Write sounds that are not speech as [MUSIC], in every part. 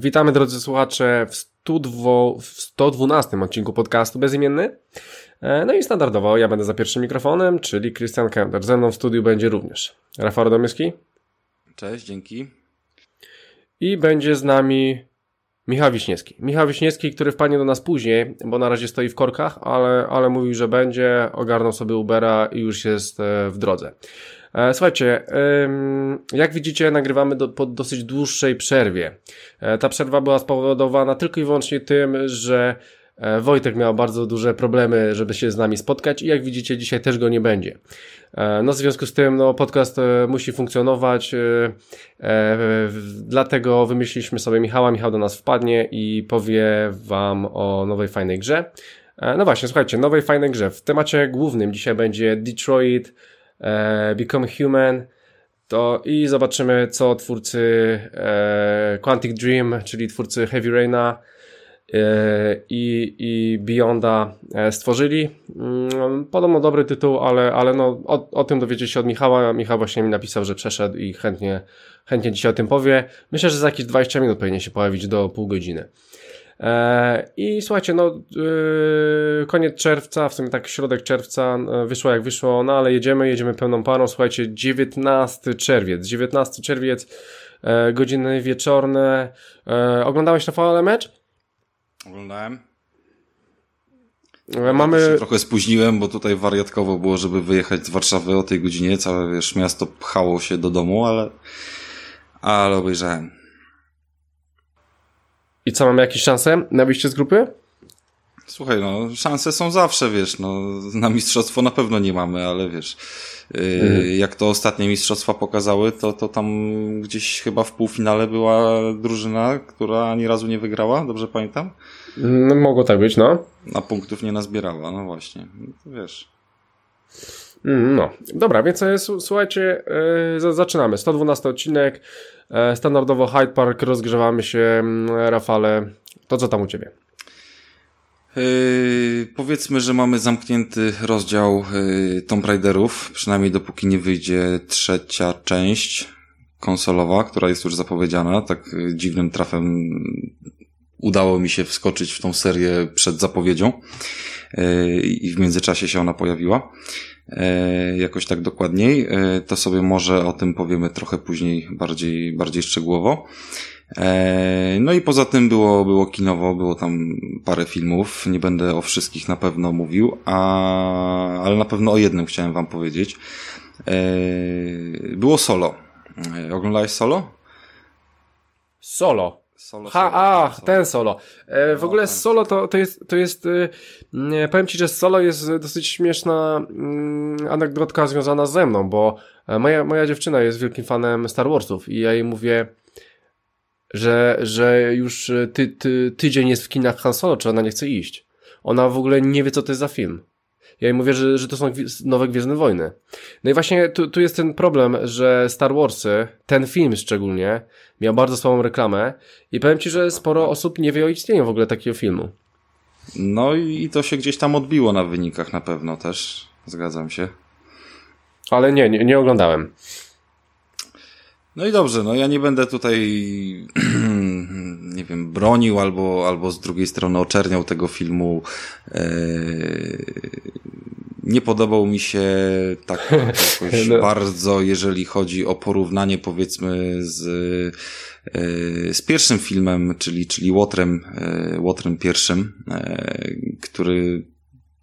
Witamy drodzy słuchacze w, 102, w 112 odcinku podcastu Bezimienny. E, no i standardowo ja będę za pierwszym mikrofonem, czyli Christian Kender. Ze mną w studiu będzie również Rafał Radomyski. Cześć, dzięki. I będzie z nami Michał Wiśniewski. Michał Wiśniewski, który wpadnie do nas później, bo na razie stoi w korkach, ale, ale mówił, że będzie, ogarnął sobie Ubera i już jest e, w drodze. E, słuchajcie, jak widzicie, nagrywamy do, po dosyć dłuższej przerwie. Ta przerwa była spowodowana tylko i wyłącznie tym, że Wojtek miał bardzo duże problemy, żeby się z nami spotkać i jak widzicie, dzisiaj też go nie będzie. No, w związku z tym, no, podcast musi funkcjonować, dlatego wymyśliliśmy sobie Michała. Michał do nas wpadnie i powie Wam o nowej fajnej grze. No właśnie, słuchajcie, nowej fajnej grze. W temacie głównym dzisiaj będzie Detroit e, Become Human, to i zobaczymy, co twórcy e, Quantic Dream, czyli twórcy Heavy Raina e, i, i Beyonda e, stworzyli. Mm, podobno dobry tytuł, ale, ale no, o, o tym dowiecie się od Michała. Michał właśnie mi napisał, że przeszedł i chętnie, chętnie dzisiaj o tym powie. Myślę, że za jakieś 20 minut powinien się pojawić do pół godziny. E, I słuchajcie, no koniec czerwca, w sumie tak środek czerwca e, wyszło jak wyszło, no ale jedziemy, jedziemy pełną parą. Słuchajcie, 19 czerwiec, 19 czerwiec, e, godziny wieczorne. E, oglądałeś na VL mecz? Oglądałem. Mamy... Się trochę spóźniłem, bo tutaj wariatkowo było, żeby wyjechać z Warszawy o tej godzinie. Całe wiesz, miasto pchało się do domu, ale, ale obejrzałem. I co, mamy jakieś szanse na wyjście z grupy? Słuchaj, no, szanse są zawsze, wiesz, no, na mistrzostwo na pewno nie mamy, ale wiesz, mhm. jak to ostatnie mistrzostwa pokazały, to, to tam gdzieś chyba w półfinale była drużyna, która ani razu nie wygrała, dobrze pamiętam? No, mogło tak być, no. Na punktów nie nazbierała, no właśnie, wiesz. Mm, no, dobra, więc e, słuchajcie, yy, zaczynamy. 112 odcinek, yy, standardowo Hyde Park, rozgrzewamy się, mm, Rafale. To co tam u Ciebie? Yy, powiedzmy, że mamy zamknięty rozdział yy, Tomb Raiderów, przynajmniej dopóki nie wyjdzie trzecia część konsolowa, która jest już zapowiedziana. Tak yy, dziwnym trafem udało mi się wskoczyć w tą serię przed zapowiedzią i w międzyczasie się ona pojawiła. E, jakoś tak dokładniej, e, to sobie może o tym powiemy trochę później bardziej, bardziej szczegółowo. E, no i poza tym było, było kinowo, było tam parę filmów, nie będę o wszystkich na pewno mówił, a, ale na pewno o jednym chciałem wam powiedzieć. Było solo. Oglądałeś solo? Solo. Solo, ha, a, solo. ten solo. E, w no, ogóle solo to, to jest, to jest e, powiem ci, że solo jest dosyć śmieszna mm, anegdotka związana ze mną, bo e, moja, moja dziewczyna jest wielkim fanem Star Warsów i ja jej mówię, że, że już ty, ty, tydzień jest w kinach Han Solo, czy ona nie chce iść. Ona w ogóle nie wie, co to jest za film. Ja jej mówię, że, że to są nowe Gwiezdne Wojny. No i właśnie tu, tu jest ten problem, że Star Warsy, ten film szczególnie, miał bardzo słabą reklamę i powiem Ci, że sporo osób nie wie o istnieniu w ogóle takiego filmu. No i to się gdzieś tam odbiło na wynikach na pewno też, zgadzam się. Ale nie, nie, nie oglądałem. No i dobrze, no ja nie będę tutaj [CLEARS THROAT] nie wiem, bronił albo, albo z drugiej strony oczerniał tego filmu. Eee, nie podobał mi się tak [LAUGHS] jakoś no. bardzo, jeżeli chodzi o porównanie powiedzmy z, e, z pierwszym filmem, czyli, czyli Łotrem, e, Łotrem pierwszym, e, który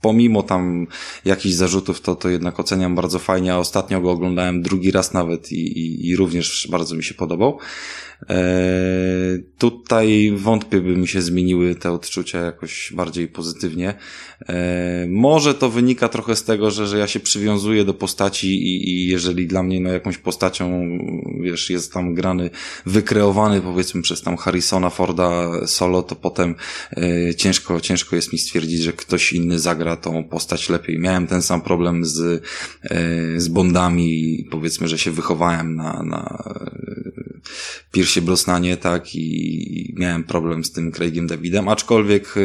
pomimo tam jakichś zarzutów, to, to jednak oceniam bardzo fajnie, ostatnio go oglądałem drugi raz nawet i, i, i również bardzo mi się podobał. E, tutaj wątpię, by mi się zmieniły te odczucia jakoś bardziej pozytywnie. E, może to wynika trochę z tego, że, że ja się przywiązuję do postaci i, i jeżeli dla mnie no, jakąś postacią, wiesz, jest tam grany, wykreowany powiedzmy przez tam Harrisona Forda solo, to potem e, ciężko, ciężko jest mi stwierdzić, że ktoś inny zagra tą postać lepiej. Miałem ten sam problem z, z Bondami, powiedzmy, że się wychowałem na, na Piersie Brosnanie, tak, i miałem problem z tym Craigiem Davidem, aczkolwiek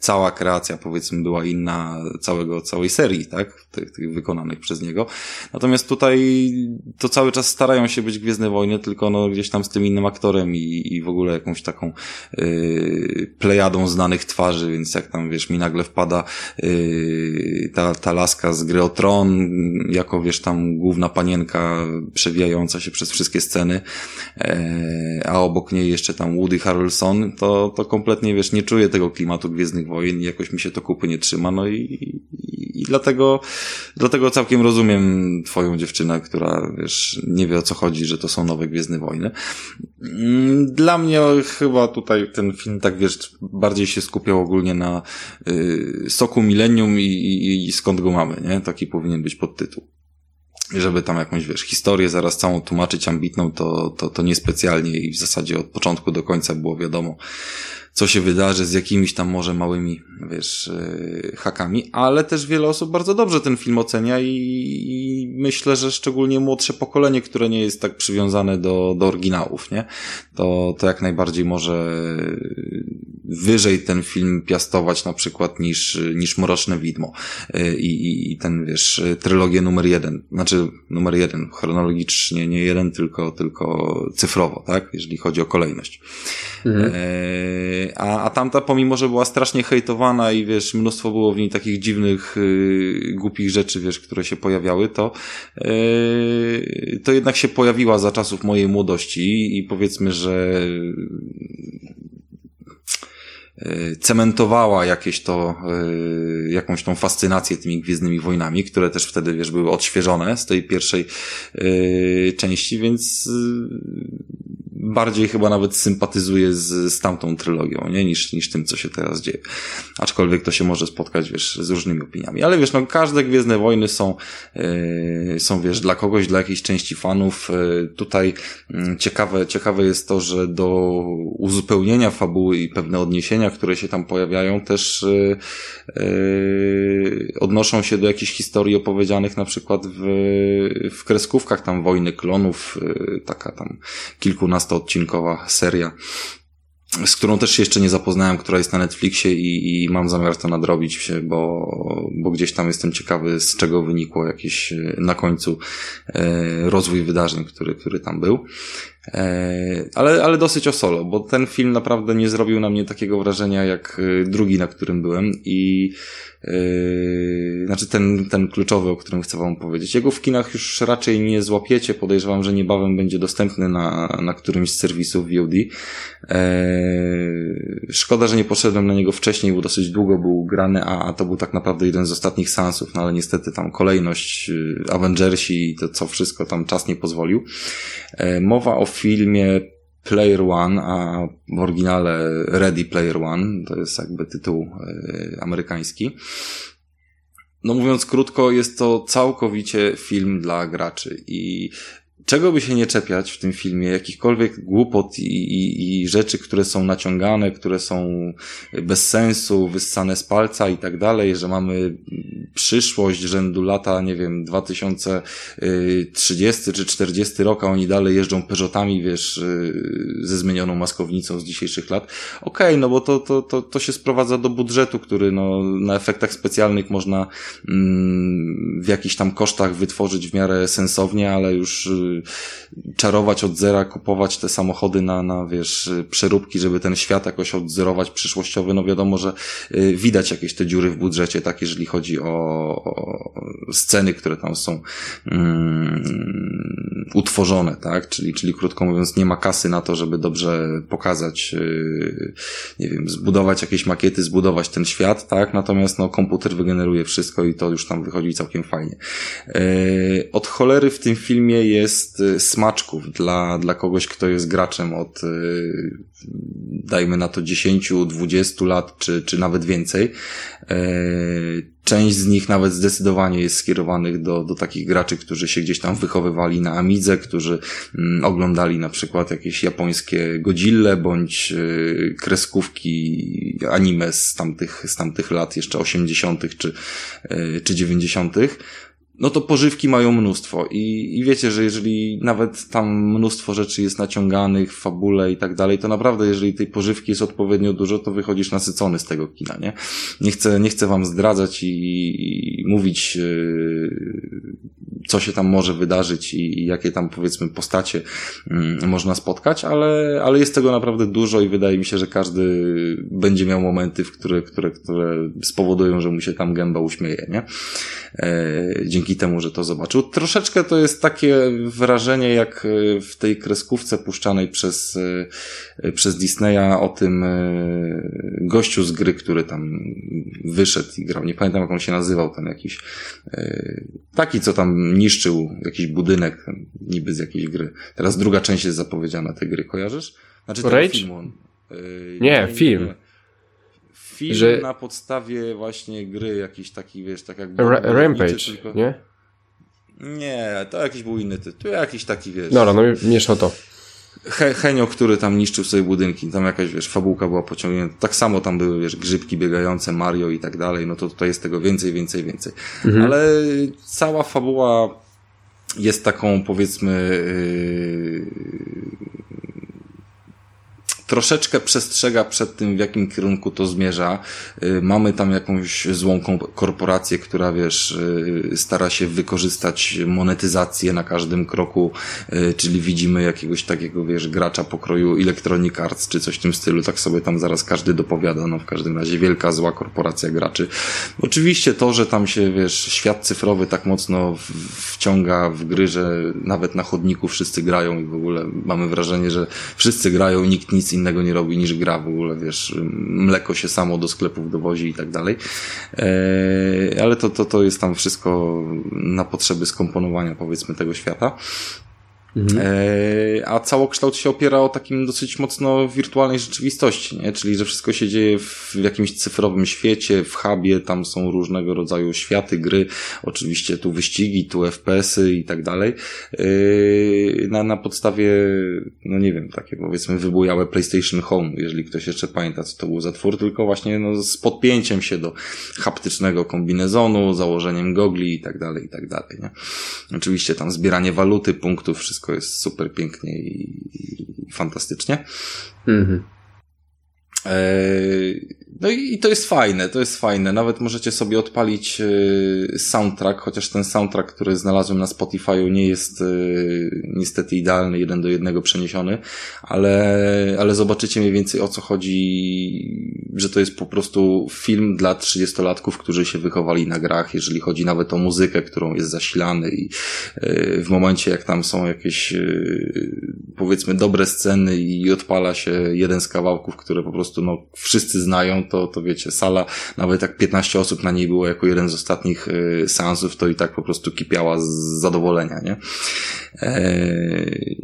cała kreacja, powiedzmy, była inna całego, całej serii, tak? Tych, tych wykonanych przez niego. Natomiast tutaj to cały czas starają się być Gwiezdne Wojny, tylko no gdzieś tam z tym innym aktorem i, i w ogóle jakąś taką yy, plejadą znanych twarzy, więc jak tam, wiesz, mi nagle wpada yy, ta, ta laska z gry Tron, jako, wiesz, tam główna panienka przewijająca się przez wszystkie sceny, yy, a obok niej jeszcze tam Woody Harrelson, to, to kompletnie, wiesz, nie czuję tego klimatu Gwiezdnych wojen i jakoś mi się to kupy nie trzyma, no i, i, i dlatego, dlatego całkiem rozumiem twoją dziewczynę, która, wiesz, nie wie o co chodzi, że to są nowe Gwiezdne Wojny. Mm, dla mnie chyba tutaj ten film, tak wiesz, bardziej się skupiał ogólnie na y, soku milenium i, i, i skąd go mamy, nie? Taki powinien być podtytuł żeby tam jakąś, wiesz, historię zaraz całą tłumaczyć ambitną, to, to, to niespecjalnie i w zasadzie od początku do końca było wiadomo, co się wydarzy z jakimiś tam może małymi, wiesz, e, hakami, ale też wiele osób bardzo dobrze ten film ocenia i, i, myślę, że szczególnie młodsze pokolenie, które nie jest tak przywiązane do, do oryginałów, nie? To, to jak najbardziej może wyżej ten film piastować na przykład niż, niż Mroczne Widmo e, i, i ten, wiesz, trylogię numer jeden, znaczy numer jeden, chronologicznie nie jeden, tylko, tylko cyfrowo, tak? Jeżeli chodzi o kolejność. Mhm. E, a, a tamta, pomimo, że była strasznie hejtowana i wiesz, mnóstwo było w niej takich dziwnych, yy, głupich rzeczy, wiesz, które się pojawiały, to, yy, to jednak się pojawiła za czasów mojej młodości i powiedzmy, że yy, cementowała jakieś to, yy, jakąś tą fascynację tymi Gwiezdnymi Wojnami, które też wtedy, wiesz, były odświeżone z tej pierwszej yy, części, więc bardziej chyba nawet sympatyzuję z, z tamtą trylogią, nie? Niż, niż tym, co się teraz dzieje. Aczkolwiek to się może spotkać, wiesz, z różnymi opiniami. Ale wiesz, no każde Gwiezdne Wojny są, yy, są wiesz, dla kogoś, dla jakiejś części fanów. Yy, tutaj yy, ciekawe, ciekawe jest to, że do uzupełnienia fabuły i pewne odniesienia, które się tam pojawiają, też yy, yy, odnoszą się do jakichś historii opowiedzianych na przykład w, w kreskówkach tam Wojny Klonów, yy, taka tam kilkunastu 12-odcinkowa seria, z którą też się jeszcze nie zapoznałem, która jest na Netflixie i, i mam zamiar to nadrobić, się, bo, bo gdzieś tam jestem ciekawy, z czego wynikło jakiś e, na końcu e, rozwój wydarzeń, który, który tam był. E, ale, ale dosyć o solo, bo ten film naprawdę nie zrobił na mnie takiego wrażenia jak e, drugi, na którym byłem i Yy, znaczy ten, ten kluczowy, o którym chcę wam powiedzieć. Jego w kinach już raczej nie złapiecie, podejrzewam, że niebawem będzie dostępny na, na którymś z serwisów VOD. Yy, szkoda, że nie poszedłem na niego wcześniej, bo dosyć długo był grany, a, a to był tak naprawdę jeden z ostatnich seansów, no ale niestety tam kolejność Avengersi i to co wszystko tam czas nie pozwolił. Yy, mowa o filmie Player One, a w oryginale Ready Player One, to jest jakby tytuł e, amerykański. No mówiąc krótko, jest to całkowicie film dla graczy i czego by się nie czepiać w tym filmie, jakichkolwiek głupot i, i, i, rzeczy, które są naciągane, które są bez sensu, wyssane z palca i tak dalej, że mamy przyszłość rzędu lata, nie wiem, 2030 czy 40 rok, a oni dalej jeżdżą Peugeotami, wiesz, y, ze zmienioną maskownicą z dzisiejszych lat. Okej, okay, no bo to, to, to, to się sprowadza do budżetu, który no, na efektach specjalnych można mm, w jakichś tam kosztach wytworzyć w miarę sensownie, ale już y, czarować od zera, kupować te samochody na, na wiesz, przeróbki, żeby ten świat jakoś odzerować przyszłościowy, no wiadomo, że y, widać jakieś te dziury w budżecie, tak, jeżeli chodzi o, o sceny, które tam są um, utworzone, tak, czyli, czyli krótko mówiąc, nie ma kasy na to, żeby dobrze pokazać, yy, nie wiem, zbudować jakieś makiety, zbudować ten świat, tak, natomiast no komputer wygeneruje wszystko i to już tam wychodzi całkiem fajnie. Yy, od cholery w tym filmie jest jest y, smaczków dla, dla kogoś, kto jest graczem od y, dajmy na to 10, 20 lat, czy, czy nawet więcej. E, część z nich nawet zdecydowanie jest skierowanych do, do takich graczy, którzy się gdzieś tam wychowywali na Amidze, którzy mm, oglądali na przykład jakieś japońskie Godzille bądź y, kreskówki anime z tamtych, z tamtych lat jeszcze 80. czy, czy 90 no to pożywki mają mnóstwo i, i wiecie, że jeżeli nawet tam mnóstwo rzeczy jest naciąganych w fabule i tak dalej, to naprawdę jeżeli tej pożywki jest odpowiednio dużo, to wychodzisz nasycony z tego kina, nie? Nie chcę, nie chcę wam zdradzać i, i mówić yy, co się tam może wydarzyć i, i jakie tam powiedzmy postacie yy, można spotkać, ale, ale jest tego naprawdę dużo i wydaje mi się, że każdy będzie miał momenty, w które, które, które spowodują, że mu się tam gęba uśmieje, nie? Yy, dzięki temu, że to zobaczył. Troszeczkę to jest takie wrażenie jak e, w tej kreskówce puszczanej przez, e, przez Disneya o tym e, gościu z gry, który tam wyszedł i grał. Nie pamiętam jak on się nazywał, ten jakiś taki, co tam niszczył jakiś budynek niby z jakiejś gry. Teraz druga część jest zapowiedziana tej gry, kojarzysz? Znaczy Rage? Film on, nie, nie, film. Nie, film że... na podstawie właśnie gry jakiś taki, wiesz, tak jakby... Rampage, tylko... nie? Nie, to jakiś był inny tytuł, jakiś taki, wiesz... No, no, mieszał to. He, Henio, który tam niszczył sobie budynki, tam jakaś, wiesz, fabułka była pociągnięta. Tak samo tam były, wiesz, grzybki biegające, Mario i tak dalej, no to tutaj jest tego więcej, więcej, więcej. Mhm. Ale cała fabuła jest taką, powiedzmy, yy troszeczkę przestrzega przed tym, w jakim kierunku to zmierza. Y, mamy tam jakąś złą korporację, która, wiesz, y, stara się wykorzystać monetyzację na każdym kroku, y, czyli widzimy jakiegoś takiego, wiesz, gracza pokroju Electronic Arts, czy coś w tym stylu, tak sobie tam zaraz każdy dopowiada, no w każdym razie wielka, zła korporacja graczy. Oczywiście to, że tam się, wiesz, świat cyfrowy tak mocno wciąga w gry, że nawet na chodniku wszyscy grają i w ogóle mamy wrażenie, że wszyscy grają, nikt nic innego nie robi niż gra w ogóle, wiesz, mleko się samo do sklepów dowozi i tak dalej. E, ale to, to, to jest tam wszystko na potrzeby skomponowania, powiedzmy, tego świata. Mhm. E, a całokształt się opiera o takim dosyć mocno wirtualnej rzeczywistości, nie? czyli że wszystko się dzieje w jakimś cyfrowym świecie, w hubie, tam są różnego rodzaju światy, gry, oczywiście tu wyścigi, tu FPS-y i tak dalej. E, na, na podstawie, no nie wiem, takie powiedzmy wybujałe PlayStation Home, jeżeli ktoś jeszcze pamięta, co to był za twór, tylko właśnie no, z podpięciem się do haptycznego kombinezonu, założeniem gogli i tak dalej, i tak dalej. Nie? Oczywiście tam zbieranie waluty, punktów, wszystko wszystko jest super pięknie i, i fantastycznie. Mhm. E, no i, to jest fajne, to jest fajne. Nawet możecie sobie odpalić e, soundtrack, chociaż ten soundtrack, który znalazłem na Spotify'u nie jest e, niestety idealny, jeden do jednego przeniesiony, ale, ale zobaczycie mniej więcej o co chodzi, że to jest po prostu film dla trzydziestolatków, którzy się wychowali na grach, jeżeli chodzi nawet o muzykę, którą jest zasilany i w momencie jak tam są jakieś powiedzmy dobre sceny i odpala się jeden z kawałków, które po prostu no wszyscy znają, to, to wiecie, sala, nawet jak 15 osób na niej było jako jeden z ostatnich y, seansów, to i tak po prostu kipiała z zadowolenia, nie? E,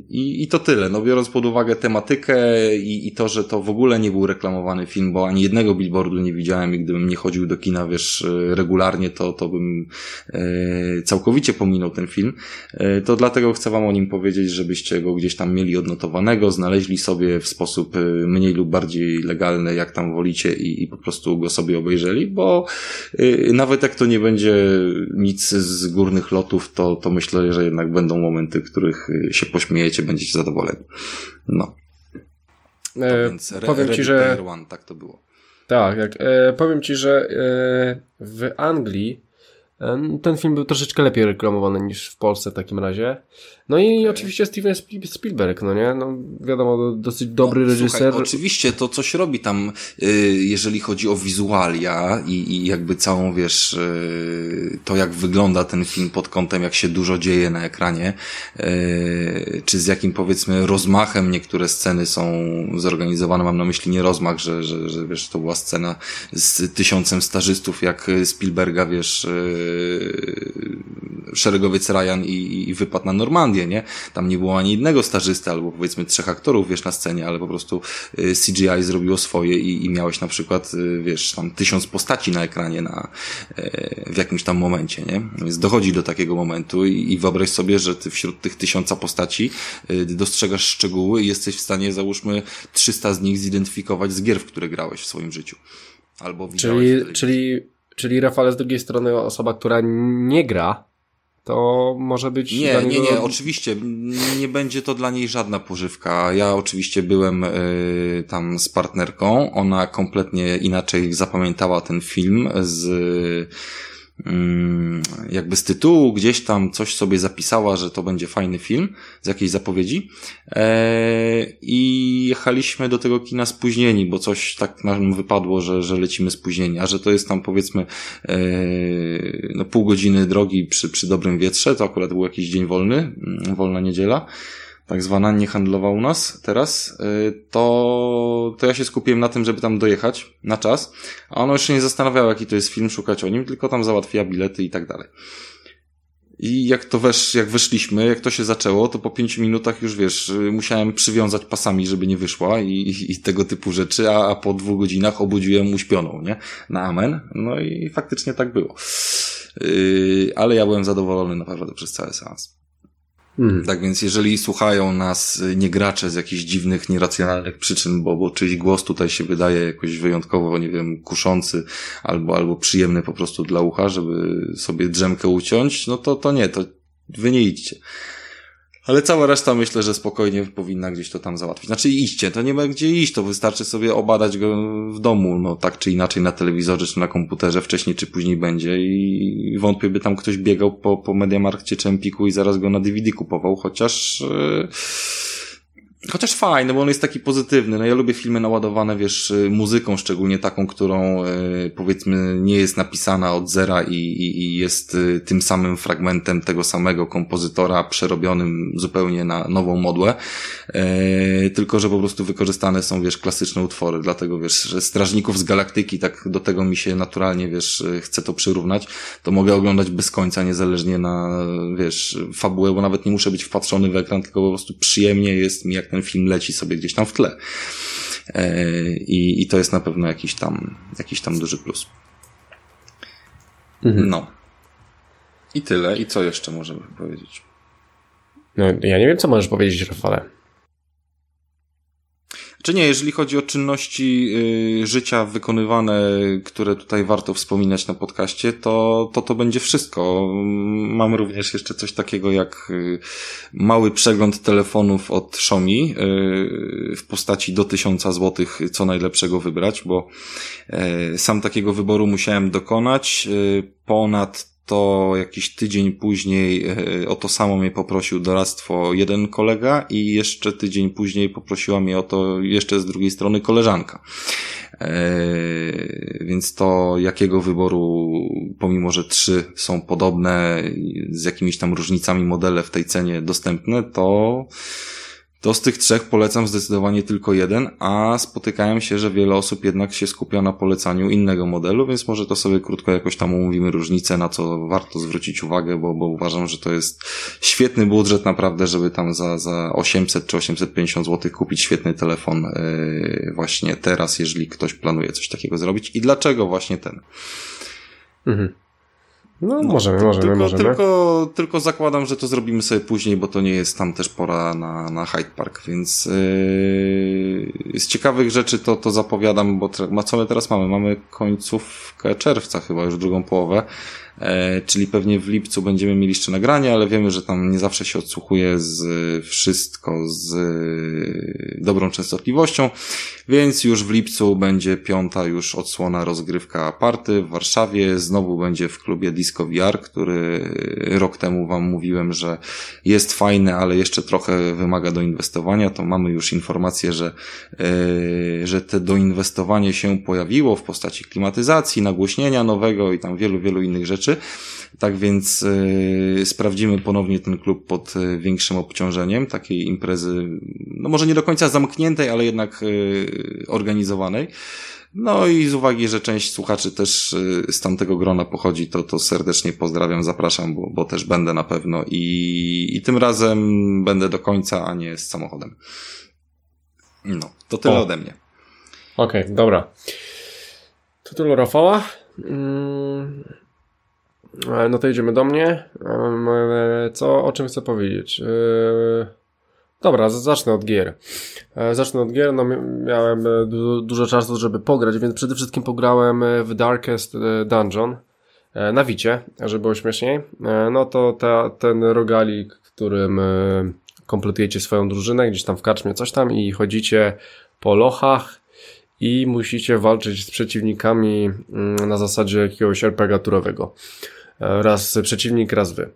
I, I to tyle. No biorąc pod uwagę tematykę i, i to, że to w ogóle nie był reklamowany film, bo ani jednego billboardu nie widziałem i gdybym nie chodził do kina, wiesz, regularnie, to, to bym e, całkowicie pominął ten film. E, to dlatego chcę wam o nim powiedzieć, żebyście go gdzieś tam mieli odnotowanego, znaleźli sobie w sposób mniej lub bardziej legalny, jak tam wolicie i, i po prostu go sobie obejrzeli, bo nawet jak to nie będzie nic z górnych lotów, to, to myślę, że jednak będą momenty, których y, się pośmiejecie, będziecie zadowoleni. No. E, więc powiem ci, że. One, tak to było. Tak, e, powiem ci, że e, w Anglii e, ten film był troszeczkę lepiej reklamowany niż w Polsce w takim razie. No i okay. oczywiście Steven Spielberg, no nie? No wiadomo, dosyć dobry no, reżyser. Słuchaj, oczywiście to coś robi tam, y, jeżeli chodzi o wizualia i, i jakby całą, wiesz, y, to jak wygląda ten film pod kątem, jak się dużo dzieje na ekranie, y, czy z jakim powiedzmy rozmachem niektóre sceny są zorganizowane. Mam na myśli nie rozmach, że, że, że wiesz, to była scena z tysiącem stażystów, jak Spielberga, wiesz, szeregowiec Ryan i, i wypadł na Normandię, nie? Tam nie było ani jednego stażysty, albo powiedzmy trzech aktorów, wiesz, na scenie, ale po prostu y, CGI zrobiło swoje i, i miałeś na przykład, y, wiesz, tam tysiąc postaci na ekranie na, y, w jakimś tam momencie, nie? Więc dochodzi do takiego momentu i, i wyobraź sobie, że ty wśród tych tysiąca postaci dostrzegasz szczegóły i jesteś w stanie, załóżmy, 300 z nich zidentyfikować z gier, w które grałeś w swoim życiu. Albo czyli, czyli, czyli Rafale z drugiej strony osoba, która nie gra, to może być. Nie, nie, nie, oczywiście nie będzie to dla niej żadna pożywka. Ja oczywiście byłem y, tam z partnerką. Ona kompletnie inaczej zapamiętała ten film z Mm, jakby z tytułu gdzieś tam coś sobie zapisała, że to będzie fajny film z jakiejś zapowiedzi. E, i jechaliśmy do tego kina spóźnieni, bo coś tak nam wypadło, że, że lecimy spóźnieni, a że to jest tam powiedzmy e, no pół godziny drogi przy, przy dobrym wietrze, to akurat był jakiś dzień wolny, mm, wolna niedziela, tak zwana nie handlowa u nas teraz, y, to, to ja się skupiłem na tym, żeby tam dojechać na czas, a ono się nie zastanawiało, jaki to jest film, szukać o nim, tylko tam załatwia bilety i tak dalej. I jak to wesz, jak wyszliśmy, jak to się zaczęło, to po pięciu minutach już wiesz, y, musiałem przywiązać pasami, żeby nie wyszła i, i, i tego typu rzeczy, a, a po dwóch godzinach obudziłem uśpioną, nie? Na amen. No i faktycznie tak było. Yy, ale ja byłem zadowolony naprawdę przez cały seans. Mhm. Tak więc jeżeli słuchają nas niegracze z jakichś dziwnych, nieracjonalnych przyczyn, bo, bo czyjś głos tutaj się wydaje jakoś wyjątkowo, nie wiem, kuszący albo, albo przyjemny po prostu dla ucha, żeby sobie drzemkę uciąć, no to, to nie, to wy nie idźcie. Ale cała reszta myślę, że spokojnie powinna gdzieś to tam załatwić. Znaczy iście, to nie ma gdzie iść, to wystarczy sobie obadać go w domu, no tak czy inaczej na telewizorze czy na komputerze, wcześniej czy później będzie i wątpię by tam ktoś biegał po, po Mediamarkcie czy Empiku i zaraz go na DVD kupował, chociaż... Yy Chociaż fajny, bo on jest taki pozytywny. No ja lubię filmy naładowane, wiesz, muzyką, szczególnie taką, którą e, powiedzmy nie jest napisana od zera i, i, i jest e, tym samym fragmentem tego samego kompozytora, przerobionym zupełnie na nową modłę. E, tylko, że po prostu wykorzystane są, wiesz, klasyczne utwory. Dlatego, wiesz, Strażników z Galaktyki, tak do tego mi się naturalnie, wiesz, chce to przyrównać, to mogę oglądać bez końca, niezależnie na, wiesz, fabułę, bo nawet nie muszę być wpatrzony w ekran, tylko po prostu przyjemnie jest mi, jak ten film leci sobie gdzieś tam w tle. E, I, i to jest na pewno jakiś tam, jakiś tam duży plus. Mhm. No. I tyle. I co jeszcze możemy powiedzieć? No, ja nie wiem, co możesz powiedzieć, Rafale. Czy nie, jeżeli chodzi o czynności y, życia wykonywane, które tutaj warto wspominać na podcaście, to, to to będzie wszystko. Mam również jeszcze coś takiego jak y, mały przegląd telefonów od Xiaomi y, w postaci do 1000 zł, co najlepszego wybrać, bo y, sam takiego wyboru musiałem dokonać. Ponad to jakiś tydzień później e, o to samo mnie poprosił doradztwo jeden kolega i jeszcze tydzień później poprosiła mnie o to jeszcze z drugiej strony koleżanka. E, więc to jakiego wyboru, pomimo że trzy są podobne, z jakimiś tam różnicami modele w tej cenie dostępne, to to z tych trzech polecam zdecydowanie tylko jeden, a spotykałem się, że wiele osób jednak się skupia na polecaniu innego modelu, więc może to sobie krótko jakoś tam omówimy różnicę, na co warto zwrócić uwagę, bo, bo uważam, że to jest świetny budżet naprawdę, żeby tam za, za 800 czy 850 zł kupić świetny telefon yy, właśnie teraz, jeżeli ktoś planuje coś takiego zrobić. I dlaczego właśnie ten? Mhm. No, no możemy, możemy, tylko, możemy. Tylko, tylko zakładam, że to zrobimy sobie później, bo to nie jest tam też pora na, na Hyde Park, więc yy, z ciekawych rzeczy to, to zapowiadam, bo co my teraz mamy? Mamy końcówkę czerwca chyba, już drugą połowę. E, czyli pewnie w lipcu będziemy mieli jeszcze nagranie, ale wiemy, że tam nie zawsze się odsłuchuje z wszystko z e, dobrą częstotliwością, więc już w lipcu będzie piąta już odsłona rozgrywka party w Warszawie, znowu będzie w klubie Disco VR, który rok temu wam mówiłem, że jest fajny, ale jeszcze trochę wymaga doinwestowania, to mamy już informację, że, yy, że te doinwestowanie się pojawiło w postaci klimatyzacji, nagłośnienia nowego i tam wielu, wielu innych rzeczy, rzeczy. Tak więc yy, sprawdzimy ponownie ten klub pod yy, większym obciążeniem takiej imprezy, no może nie do końca zamkniętej, ale jednak yy, organizowanej. No i z uwagi, że część słuchaczy też y, z tamtego grona pochodzi, to, to serdecznie pozdrawiam, zapraszam, bo, bo też będę na pewno i, i tym razem będę do końca, a nie z samochodem. No, to tyle o. ode mnie. Okej, okay, dobra. To tyle Rafała. Mm. E, no to idziemy do mnie. E, co, o czym chcę powiedzieć? E, dobra, zacznę od gier. Zacznę od gier. No, miałem dużo czasu, żeby pograć, więc przede wszystkim pograłem w Darkest Dungeon na Wicie, żeby było śmieszniej. No to ta, ten rogalik, którym kompletujecie swoją drużynę, gdzieś tam w karczmie coś tam i chodzicie po lochach i musicie walczyć z przeciwnikami mm, na zasadzie jakiegoś RPG turowego. E, raz przeciwnik, raz wy.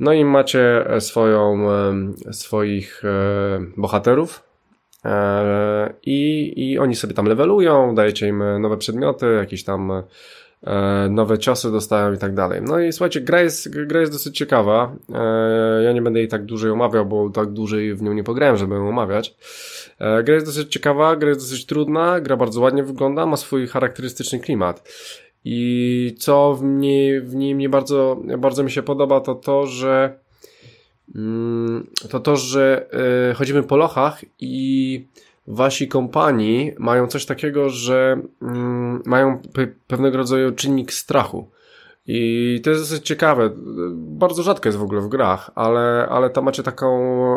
No i macie swoją, e, swoich e, bohaterów, i, i oni sobie tam levelują, dajecie im nowe przedmioty, jakieś tam nowe ciosy dostają i tak dalej. No i słuchajcie, gra jest, gra jest dosyć ciekawa. Ja nie będę jej tak dłużej omawiał, bo tak dłużej w nią nie pograłem, żeby ją omawiać. Gra jest dosyć ciekawa, gra jest dosyć trudna, gra bardzo ładnie wygląda, ma swój charakterystyczny klimat. I co w, mnie, w niej mnie bardzo, bardzo mi się podoba, to to, że mm, to to, że y, chodzimy po lochach i wasi kompanii mają coś takiego, że mm, mają pe pewnego rodzaju czynnik strachu. I to jest dosyć ciekawe. Bardzo rzadko jest w ogóle w grach, ale, ale tam macie taką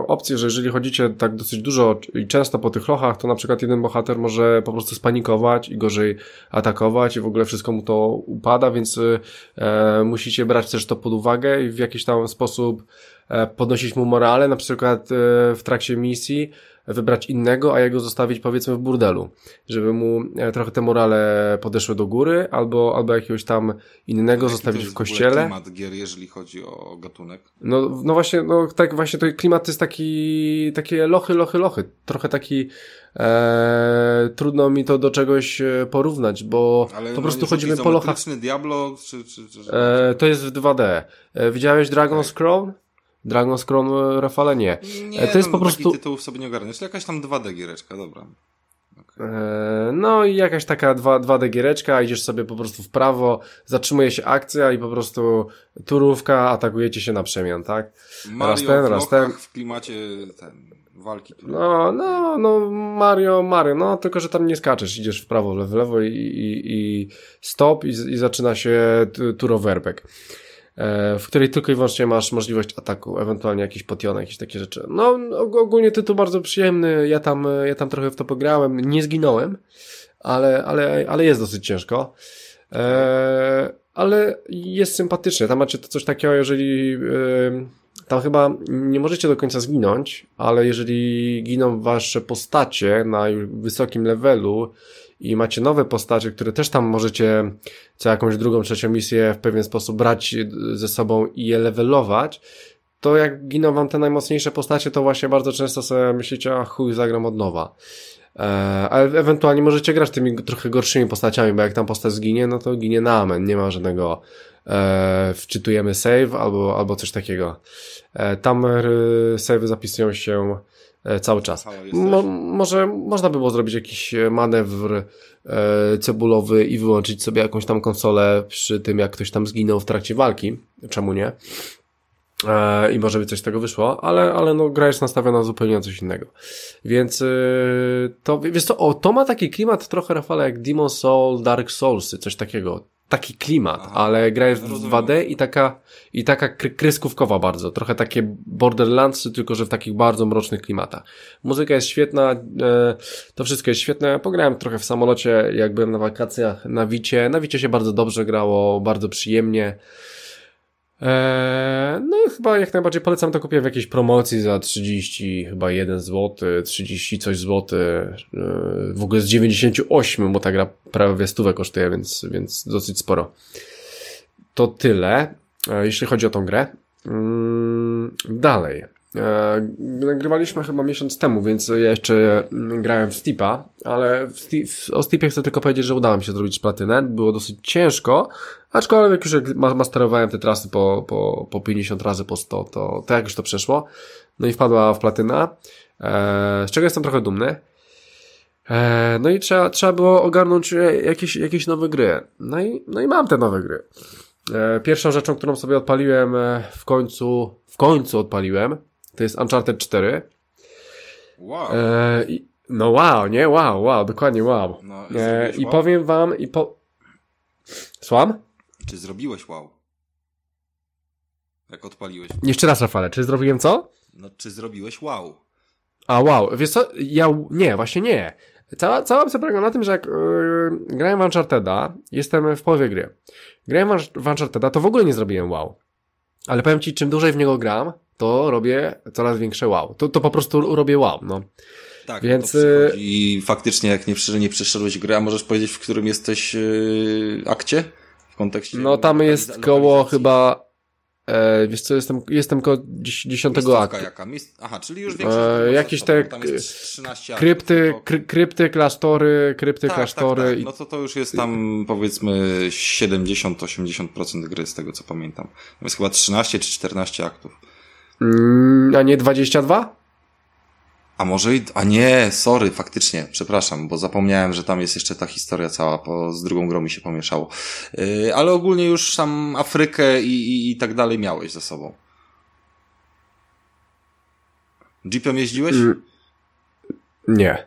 opcję, że jeżeli chodzicie tak dosyć dużo i często po tych lochach, to na przykład jeden bohater może po prostu spanikować i gorzej atakować i w ogóle wszystko mu to upada, więc e, musicie brać też to pod uwagę i w jakiś tam sposób e, podnosić mu morale, na przykład e, w trakcie misji wybrać innego, a jego zostawić powiedzmy w burdelu, żeby mu e, trochę te morale podeszły do góry, albo, albo jakiegoś tam innego Jaki zostawić w kościele. To klimat gier, jeżeli chodzi o gatunek? No, no właśnie, no tak właśnie to klimat to jest taki, takie lochy, lochy, lochy. Trochę taki e, trudno mi to do czegoś e, porównać, bo Ale po no, prostu chodzimy po lochach. Diablo, czy, czy, czy, e, to jest w 2D. E, widziałeś Dragon's tak. Crown? Dragon's Crown Rafale nie. Nie, to jest no, po prostu. tytułów sobie nie ogarniesz. Jakaś tam 2D giereczka, dobra. Okay. E, no i jakaś taka 2, 2D giereczka, idziesz sobie po prostu w prawo, zatrzymuje się akcja i po prostu turówka, atakujecie się na przemian, tak? Mario raz ten, raz ten. w klimacie ten, walki. No, no, no, Mario, Mario, no, tylko, że tam nie skaczesz, idziesz w prawo, w lewo i, i, i stop i, i zaczyna się turowerbek. E, w której tylko i wyłącznie masz możliwość ataku, ewentualnie jakiś potion, jakieś takie rzeczy. No, ogólnie tytuł bardzo przyjemny, ja tam, ja tam trochę w to pograłem, nie zginąłem, ale, ale, ale jest dosyć ciężko. E, ale jest sympatyczny. Tam macie to coś takiego, jeżeli e, tam chyba nie możecie do końca zginąć, ale jeżeli giną wasze postacie na wysokim levelu i macie nowe postacie, które też tam możecie co jakąś drugą, trzecią misję w pewien sposób brać ze sobą i je levelować, to jak giną wam te najmocniejsze postacie, to właśnie bardzo często sobie myślicie, a chuj, zagram od nowa. Ale ewentualnie możecie grać tymi trochę gorszymi postaciami, bo jak tam postać zginie, no to ginie na amen, nie ma żadnego e, wczytujemy save albo, albo coś takiego. E, tam e, savey zapisują się cały czas. Mo może można by było zrobić jakiś e, manewr e, cebulowy i wyłączyć sobie jakąś tam konsolę przy tym, jak ktoś tam zginął w trakcie walki. Czemu nie? E, I może by coś z tego wyszło, ale, ale no, gra jest nastawiona zupełnie na coś innego. Więc e, to, wiesz co, o, to ma taki klimat trochę, Rafale, jak Demon Soul, Dark Souls, coś takiego taki klimat, Aha, ale gra jest w 2D i taka, i taka kreskówkowa bardzo. Trochę takie Borderlandsy, tylko że w takich bardzo mrocznych klimatach. Muzyka jest świetna, e, to wszystko jest świetne. Pograłem trochę w samolocie, jak byłem na wakacjach na Wicie. Na Wicie się bardzo dobrze grało, bardzo przyjemnie. Eee, no i chyba jak najbardziej polecam to kupię w jakiejś promocji za 30, chyba 1 zł, 30 coś złoty, eee, w ogóle z 98, bo ta gra prawie stówę kosztuje, więc, więc dosyć sporo. To tyle, eee, jeśli chodzi o tą grę. Mm, dalej. E, nagrywaliśmy chyba miesiąc temu, więc ja jeszcze grałem w Steepa, ale w Steep, o Steepie chcę tylko powiedzieć, że udało mi się zrobić platynę. Było dosyć ciężko, aczkolwiek już jak masterowałem te trasy po, po, po 50 razy po 100, to, to jak już to przeszło. No i wpadła w platyna, e, z czego jestem trochę dumny. E, no i trzeba, trzeba było ogarnąć jakieś, jakieś nowe gry. No i, no i mam te nowe gry. Pierwszą rzeczą, którą sobie odpaliłem w końcu, w końcu odpaliłem, to jest Uncharted 4. Wow. E, i, no wow, nie? Wow, wow, dokładnie wow. No, e, I wow? powiem wam, i po... Słucham? Czy zrobiłeś wow? Jak odpaliłeś? Jeszcze raz, Rafale, czy zrobiłem co? No, czy zrobiłeś wow? A wow, wiesz co, ja, nie, właśnie nie. Cała, cała opcja polega na tym, że jak yy, grałem w Uncharted'a, jestem w połowie gry. Grałem w Uncharted'a, to w ogóle nie zrobiłem wow. Ale powiem ci, czym dłużej w niego gram, to robię coraz większe wow. To, to po prostu robię wow, no. Tak, Więc... Y, I faktycznie, jak nie, nie przeszedłeś gry, a możesz powiedzieć, w którym jesteś yy, akcie? W kontekście... No tam jest koło chyba E, wiesz co, jestem, jestem koło dziesiątego aktu. jaka? Aha, czyli już większość. E, jakieś te krypty, kry, krypty, klasztory, krypty, tak, klasztory. Tak, tak. No to to już jest tam powiedzmy 70-80% gry z tego co pamiętam. Jest chyba 13 czy 14 aktów. Mm, a nie 22? A może i, a nie, sorry, faktycznie, przepraszam, bo zapomniałem, że tam jest jeszcze ta historia cała, po, z drugą grą mi się pomieszało. Yy, ale ogólnie już tam Afrykę i, i, i tak dalej miałeś ze sobą. Jeepem jeździłeś? Mm. Nie.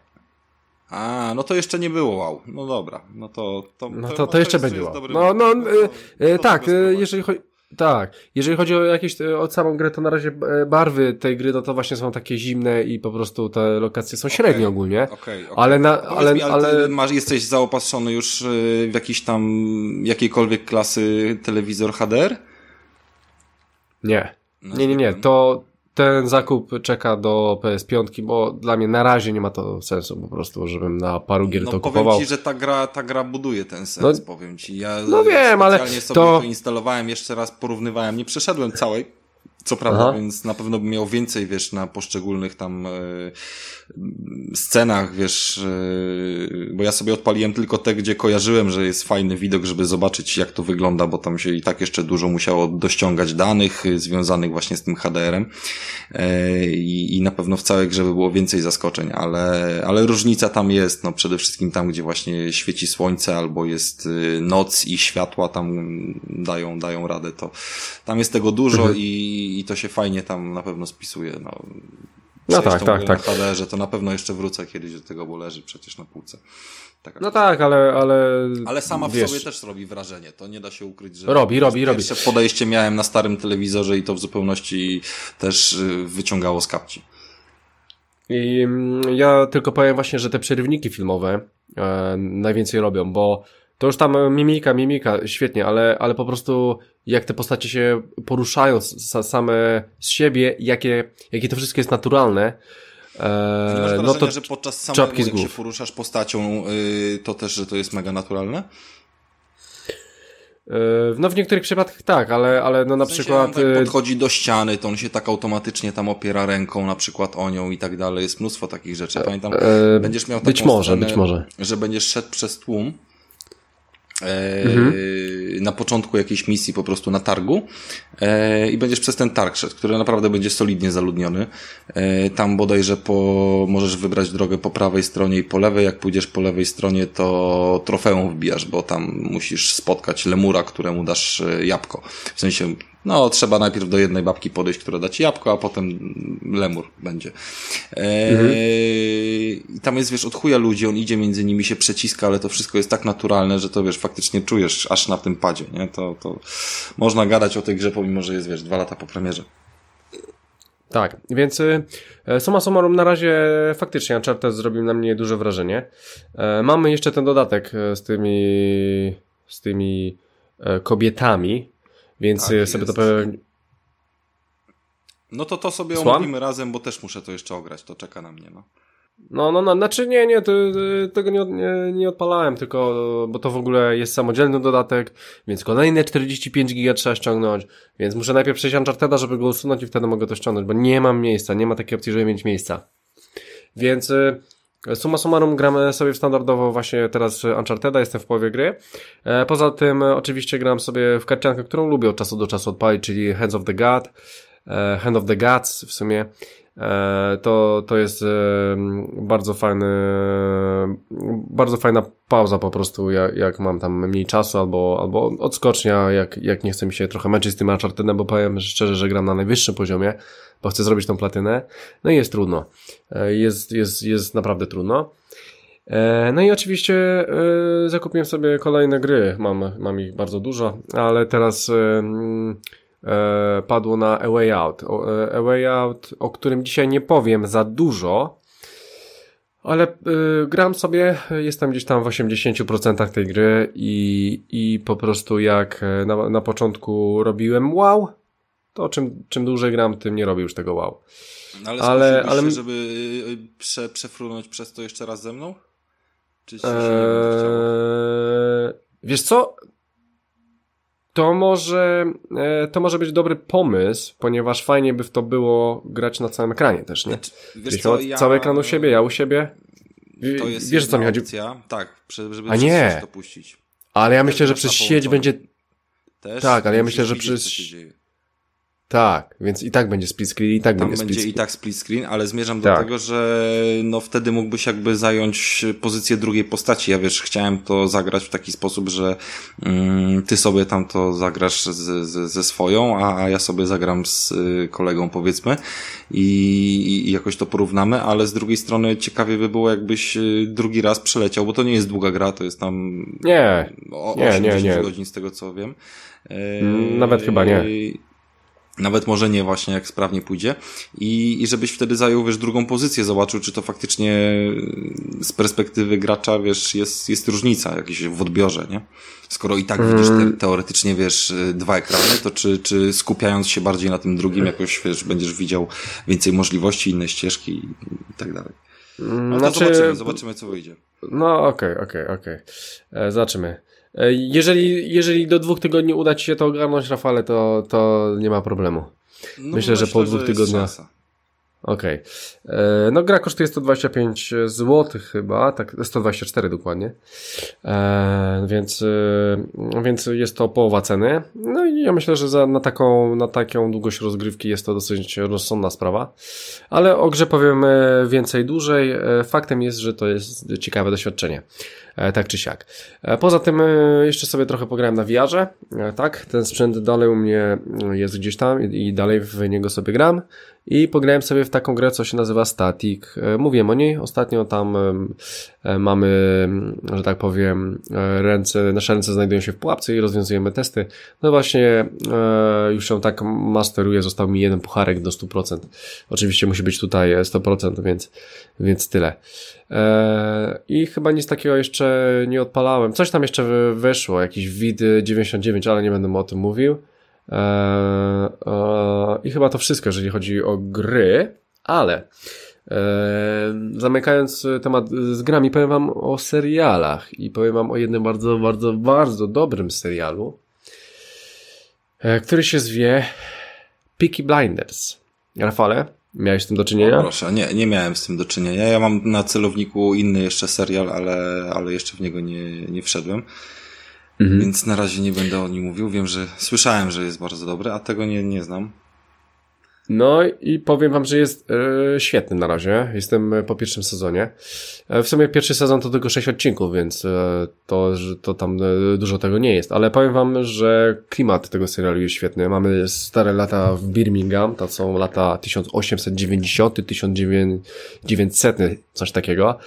A, no to jeszcze nie było wow. No dobra, no to... to no to, to, to jeszcze będzie wow. No, no, no, yy, tak, yy, jeżeli chodzi... Tak, jeżeli chodzi o jakieś, e, o samą grę, to na razie e, barwy tej gry, no to właśnie są takie zimne i po prostu te lokacje są średnie okay, ogólnie. Okay, okay. Ale na, ale, mi, ale, ale... Masz, jesteś zaopatrzony już e, w jakiś tam, jakiejkolwiek klasy telewizor HDR? Nie. No, nie, nie, nie. To, ten zakup czeka do PS5, bo dla mnie na razie nie ma to sensu po prostu, żebym na paru gier no, to kupował. powiem ci, że ta gra, ta gra buduje ten sens, no, powiem ci. Ja no wiem, ale sobie to... to instalowałem, jeszcze raz porównywałem, nie przeszedłem całej, co prawda, Aha. więc na pewno bym miał więcej, wiesz, na poszczególnych tam e, scenach, wiesz, e, bo ja sobie odpaliłem tylko te, gdzie kojarzyłem, że jest fajny widok, żeby zobaczyć, jak to wygląda, bo tam się i tak jeszcze dużo musiało dościągać danych e, związanych właśnie z tym HDR-em e, i, na pewno w całej grze by było więcej zaskoczeń, ale, ale różnica tam jest, no przede wszystkim tam, gdzie właśnie świeci słońce albo jest noc i światła tam dają, dają radę, to tam jest tego dużo mhm. i i to się fajnie tam na pewno spisuje. No, no tak, tak, tak. HD, że to na pewno jeszcze wrócę kiedyś do tego, bo leży przecież na półce. Taka no tak, ale, ale. Ale sama wiesz, w sobie też robi wrażenie. To nie da się ukryć, że. Robi, robi, robi. Pierwsze podejście miałem na starym telewizorze i to w zupełności też y, wyciągało z kapci. I mm, ja tylko powiem właśnie, że te przerywniki filmowe e, najwięcej robią, bo to już tam mimika, mimika, świetnie, ale, ale po prostu jak te postacie się poruszają same z siebie, jakie, jakie to wszystko jest naturalne, E, masz no to że podczas samego jak się poruszasz postacią, yy, to też, że to jest mega naturalne? E, no w niektórych przypadkach tak, ale, ale no na w sensie przykład... Tak y, podchodzi do ściany, to on się tak automatycznie tam opiera ręką na przykład o nią i tak dalej. Jest mnóstwo takich rzeczy. Pamiętam, e, będziesz miał taką być może, scenę, być może. że będziesz szedł przez tłum E, mhm. na początku jakiejś misji po prostu na targu e, i będziesz przez ten targ szedł, który naprawdę będzie solidnie zaludniony. E, tam bodajże po, możesz wybrać drogę po prawej stronie i po lewej. Jak pójdziesz po lewej stronie, to trofeum wbijasz, bo tam musisz spotkać lemura, któremu dasz jabłko. W sensie no, trzeba najpierw do jednej babki podejść, która da ci jabłko, a potem lemur będzie. Eee, mhm. I tam jest, wiesz, od chuja ludzi, on idzie między nimi, się przeciska, ale to wszystko jest tak naturalne, że to, wiesz, faktycznie czujesz aż na tym padzie, nie? To, to można gadać o tej grze, pomimo, że jest, wiesz, dwa lata po premierze. Tak, więc y, e, suma summarum na razie faktycznie Uncharted zrobił na mnie duże wrażenie. E, mamy jeszcze ten dodatek e, z tymi z tymi kobietami, więc tak, sobie jest. to powiem. No to to sobie Słucham? omówimy razem, bo też muszę to jeszcze ograć, to czeka na mnie, no. No, no, no, znaczy nie, nie, to, tego nie, nie, nie odpalałem, tylko, bo to w ogóle jest samodzielny dodatek, więc kolejne 45 giga trzeba ściągnąć, więc muszę najpierw przejść Uncharted'a, żeby go usunąć i wtedy mogę to ściągnąć, bo nie mam miejsca, nie ma takiej opcji, żeby mieć miejsca. Więc y, Suma summarum gramy sobie w standardowo właśnie teraz Uncharted'a, jestem w połowie gry. E, poza tym oczywiście gram sobie w karciankę, którą lubię od czasu do czasu odpalić, czyli Hands of the God. E, Hand of the Gods w sumie, e, to, to jest e, bardzo fajny, bardzo fajna pauza po prostu, jak, jak mam tam mniej czasu albo, albo odskocznia, jak, jak nie chcę mi się trochę męczyć z tym Unchartedem, bo powiem szczerze, że gram na najwyższym poziomie, bo chcę zrobić tą platynę, no i jest trudno. Jest, jest, jest naprawdę trudno. No i oczywiście zakupiłem sobie kolejne gry, mam, mam ich bardzo dużo, ale teraz e, padło na A Way Out. A Way Out, o którym dzisiaj nie powiem za dużo, ale gram sobie, jestem gdzieś tam w 80% tej gry i, i po prostu jak na, na początku robiłem wow, to czym, czym dłużej gram, tym nie robię już tego wow. Ale, ale, ale... Się, żeby prze, przefrunąć przez to jeszcze raz ze mną? Czy się eee, Wiesz co? To może, e, to może być dobry pomysł, ponieważ fajnie by w to było grać na całym ekranie też, nie? Znaczy, wiesz co, ja... Cały ekran u siebie, ja u siebie. To jest wiesz, co mi chodzi? Opcja. Tak, żeby A nie. to puścić. Ale ja myślę, że przez sieć będzie... Też tak, ale ja myślę, że przez... Tak, więc i tak będzie split screen, i tak Tam będzie split screen. i tak split screen, ale zmierzam tak. do tego, że no wtedy mógłbyś jakby zająć pozycję drugiej postaci. Ja wiesz, chciałem to zagrać w taki sposób, że mm, ty sobie tam to zagrasz z, z, ze swoją, a, a ja sobie zagram z y, kolegą powiedzmy i, i jakoś to porównamy, ale z drugiej strony ciekawie by było jakbyś y, drugi raz przeleciał, bo to nie jest długa gra, to jest tam nie, o, nie, nie, nie. godzin z tego co wiem. Nawet chyba nie nawet może nie właśnie jak sprawnie pójdzie i, i żebyś wtedy zajął, wiesz, drugą pozycję, zobaczył, czy to faktycznie z perspektywy gracza, wiesz, jest, jest różnica jakaś w odbiorze, nie? Skoro i tak mm. widzisz te, teoretycznie, wiesz, dwa ekrany, to czy, czy skupiając się bardziej na tym drugim jakoś, wiesz, będziesz widział więcej możliwości, inne ścieżki i, i tak dalej. No znaczy... zobaczymy, zobaczymy co wyjdzie. No okej, okay, okej, okay, okej. Okay. E, zobaczymy. E, jeżeli, jeżeli do dwóch tygodni uda Ci się to ogarnąć, Rafale, to, to nie ma problemu. No myślę, że po dwóch tygodniach. Okej. Okay. E, no gra kosztuje 125 zł chyba, tak 124 dokładnie. E, więc, e, więc jest to połowa ceny. No i ja myślę, że za, na, taką, na taką długość rozgrywki jest to dosyć rozsądna sprawa. Ale o grze powiem więcej dłużej. Faktem jest, że to jest ciekawe doświadczenie. Tak czy siak. Poza tym jeszcze sobie trochę pograłem na VR-ze. Tak, ten sprzęt dalej u mnie jest gdzieś tam i dalej w niego sobie gram i pograłem sobie w taką grę, co się nazywa Static. E, mówiłem o niej ostatnio, tam e, mamy, że tak powiem, e, ręce, nasze ręce znajdują się w pułapce i rozwiązujemy testy. No właśnie, już ją tak masteruję, został mi jeden pucharek do 100%. Oczywiście musi być tutaj 100%, więc, więc tyle. I chyba nic takiego jeszcze nie odpalałem. Coś tam jeszcze wyszło, jakiś WID 99, ale nie będę o tym mówił. E, e, I chyba to wszystko, jeżeli chodzi o gry, ale e, zamykając temat z grami, powiem wam o serialach i powiem wam o jednym bardzo, bardzo, bardzo dobrym serialu, który się zwie Peaky Blinders. Rafale, miałeś z tym do czynienia? O, proszę, nie, nie miałem z tym do czynienia. Ja mam na celowniku inny jeszcze serial, ale, ale jeszcze w niego nie, nie wszedłem. Mhm. Więc na razie nie będę o nim mówił. Wiem, że słyszałem, że jest bardzo dobry, a tego nie, nie znam. No i powiem wam, że jest e, świetny na razie. Jestem e, po pierwszym sezonie. E, w sumie pierwszy sezon to tylko sześć odcinków, więc e, to, to tam e, dużo tego nie jest. Ale powiem wam, że klimat tego serialu jest świetny. Mamy stare lata w Birmingham, to są lata 1890, 1900, coś takiego.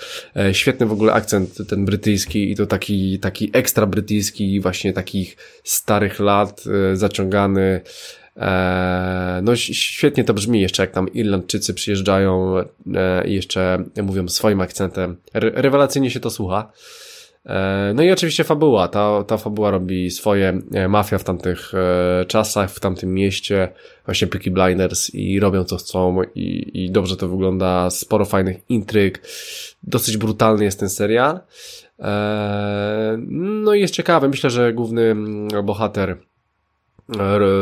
Świetny w ogóle akcent ten brytyjski i to taki, taki ekstra brytyjski, właśnie takich starych lat, zaciągany no świetnie to brzmi jeszcze, jak tam Irlandczycy przyjeżdżają e, i jeszcze mówią swoim akcentem. Rewelacyjnie się to słucha. E, no i oczywiście fabuła. Ta, ta fabuła robi swoje. Mafia w tamtych czasach, w tamtym mieście, właśnie Peaky Blinders i robią co chcą i, i dobrze to wygląda. Sporo fajnych intryg. Dosyć brutalny jest ten serial. No i jest ciekawy. Myślę, że główny mm, bohater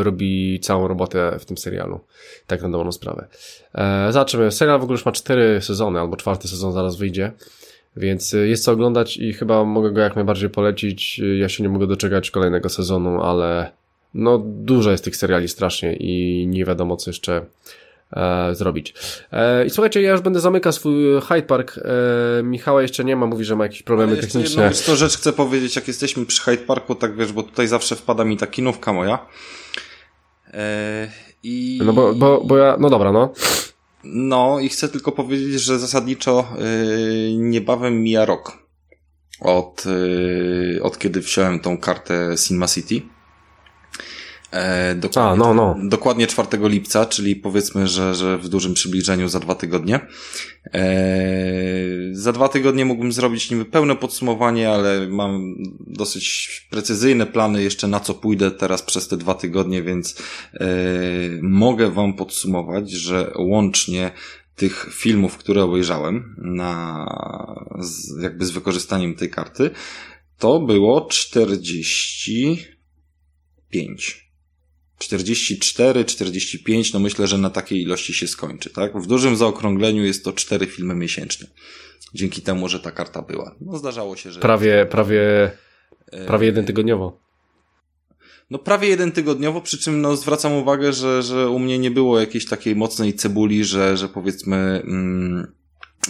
robi całą robotę w tym serialu. Tak na dobrą sprawę. E, zobaczymy. Serial w ogóle już ma cztery sezony, albo czwarty sezon zaraz wyjdzie. Więc e, jest co oglądać i chyba mogę go jak najbardziej polecić. Ja się nie mogę doczekać kolejnego sezonu, ale no dużo jest tych seriali strasznie i nie wiadomo co jeszcze e, zrobić. E, I słuchajcie, ja już będę zamykał swój Hyde Park. E, Michała jeszcze nie ma, mówi, że ma jakieś problemy techniczne. Jedną to rzecz chcę powiedzieć, jak jesteśmy przy Hyde Parku, tak wiesz, bo tutaj zawsze wpada mi ta kinówka moja. E, I... No bo, bo, bo ja, no dobra, no. No i chcę tylko powiedzieć, że zasadniczo yy, niebawem mija rok od, yy, od kiedy wziąłem tą kartę Cinema City. E, dokładnie, A, no, no. dokładnie 4 lipca, czyli powiedzmy, że, że w dużym przybliżeniu za dwa tygodnie. E, za dwa tygodnie mógłbym zrobić niby pełne podsumowanie, ale mam dosyć precyzyjne plany jeszcze na co pójdę teraz przez te dwa tygodnie, więc e, mogę wam podsumować, że łącznie tych filmów, które obejrzałem na, z, jakby z wykorzystaniem tej karty, to było 45. 44, 45, no myślę, że na takiej ilości się skończy, tak? W dużym zaokrągleniu jest to 4 filmy miesięcznie. Dzięki temu, że ta karta była. No zdarzało się, że... Prawie, prawie, prawie jeden tygodniowo. No prawie jeden tygodniowo, przy czym no zwracam uwagę, że, że u mnie nie było jakiejś takiej mocnej cebuli, że, że powiedzmy... Mm,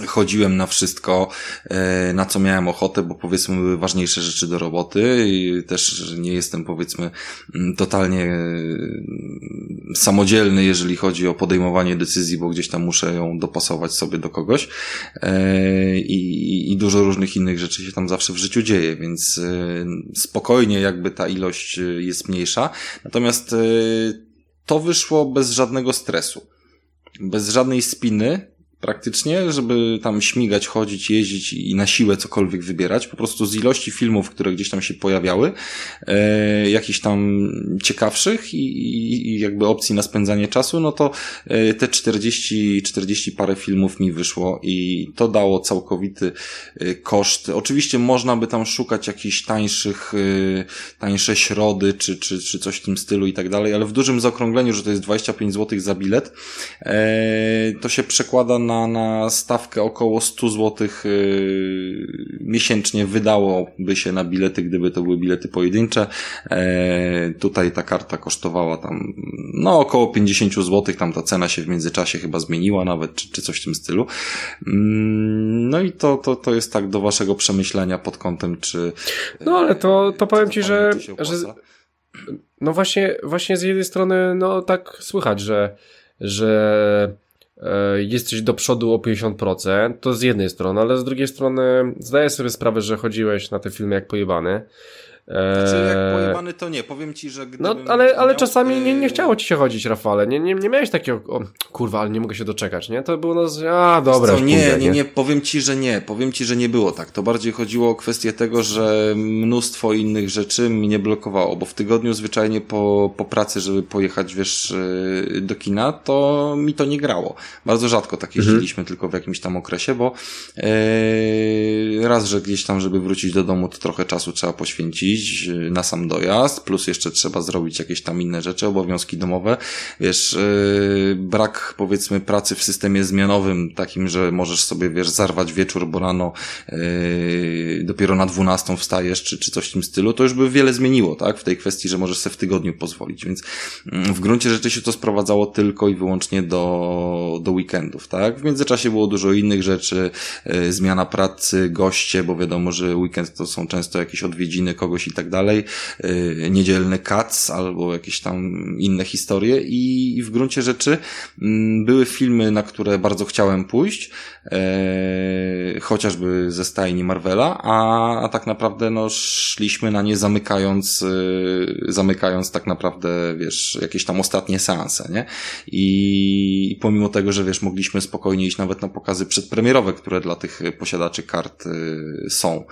chodziłem na wszystko, e, na co miałem ochotę, bo powiedzmy były ważniejsze rzeczy do roboty i też nie jestem powiedzmy mm, totalnie mm, samodzielny, jeżeli chodzi o podejmowanie decyzji, bo gdzieś tam muszę ją dopasować sobie do kogoś e, i, i dużo różnych innych rzeczy się tam zawsze w życiu dzieje, więc e, spokojnie jakby ta ilość jest mniejsza. Natomiast to wyszło bez żadnego stresu. Bez żadnej spiny, praktycznie, żeby tam śmigać, chodzić, jeździć i na siłę cokolwiek wybierać. Po prostu z ilości filmów, które gdzieś tam się pojawiały, e, jakichś tam ciekawszych i, i, jakby opcji na spędzanie czasu, no to e, te 40, 40 parę filmów mi wyszło i to dało całkowity e, koszt. Oczywiście można by tam szukać jakichś tańszych, e, tańsze środy, czy, czy, czy coś w tym stylu i tak dalej, ale w dużym zaokrągleniu, że to jest 25 zł za bilet, e, to się przekłada na na, stawkę około 100 zł yy, miesięcznie wydałoby się na bilety, gdyby to były bilety pojedyncze. E, tutaj ta karta kosztowała tam no około 50 zł, tam ta cena się w międzyczasie chyba zmieniła nawet, czy, czy coś w tym stylu. Mm, no i to, to, to jest tak do waszego przemyślenia pod kątem, czy... No ale to, to powiem ci, że, że no właśnie, właśnie z jednej strony, no tak słychać, że, że E, jesteś do przodu o 50%, to z jednej strony, ale z drugiej strony zdaję sobie sprawę, że chodziłeś na te filmy jak pojebany znaczy, jak eee, pojebany to nie, powiem ci, że No, ale, ale czasami nie, nie chciało ci się chodzić, Rafale, nie, nie, nie miałeś takiego, o, kurwa, ale nie mogę się doczekać, nie? To było no, a dobra, co, nie, pójdę, nie, nie, powiem ci, że nie, powiem ci, że nie było tak, to bardziej chodziło o kwestię tego, że mnóstwo innych rzeczy mnie blokowało, bo w tygodniu zwyczajnie po, po pracy, żeby pojechać, wiesz, y, do kina, to mi to nie grało. Bardzo rzadko tak mhm. jeździliśmy, mhm. tylko w jakimś tam okresie, bo yy, raz, że gdzieś tam, żeby wrócić do domu, to trochę czasu trzeba poświęcić, Y, na sam dojazd, plus jeszcze trzeba zrobić jakieś tam inne rzeczy, obowiązki domowe. Wiesz, yy, brak powiedzmy pracy w systemie zmianowym, takim, że możesz sobie, wiesz, zarwać wieczór, bo rano yy, dopiero na dwunastą wstajesz, czy, czy coś w tym stylu, to już by wiele zmieniło, tak? W tej kwestii, że możesz sobie w tygodniu pozwolić, więc yy, w gruncie rzeczy się to sprowadzało tylko i wyłącznie do, do weekendów, tak? W międzyczasie było dużo innych rzeczy, yy, zmiana pracy, goście, bo wiadomo, że weekend to są często jakieś odwiedziny kogoś i tak dalej, y, niedzielny kac albo jakieś tam inne historie. I w gruncie rzeczy mm, były filmy, na które bardzo chciałem pójść, e, chociażby ze stajni Marvela, a, a tak naprawdę no szliśmy na nie zamykając, y, zamykając tak naprawdę, wiesz, jakieś tam ostatnie seanse, nie? I pomimo tego, że wiesz, mogliśmy spokojnie iść nawet na pokazy przedpremierowe, które dla tych posiadaczy kart y, są,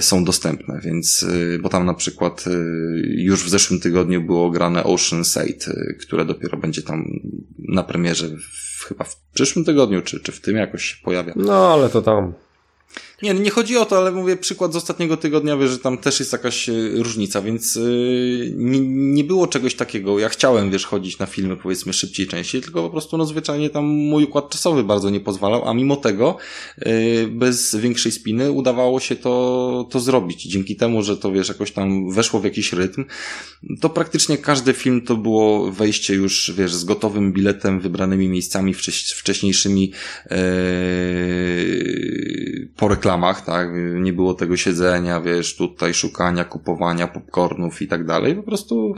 są dostępne, więc bo tam na przykład y, już w zeszłym tygodniu było grane Ocean's 8, y, które dopiero będzie tam na premierze w, chyba w przyszłym tygodniu, czy, czy w tym jakoś się pojawia. No, ale to tam Nie, nie chodzi o to, ale mówię przykład z ostatniego tygodnia, wiesz, że tam też jest jakaś e, różnica, więc yy, nie, nie było czegoś takiego. Ja chciałem, wiesz, chodzić na filmy powiedzmy szybciej, częściej, tylko po prostu no zwyczajnie tam mój układ czasowy bardzo nie pozwalał, a mimo tego yy, bez większej spiny udawało się to, to zrobić. Dzięki temu, że to wiesz, jakoś tam weszło w jakiś rytm, to praktycznie każdy film to było wejście już, wiesz, z gotowym biletem, wybranymi miejscami wcześniejszymi yy, po reklamach, tak? Nie było tego siedzenia, wiesz, tutaj szukania, kupowania popcornów i tak dalej. Po prostu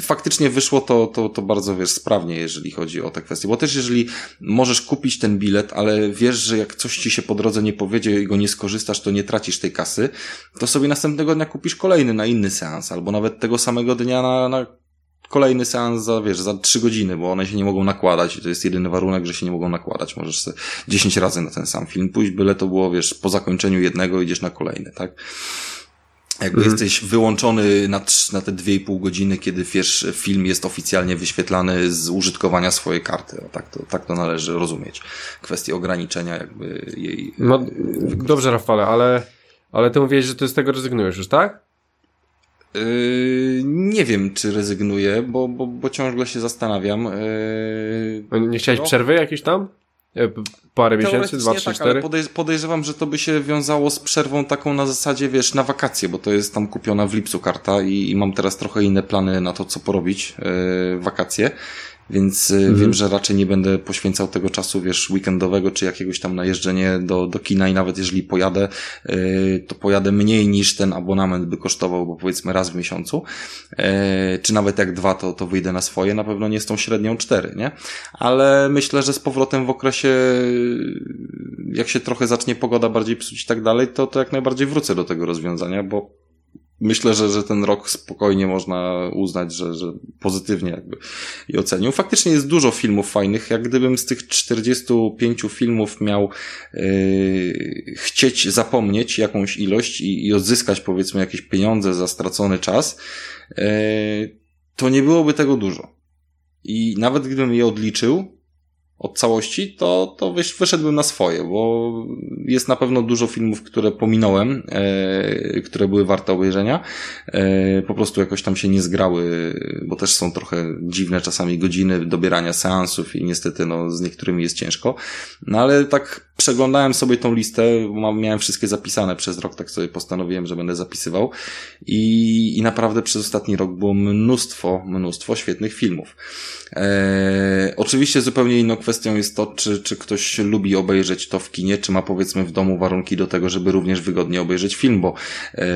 faktycznie wyszło to, to, to bardzo, wiesz, sprawnie, jeżeli chodzi o te kwestie. Bo też jeżeli możesz kupić ten bilet, ale wiesz, że jak coś ci się po drodze nie powiedzie i go nie skorzystasz, to nie tracisz tej kasy, to sobie następnego dnia kupisz kolejny na inny seans, albo nawet tego samego dnia na, na kolejny seans za, wiesz, za trzy godziny, bo one się nie mogą nakładać i to jest jedyny warunek, że się nie mogą nakładać. Możesz sobie 10 razy na ten sam film pójść, byle to było, wiesz, po zakończeniu jednego idziesz na kolejny, tak? Jakby mhm. jesteś wyłączony na, na te dwie i pół godziny, kiedy wiesz, film jest oficjalnie wyświetlany z użytkowania swojej karty. O, tak, to, tak to należy rozumieć. Kwestie ograniczenia jakby jej. No, dobrze, Rafale, ale, ale ty mówiłeś, że ty z tego rezygnujesz już, tak? Yy, nie wiem, czy rezygnuję, bo, bo, bo ciągle się zastanawiam. Yy, nie chciałeś no. przerwy jakieś tam? E, parę miesięcy, dwa, trzy, tak, cztery? podejrzewam, że to by się wiązało z przerwą taką na zasadzie, wiesz, na wakacje, bo to jest tam kupiona w lipcu karta i, i mam teraz trochę inne plany na to, co porobić yy, wakacje więc mhm. wiem, że raczej nie będę poświęcał tego czasu, wiesz, weekendowego, czy jakiegoś tam najeżdżenie do, do kina i nawet jeżeli pojadę, y, to pojadę mniej niż ten abonament by kosztował, bo powiedzmy raz w miesiącu, y, czy nawet jak dwa, to, to wyjdę na swoje, na pewno nie z tą średnią cztery, nie? Ale myślę, że z powrotem w okresie, jak się trochę zacznie pogoda bardziej psuć i tak dalej, to, to jak najbardziej wrócę do tego rozwiązania, bo myślę, że, że ten rok spokojnie można uznać, że, że pozytywnie jakby i ocenił. Faktycznie jest dużo filmów fajnych. Jak gdybym z tych 45 filmów miał yy, chcieć zapomnieć jakąś ilość i, i odzyskać powiedzmy jakieś pieniądze za stracony czas, yy, to nie byłoby tego dużo. I nawet gdybym je odliczył, od całości, to, to wyszedłbym na swoje, bo jest na pewno dużo filmów, które pominąłem, e, które były warte obejrzenia. E, po prostu jakoś tam się nie zgrały, bo też są trochę dziwne czasami godziny dobierania seansów i niestety no, z niektórymi jest ciężko. No ale tak przeglądałem sobie tą listę, miałem wszystkie zapisane przez rok, tak sobie postanowiłem, że będę zapisywał i, i naprawdę przez ostatni rok było mnóstwo, mnóstwo świetnych filmów. E, oczywiście zupełnie inną kwestią jest to, czy, czy ktoś lubi obejrzeć to w kinie, czy ma powiedzmy w domu warunki do tego, żeby również wygodnie obejrzeć film, bo e,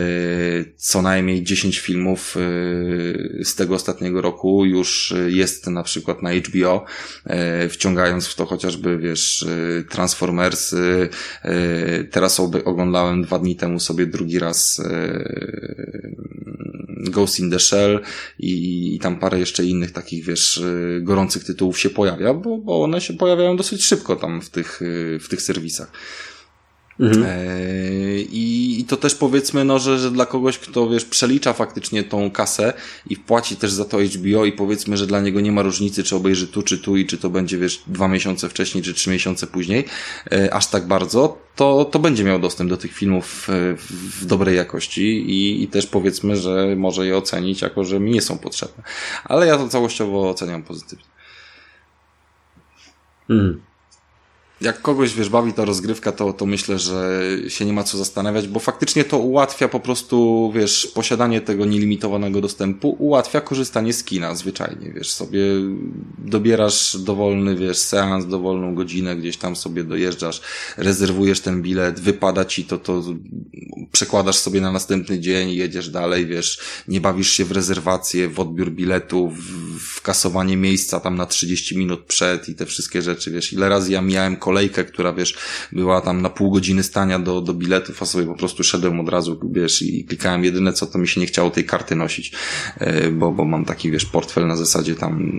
co najmniej 10 filmów e, z tego ostatniego roku już jest na przykład na HBO, e, wciągając w to chociażby, wiesz, e, Transformers. E, teraz oglądałem dwa dni temu sobie drugi raz Ghost in the Shell i, i tam parę jeszcze innych takich, wiesz, y, gorących tytułów się pojawia, bo, bo one się pojawiają dosyć szybko tam w tych, y, w tych serwisach. Mhm. E, I, I to też powiedzmy, no, że, że dla kogoś, kto wiesz, przelicza faktycznie tą kasę i płaci też za to HBO i powiedzmy, że dla niego nie ma różnicy, czy obejrzy tu, czy tu i czy to będzie, wiesz, dwa miesiące wcześniej, czy trzy miesiące później, e, aż tak bardzo, to, to będzie miał dostęp do tych filmów w, w dobrej jakości i, i też powiedzmy, że może je ocenić jako, że mi nie są potrzebne. Ale ja to całościowo oceniam pozytywnie. Mhm jak kogoś, wiesz, bawi ta rozgrywka, to, to myślę, że się nie ma co zastanawiać, bo faktycznie to ułatwia po prostu, wiesz, posiadanie tego nielimitowanego dostępu, ułatwia korzystanie z kina zwyczajnie, wiesz, sobie dobierasz dowolny, wiesz, seans, dowolną godzinę, gdzieś tam sobie dojeżdżasz, rezerwujesz ten bilet, wypada ci to, to przekładasz sobie na następny dzień jedziesz dalej, wiesz, nie bawisz się w rezerwację, w odbiór biletu, w, w kasowanie miejsca tam na 30 minut przed i te wszystkie rzeczy, wiesz, ile razy ja miałem kolejkę, która wiesz, była tam na pół godziny stania do, do biletów, a sobie po prostu szedłem od razu, wiesz, i klikałem jedyne co, to mi się nie chciało tej karty nosić, e, bo, bo mam taki, wiesz, portfel na zasadzie tam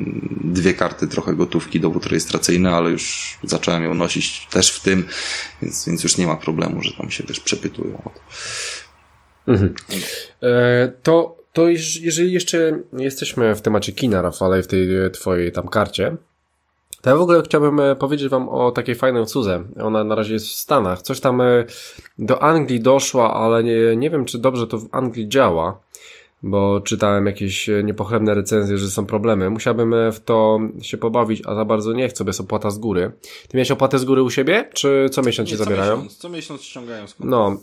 dwie karty, trochę gotówki, dowód rejestracyjny, ale już zacząłem ją nosić też w tym, więc, więc już nie ma problemu, że tam się, wiesz, przepytują o to. Mhm. E, to, to jeżeli jeszcze jesteśmy w temacie kina, Rafale, w tej twojej tam karcie, To ja w ogóle chciałbym e, powiedzieć wam o takiej fajnej usłudze. Ona na razie jest w Stanach. Coś tam e, do Anglii doszła, ale nie, nie wiem, czy dobrze to w Anglii działa, bo czytałem jakieś e, niepochlebne recenzje, że są problemy. Musiałbym w to się pobawić, a za bardzo nie chcę, bo jest opłata z góry. Ty miałeś opłatę z góry u siebie, czy co miesiąc nie, ci zabierają? Co miesiąc, co miesiąc ściągają skąd. No,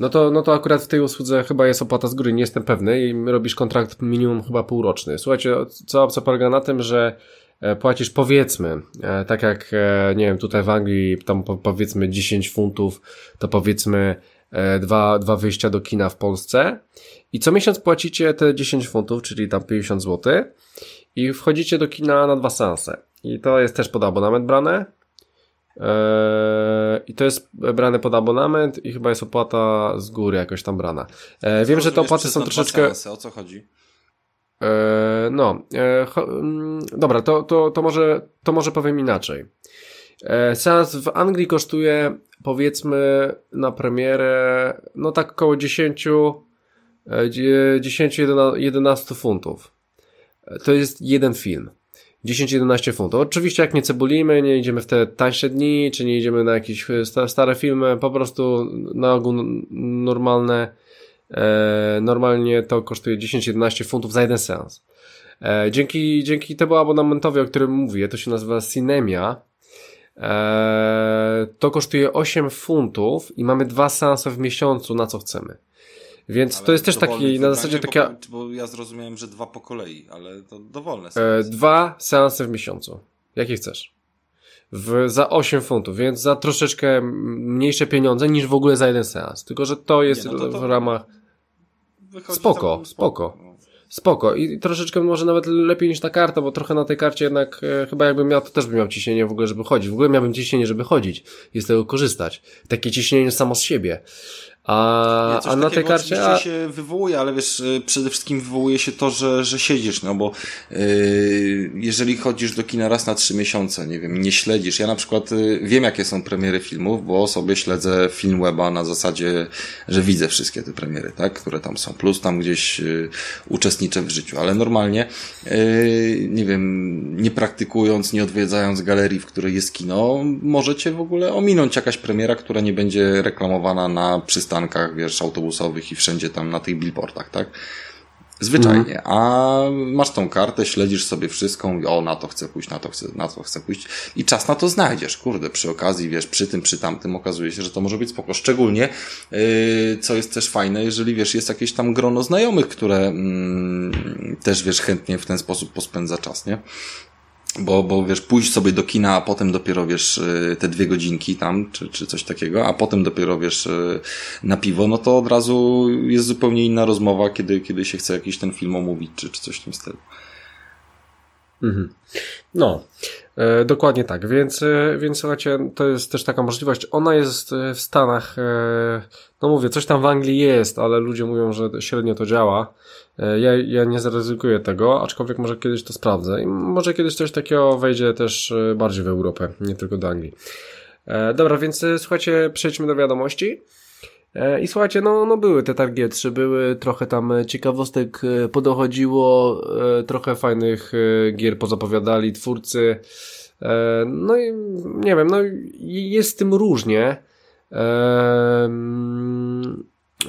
no to, no to akurat w tej usłudze chyba jest opłata z góry, nie jestem pewny i robisz kontrakt minimum chyba półroczny. Słuchajcie, co, co polega na tym, że płacisz powiedzmy, e, tak jak, e, nie wiem, tutaj w Anglii tam powiedzmy 10 funtów, to powiedzmy dwa, dwa wyjścia do kina w Polsce i co miesiąc płacicie te 10 funtów, czyli tam 50 zł i wchodzicie do kina na dwa seanse. I to jest też pod abonament brane, I to jest brane pod abonament i chyba jest opłata z góry jakoś tam brana. Wiem, że te opłaty są troszeczkę. O co chodzi? Eee, no, mm, dobra, to, to, to, może, to może powiem inaczej. Seans w Anglii kosztuje powiedzmy na premierę no tak około 10 10-11 funtów. To jest jeden film. 10-11 funtów. Oczywiście jak nie cebulimy, nie idziemy w te tańsze dni, czy nie idziemy na jakieś e, stare filmy, po prostu na ogół normalne, e, normalnie to kosztuje 10-11 funtów za jeden seans. E, dzięki, dzięki temu abonamentowi, o którym mówię, to się nazywa Cinemia, e, to kosztuje 8 funtów i mamy dwa seanse w miesiącu, na co chcemy. Więc ale to jest też taki, na zasadzie taka... Bo ja zrozumiałem, że dwa po kolei, ale to dowolne E, dwa seanse w miesiącu. Jakie chcesz. W, za 8 funtów, więc za troszeczkę mniejsze pieniądze niż w ogóle za jeden seans. Tylko, że to jest Nie, no to, to w ramach... Spoko, spoko. spoko. No. Spoko. I troszeczkę może nawet lepiej niż ta karta, bo trochę na tej karcie jednak e, chyba jakbym miał, to też bym miał ciśnienie w ogóle, żeby chodzić. W ogóle miałbym ciśnienie, żeby chodzić i z tego korzystać. Takie ciśnienie samo z siebie. A, a na tej karcie. A... się wywołuje, ale wiesz, y, przede wszystkim wywołuje się to, że, że siedzisz, no bo yy, jeżeli chodzisz do kina raz na trzy miesiące, nie wiem, nie śledzisz. Ja na przykład yy, wiem, jakie są premiery filmów, bo sobie śledzę film weba na zasadzie, że widzę wszystkie te premiery, tak, które tam są. Plus tam gdzieś yy, uczestniczę w życiu, ale normalnie, yy, nie wiem, nie praktykując, nie odwiedzając galerii, w której jest kino, możecie w ogóle ominąć jakaś premiera, która nie będzie reklamowana na przystanku przystankach, wiesz, autobusowych i wszędzie tam na tych billboardach, tak? Zwyczajnie. Mhm. A masz tą kartę, śledzisz sobie wszystko, o, na to chcę pójść, na to chcę, na to chcę pójść i czas na to znajdziesz. Kurde, przy okazji, wiesz, przy tym, przy tamtym okazuje się, że to może być spoko. Szczególnie, yy, co jest też fajne, jeżeli, wiesz, jest jakieś tam grono znajomych, które yy, też, wiesz, chętnie w ten sposób pospędza czas, nie? Bo, bo wiesz, pójść sobie do kina, a potem dopiero wiesz, y, te dwie godzinki tam, czy, czy coś takiego, a potem dopiero wiesz, y, na piwo, no to od razu jest zupełnie inna rozmowa, kiedy, kiedy się chce jakiś ten film omówić, czy, czy coś w tym stylu. Mhm. No, e, dokładnie tak, więc, e, więc słuchajcie, to jest też taka możliwość. Ona jest e, w Stanach, e, no mówię, coś tam w Anglii jest, ale ludzie mówią, że średnio to działa. E, ja, ja nie zaryzykuję tego, aczkolwiek może kiedyś to sprawdzę i może kiedyś coś takiego wejdzie też e, bardziej w Europę, nie tylko do Anglii. Dobra, więc słuchajcie, przejdźmy do wiadomości. I słuchajcie, no, no były te targi 3 były trochę tam ciekawostek podochodziło, trochę fajnych gier pozapowiadali twórcy. No i nie wiem, no jest z tym różnie.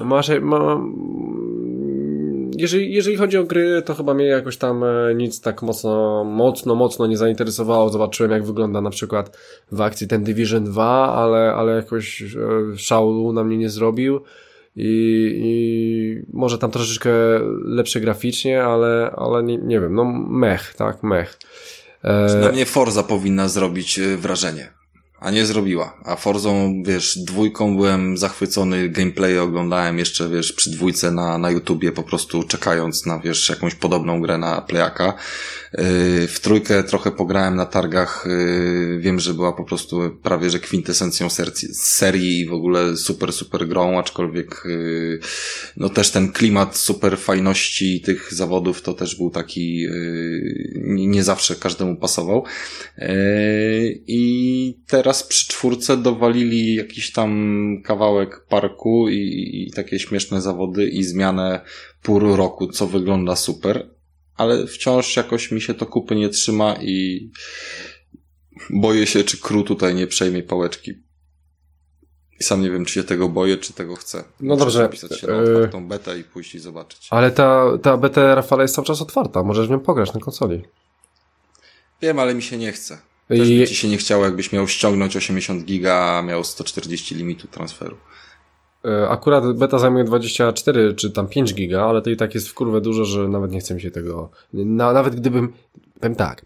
Masz, ma, jeżeli, jeżeli chodzi o gry, to chyba mnie jakoś tam e, nic tak mocno, mocno, mocno nie zainteresowało. Zobaczyłem, jak wygląda na przykład w akcji ten Division 2, ale, ale jakoś e, szału na mnie nie zrobił. I, i może tam troszeczkę lepsze graficznie, ale, ale nie, nie wiem, no mech, tak, mech. E... Na mnie Forza powinna zrobić e, wrażenie a nie zrobiła. A Forzą, wiesz, dwójką byłem zachwycony, gameplay oglądałem jeszcze, wiesz, przy dwójce na, na YouTubie, po prostu czekając na, wiesz, jakąś podobną grę na Playaka. Yy, w trójkę trochę pograłem na targach, yy, wiem, że była po prostu prawie, że kwintesencją serii i w ogóle super, super grą, aczkolwiek yy, no też ten klimat super fajności tych zawodów to też był taki nie zawsze każdemu pasował. I teraz przy czwórce dowalili jakiś tam kawałek parku i, i takie śmieszne zawody i zmianę pół roku, co wygląda super ale wciąż jakoś mi się to kupy nie trzyma i boję się, czy Kru tutaj nie przejmie pałeczki. I sam nie wiem, czy się tego boję, czy tego chcę. No Muszę dobrze. Zapisać się na otwartą betę i pójść i zobaczyć. Ale ta, ta beta Rafale jest cały czas otwarta. Możesz w nią pograć na konsoli. Wiem, ale mi się nie chce. Też I... by ci się nie chciało, jakbyś miał ściągnąć 80 giga, a miał 140 limitu transferu. E, akurat beta zajmuje 24 czy tam 5 giga, ale to i tak jest w kurwę dużo, że nawet nie chce mi się tego. Na, nawet gdybym. Powiem tak.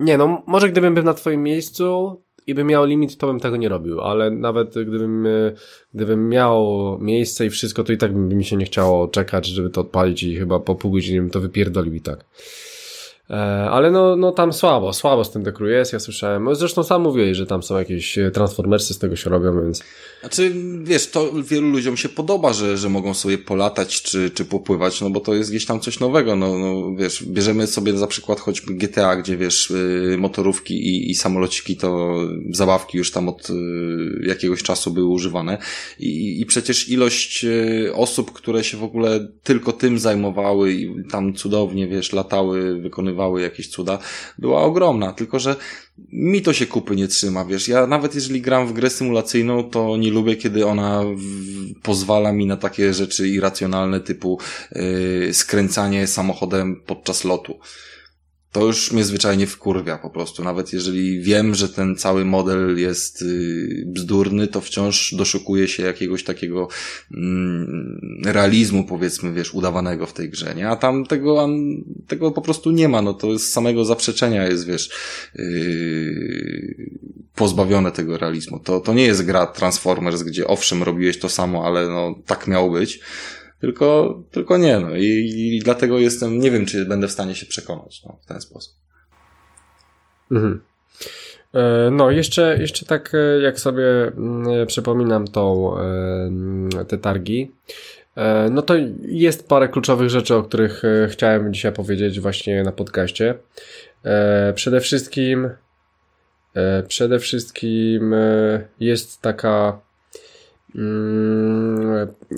Nie, no może gdybym był na Twoim miejscu i bym miał limit, to bym tego nie robił, ale nawet gdybym, e, gdybym miał miejsce i wszystko, to i tak by mi się nie chciało czekać, żeby to odpalić i chyba po pół godziny bym to wypierdolił i tak. E, ale no, no tam słabo, słabo z tym Crew jest, ja słyszałem. Zresztą sam mówiłeś, że tam są jakieś e, transformersy z tego się robią, więc... Znaczy, wiesz, to wielu ludziom się podoba, że, że mogą sobie polatać czy, czy popływać, no bo to jest gdzieś tam coś nowego, no, no wiesz, bierzemy sobie za przykład choćby GTA, gdzie wiesz, y, motorówki i, i samolociki to zabawki już tam od jakiegoś czasu były używane i, i przecież ilość osób, które się w ogóle tylko tym zajmowały i tam cudownie, wiesz, latały, wykonywały wykonywały jakieś cuda, była ogromna. Tylko, że mi to się kupy nie trzyma, wiesz. Ja nawet jeżeli gram w grę symulacyjną, to nie lubię, kiedy ona pozwala mi na takie rzeczy irracjonalne typu yy, skręcanie samochodem podczas lotu to już mnie zwyczajnie wkurwia po prostu. Nawet jeżeli wiem, że ten cały model jest y, bzdurny, to wciąż doszukuje się jakiegoś takiego mm, realizmu, powiedzmy, wiesz, udawanego w tej grze, nie? A tam tego, tego po prostu nie ma, no to z samego zaprzeczenia jest, wiesz, yy, pozbawione tego realizmu. To, to nie jest gra Transformers, gdzie owszem, robiłeś to samo, ale no tak miało być tylko, tylko nie, no. I, I dlatego jestem, nie wiem, czy będę w stanie się przekonać no, w ten sposób. Mhm. E, no, jeszcze, jeszcze tak e, jak sobie mm, przypominam tą, e, te targi, no to jest parę kluczowych rzeczy, o których chciałem dzisiaj powiedzieć właśnie na podcaście. Przede wszystkim przede wszystkim jest taka Mm,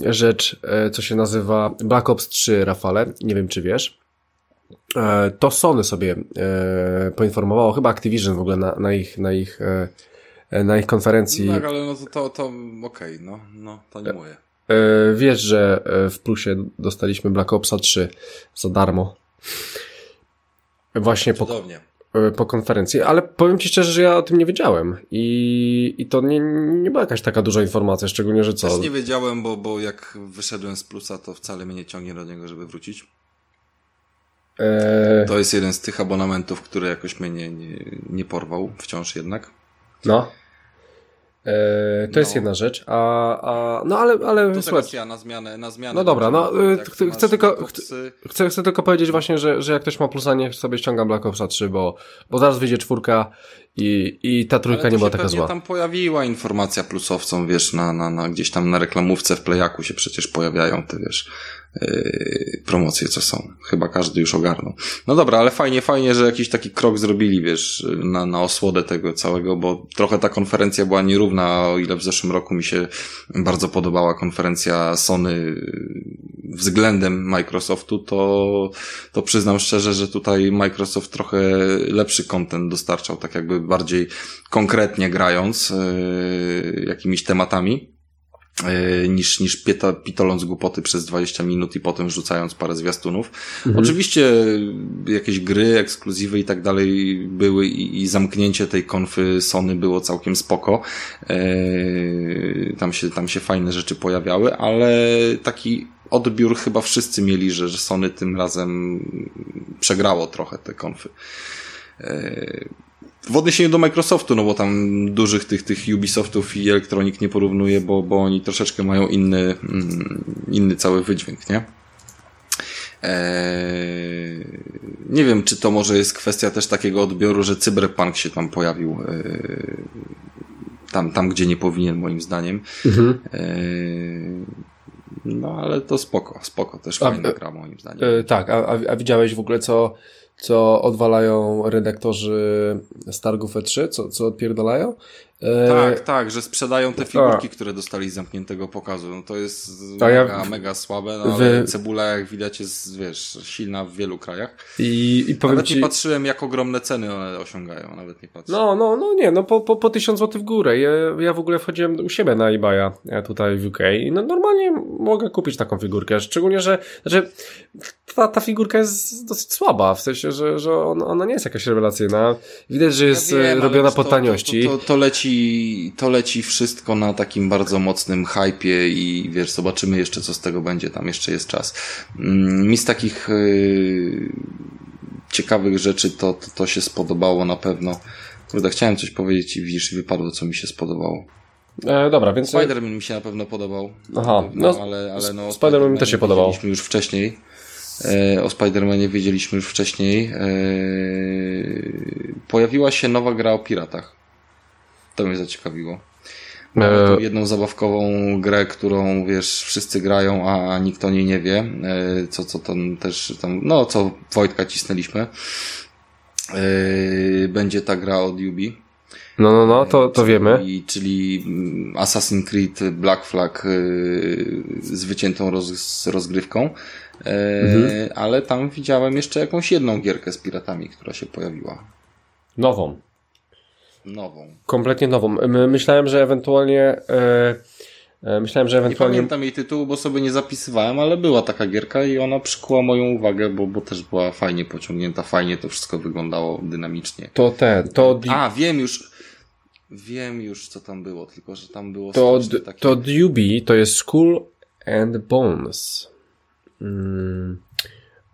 rzecz, e, co się nazywa Black Ops 3, Rafale. Nie wiem, czy wiesz. E, to Sony sobie e, poinformowało, chyba Activision w ogóle na, na ich, na ich, na ich konferencji. No tak, ale no to, to, to okej, okay, no, no, to nie moje. Wiesz, że w plusie dostaliśmy Black Opsa 3 za darmo. Właśnie po, po konferencji, ale powiem Ci szczerze, że ja o tym nie wiedziałem i, i to nie, nie była jakaś taka duża informacja, szczególnie, że co? Też nie wiedziałem, bo, bo jak wyszedłem z plusa, to wcale mnie nie ciągnie do niego, żeby wrócić. Eee... To jest jeden z tych abonamentów, który jakoś mnie nie, nie, nie porwał, wciąż jednak. No. E, to no. jest jedna rzecz, a, a no ale, ale to słuchaj. ja na zmianę, na zmianę. No dobra, no y, chcę, chcę tylko, chcę, chcę tylko powiedzieć właśnie, że, że jak ktoś ma plusa, niech sobie ściągam Black Opsa 3, bo, bo zaraz wyjdzie czwórka i, i ta trójka nie była taka zła. tam pojawiła informacja plusowcą, wiesz, na, na, na gdzieś tam na reklamówce w Playaku się przecież pojawiają te, wiesz, yy, promocje, co są. Chyba każdy już ogarnął. No dobra, ale fajnie, fajnie, że jakiś taki krok zrobili, wiesz, na, na osłodę tego całego, bo trochę ta konferencja była nierówna, o ile w zeszłym roku mi się bardzo podobała konferencja Sony względem Microsoftu, to, to przyznam szczerze, że tutaj Microsoft trochę lepszy content dostarczał, tak jakby bardziej konkretnie grając yy, jakimiś tematami yy, niż, niż pieta, pitoląc głupoty przez 20 minut i potem rzucając parę zwiastunów. Mhm. Oczywiście jakieś gry, ekskluzywy i tak dalej były i, i zamknięcie tej konfy Sony było całkiem spoko. Yy, tam się, tam się fajne rzeczy pojawiały, ale taki odbiór chyba wszyscy mieli, że, że Sony tym razem przegrało trochę te konfy. W odniesieniu do Microsoftu, no bo tam dużych tych, tych Ubisoftów i Electronic nie porównuje, bo, bo oni troszeczkę mają inny, mm, inny cały wydźwięk, nie? Eee, nie wiem, czy to może jest kwestia też takiego odbioru, że Cyberpunk się tam pojawił eee, tam, tam, gdzie nie powinien, moim zdaniem. Mhm. Eee, no, ale to spoko, spoko, też fajna gra, moim zdaniem. E, tak, a, a widziałeś w ogóle, co co odwalają redaktorzy z targów E3, co, co odpierdalają. E, tak, tak, że sprzedają te figurki, które dostali z zamkniętego pokazu. No to jest mega, ja... mega słabe, no ale cebula, jak widać, jest, wiesz, silna w wielu krajach. I, i powiem nawet ci... nie patrzyłem, jak ogromne ceny one osiągają, nawet nie patrzyłem. No, no, no nie, no po, po, po 1000 zł w górę. Ja, ja w ogóle wchodziłem u siebie na eBaya tutaj w UK i no normalnie mogę kupić taką figurkę, szczególnie, że znaczy, ta, ta figurka jest dosyć słaba, w sensie, że, że ona, ona nie jest jakaś rewelacyjna. Widać, że jest ja wiem, robiona po taniości. To, to, to, leci, to leci wszystko na takim bardzo mocnym hypie i wiesz, zobaczymy jeszcze, co z tego będzie, tam jeszcze jest czas. Mm, mi z takich yy, ciekawych rzeczy to, to, to się spodobało na pewno. Kurde, chciałem coś powiedzieć i widzisz, wypadło, co mi się spodobało. E, dobra, więc... Spider-Man mi się na pewno podobał. Aha, no, no ale, ale no... Spider-Man mi też się podobał. już wcześniej. E, o Spider-Manie wiedzieliśmy już wcześniej. E, pojawiła się nowa gra o piratach. To mnie zaciekawiło. Mamy e... jedną zabawkową grę, którą wiesz, wszyscy grają, a nikt o niej nie wie. Co, co tam też tam, no co Wojtka cisnęliśmy. Będzie ta gra od Ubi. No, no, no, to, to czyli, wiemy. Czyli mm, Assassin's Creed Black Flag z wyciętą roz, rozgrywką. Mhm. Ale tam widziałem jeszcze jakąś jedną gierkę z piratami, która się pojawiła. Nową. Nową. Kompletnie nową. Myślałem, że ewentualnie. E, e, myślałem, że ewentualnie. Nie pamiętam jej tytułu, bo sobie nie zapisywałem, ale była taka gierka i ona przykuła moją uwagę, bo, bo też była fajnie pociągnięta, fajnie to wszystko wyglądało dynamicznie. To ten, to. A, wiem już. Wiem już, co tam było, tylko że tam było. To, takie... to Dubi to jest School and Bones. Mm,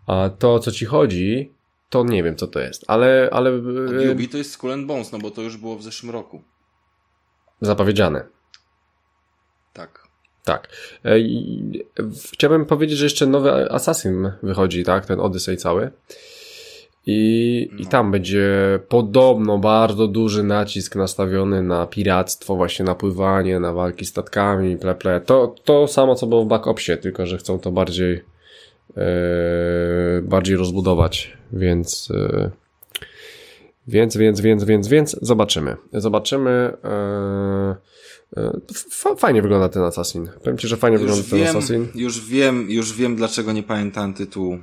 a to, o co ci chodzi, to nie wiem, co to jest, ale... ale Yubi to jest Skull and Bones, no bo to już było w zeszłym roku. Zapowiedziane. Tak. Tak. E, chciałbym powiedzieć, że jeszcze nowy Assassin wychodzi, tak? Ten Odyssey cały. I, no. I tam będzie podobno bardzo duży nacisk nastawiony na piractwo, właśnie na pływanie, na walki statkami, ple, ple. To, to samo, co było w Back Opsie, tylko że chcą to bardziej E, bardziej rozbudować, więc e, więc, więc, więc, więc, więc zobaczymy. Zobaczymy. E, fajnie wygląda ten Assassin. Powiem Ci, że fajnie już wygląda wiem, ten Assassin. Już wiem, już wiem, dlaczego nie pamiętam tytułu.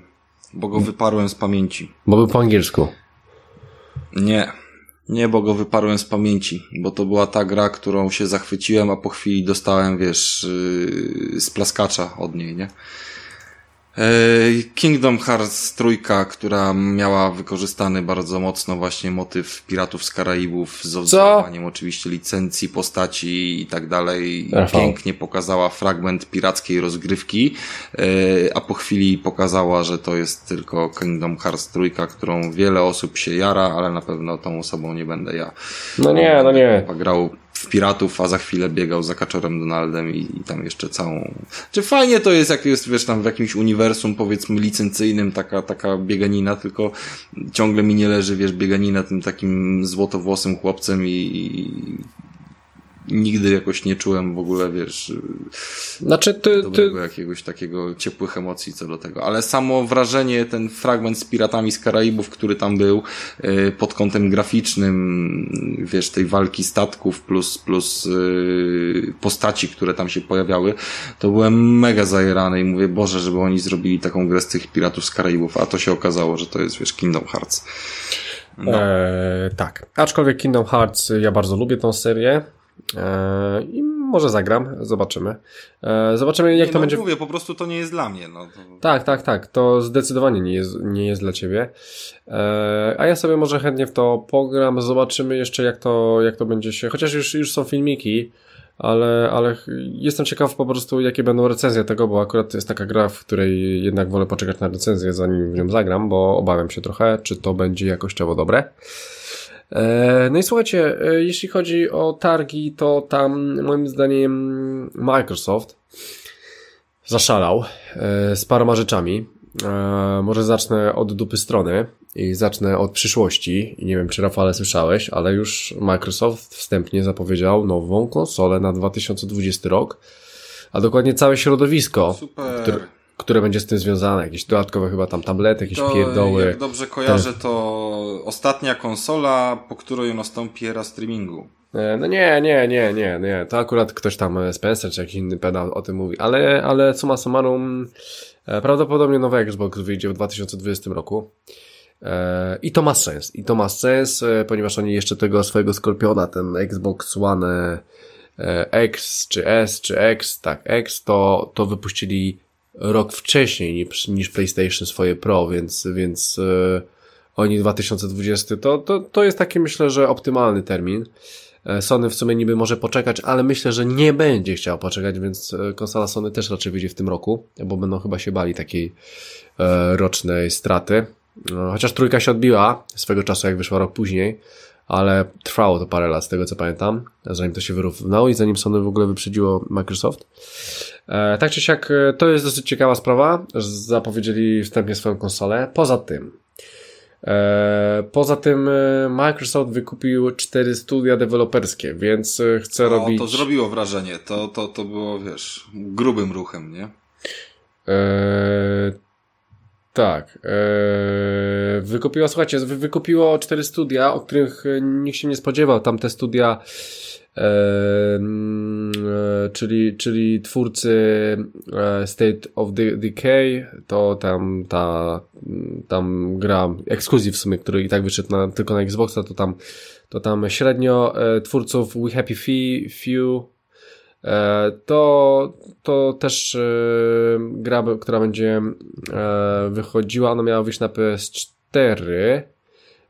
Bo go wyparłem z pamięci. Bo był po angielsku. Nie. Nie, bo go wyparłem z pamięci, bo to była ta gra, którą się zachwyciłem, a po chwili dostałem, wiesz, yy, z plaskacza od niej, nie? E, Kingdom Hearts trójka, która miała wykorzystany bardzo mocno właśnie motyw Piratów z Karaibów z oddawaniem oczywiście licencji, postaci i tak dalej. Pięknie pokazała fragment pirackiej rozgrywki, e, a po chwili pokazała, że to jest tylko Kingdom Hearts trójka, którą wiele osób się jara, ale na pewno tą osobą nie będę ja. No nie, no nie. Grał w Piratów, a za chwilę biegał za Kaczorem Donaldem i, i, tam jeszcze całą... Czy fajnie to jest, jak jest, wiesz, tam w jakimś uniwersum, powiedzmy, licencyjnym, taka, taka bieganina, tylko ciągle mi nie leży, wiesz, bieganina tym takim złotowłosym chłopcem i, i nigdy jakoś nie czułem w ogóle, wiesz, znaczy, ty, dobrego ty... jakiegoś takiego ciepłych emocji co do tego. Ale samo wrażenie, ten fragment z Piratami z Karaibów, który tam był e, pod kątem graficznym, wiesz, tej walki statków plus, plus e, postaci, które tam się pojawiały, to byłem mega zajerany i mówię, Boże, żeby oni zrobili taką grę z tych Piratów z Karaibów, a to się okazało, że to jest, wiesz, Kingdom Hearts. No. Eee, tak. Aczkolwiek Kingdom Hearts, ja bardzo lubię tą serię. E, I może zagram, zobaczymy. E, zobaczymy, jak nie, to no, będzie. mówię, po prostu to nie jest dla mnie. No. Tak, tak, tak. To zdecydowanie nie jest, nie jest dla ciebie. E, a ja sobie może chętnie w to pogram. Zobaczymy jeszcze, jak to, jak to będzie się. Chociaż już, już są filmiki, ale, ale jestem ciekaw po prostu, jakie będą recenzje tego, bo akurat to jest taka gra, w której jednak wolę poczekać na recenzję, zanim w nią zagram, bo obawiam się trochę, czy to będzie jakościowo dobre. E, no i słuchajcie, e, jeśli chodzi o targi, to tam moim zdaniem Microsoft zaszalał e, z paroma rzeczami. Może zacznę od dupy strony i zacznę od przyszłości. I nie wiem, czy Rafale słyszałeś, ale już Microsoft wstępnie zapowiedział nową konsolę na 2020 rok, a dokładnie całe środowisko, Super. Które, które będzie z tym związane, jakieś dodatkowe chyba tam tablety, jakieś to, pierdoły. Jak dobrze kojarzę, to ostatnia konsola, po której nastąpi era streamingu. E, no nie, nie, nie, nie, nie. To akurat ktoś tam, e, Spencer czy jakiś inny pedał o tym mówi. Ale, ale summa summarum, e, prawdopodobnie nowy Xbox wyjdzie w 2020 roku. I to ma sens. I to ma sens, ponieważ oni jeszcze tego swojego Skorpiona, ten Xbox One X, czy S, czy X, tak, X, to, to wypuścili rok wcześniej niż, niż PlayStation swoje Pro, więc, więc oni 2020 to, to, to jest taki myślę, że optymalny termin. E, Sony w sumie niby może poczekać, ale myślę, że nie będzie chciał poczekać, więc e, konsola Sony też raczej wyjdzie w tym roku, bo będą chyba się bali takiej e, rocznej straty. Chociaż trójka się odbiła swego czasu, jak wyszła rok później, ale trwało to parę lat, z tego co pamiętam, zanim to się wyrównało i zanim Sony w ogóle wyprzedziło Microsoft. tak czy siak, to jest dosyć ciekawa sprawa. Zapowiedzieli wstępnie swoją konsolę. Poza tym, E, poza tym e, Microsoft wykupił cztery studia deweloperskie, więc e, chce no, robić... to zrobiło wrażenie. To, to, to było, wiesz, grubym ruchem, nie? Eee, tak. Eee, wykupiło, słuchajcie, wykupiło cztery studia, o których nikt się nie spodziewał. Tam te studia E, czyli, czyli twórcy e, State of Decay, to tam ta tam gra ekskluzyw w sumie, który i tak wyszedł na, tylko na Xboxa, to tam to tam średnio e, twórców We Happy Few to, to też gra, która będzie wychodziła, ona miała wyjść na PS4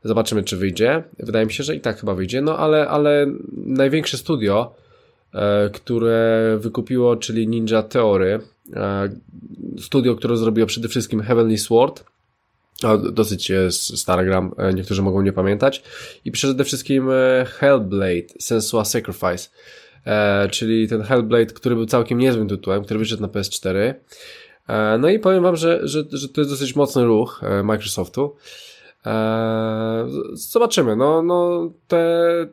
Zobaczymy, czy wyjdzie. Wydaje mi się, że i tak chyba wyjdzie. No ale, ale największe studio, e, które wykupiło, czyli Ninja Theory, e, studio, które zrobiło przede wszystkim Heavenly Sword, dosyć stara gra, e, niektórzy mogą nie pamiętać, i przede wszystkim Hellblade, Sensual Sacrifice, czyli ten Hellblade, który był całkiem niezłym tytułem, który wyszedł na PS4. No i powiem wam, że, że, że to jest dosyć mocny ruch Microsoftu. Eee, zobaczymy. No, no te,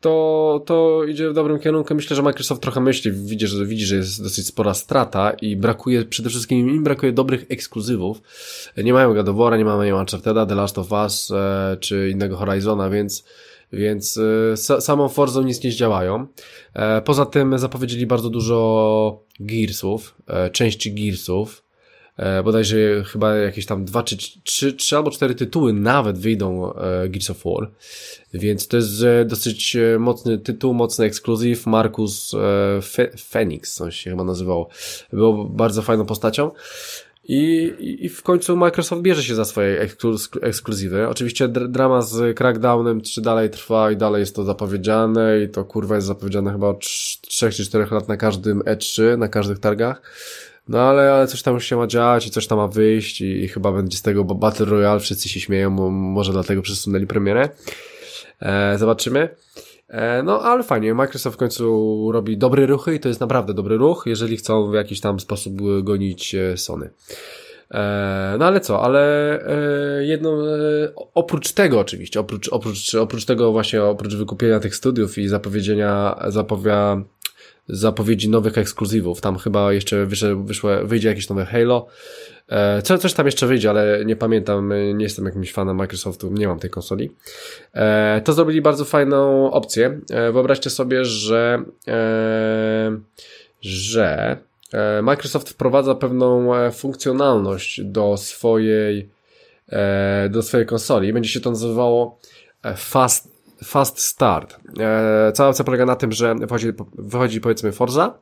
to, to idzie w dobrym kierunku. Myślę, że Microsoft trochę myśli, widzi, że, widzi, że jest dosyć spora strata i brakuje, przede wszystkim im brakuje dobrych ekskluzywów. Nie mają Gadowora, nie mamy Uncharted'a, The Last of Us e, czy innego Horizona, więc więc e, samą Forzą nic nie zdziałają. E, poza tym zapowiedzieli bardzo dużo Gearsów, e, części Gearsów, bodajże chyba jakieś tam dwa, czy trzy, trzy albo cztery tytuły nawet wyjdą Gears of War, więc to jest dosyć mocny tytuł, mocny ekskluzyw. Marcus Fe Phoenix, on się chyba nazywał, był bardzo fajną postacią. I, I w końcu Microsoft bierze się za swoje ekskluz ekskluzywy. Oczywiście drama z Crackdownem czy dalej trwa i dalej jest to zapowiedziane i to kurwa jest zapowiedziane chyba od 3 czy 4 lat na każdym E3, na każdych targach. No ale, ale coś tam się ma dziać i coś tam ma wyjść i, i chyba będzie z tego bo Battle Royale, wszyscy się śmieją, może dlatego przesunęli premierę. E, zobaczymy. E, no ale fajnie, Microsoft w końcu robi dobre ruchy i to jest naprawdę dobry ruch, jeżeli chcą w jakiś tam sposób gonić e, Sony. E, no ale co, ale e, jedno, e, oprócz tego oczywiście, oprócz, oprócz, oprócz tego właśnie, oprócz wykupienia tych studiów i zapowiedzenia, zapowia, zapowiedzi nowych ekskluzywów. Tam chyba jeszcze wyszło, wyjdzie jakieś nowe Halo. E, co, coś tam jeszcze wyjdzie, ale nie pamiętam, e, nie jestem jakimś fanem Microsoftu, nie mam tej konsoli. E, to zrobili bardzo fajną opcję. Wyobraźcie sobie, że, że Microsoft wprowadza pewną funkcjonalność do swojej, do swojej konsoli. Będzie się to nazywało Fast Fast Start. E, cała opcja polega na tym, że wychodzi, wychodzi powiedzmy Forza,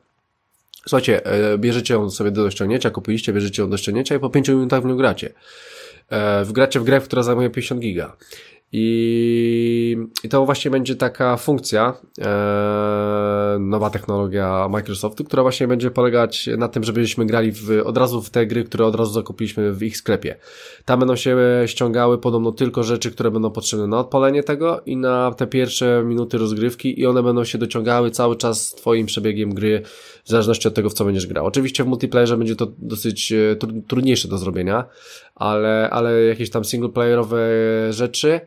Słuchajcie, e, bierzecie ją sobie do ściągnięcia, kupiliście, bierzecie ją do ściągnięcia i po 5 minutach w nią gracie. E, wgracie w grę, która zajmuje 50 giga. I, I to właśnie będzie taka funkcja, e, nowa technologia Microsoftu, która właśnie będzie polegać na tym, żebyśmy grali w, od razu w te gry, które od razu zakupiliśmy w ich sklepie. Tam będą się ściągały podobno tylko rzeczy, które będą potrzebne na odpalenie tego i na te pierwsze minuty rozgrywki i one będą się dociągały cały czas z twoim przebiegiem gry, w zależności od tego, w co będziesz grał. Oczywiście w multiplayerze będzie to dosyć e, trudniejsze do zrobienia, ale, ale jakieś tam singleplayerowe rzeczy,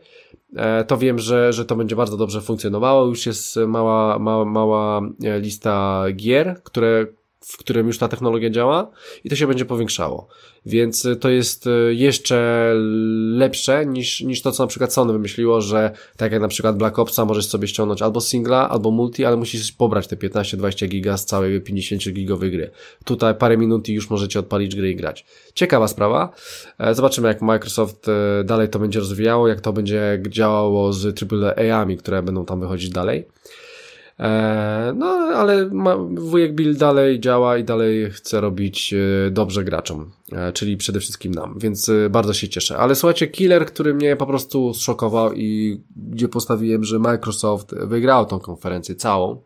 to wiem, że, że to będzie bardzo dobrze funkcjonowało. Już jest mała, mała, mała e, lista gier, które w którym już ta technologia działa i to się będzie powiększało. Więc to jest jeszcze lepsze niż, niż to, co na przykład Sony wymyśliło, że tak jak na przykład Black Opsa możesz sobie ściągnąć albo singla, albo multi, ale musisz pobrać te 15-20 giga z całej 50 gigowej gry. Tutaj parę minut i już możecie odpalić gry i grać. Ciekawa sprawa. E, zobaczymy, jak Microsoft e, dalej to będzie rozwijało, jak to będzie działało z AAA-ami, które będą tam wychodzić dalej. E, no, ale wujek Bill dalej działa i dalej chce robić dobrze graczom, czyli przede wszystkim nam, więc bardzo się cieszę. Ale słuchajcie, killer, który mnie po prostu zszokował i gdzie postawiłem, że Microsoft wygrał tą konferencję całą,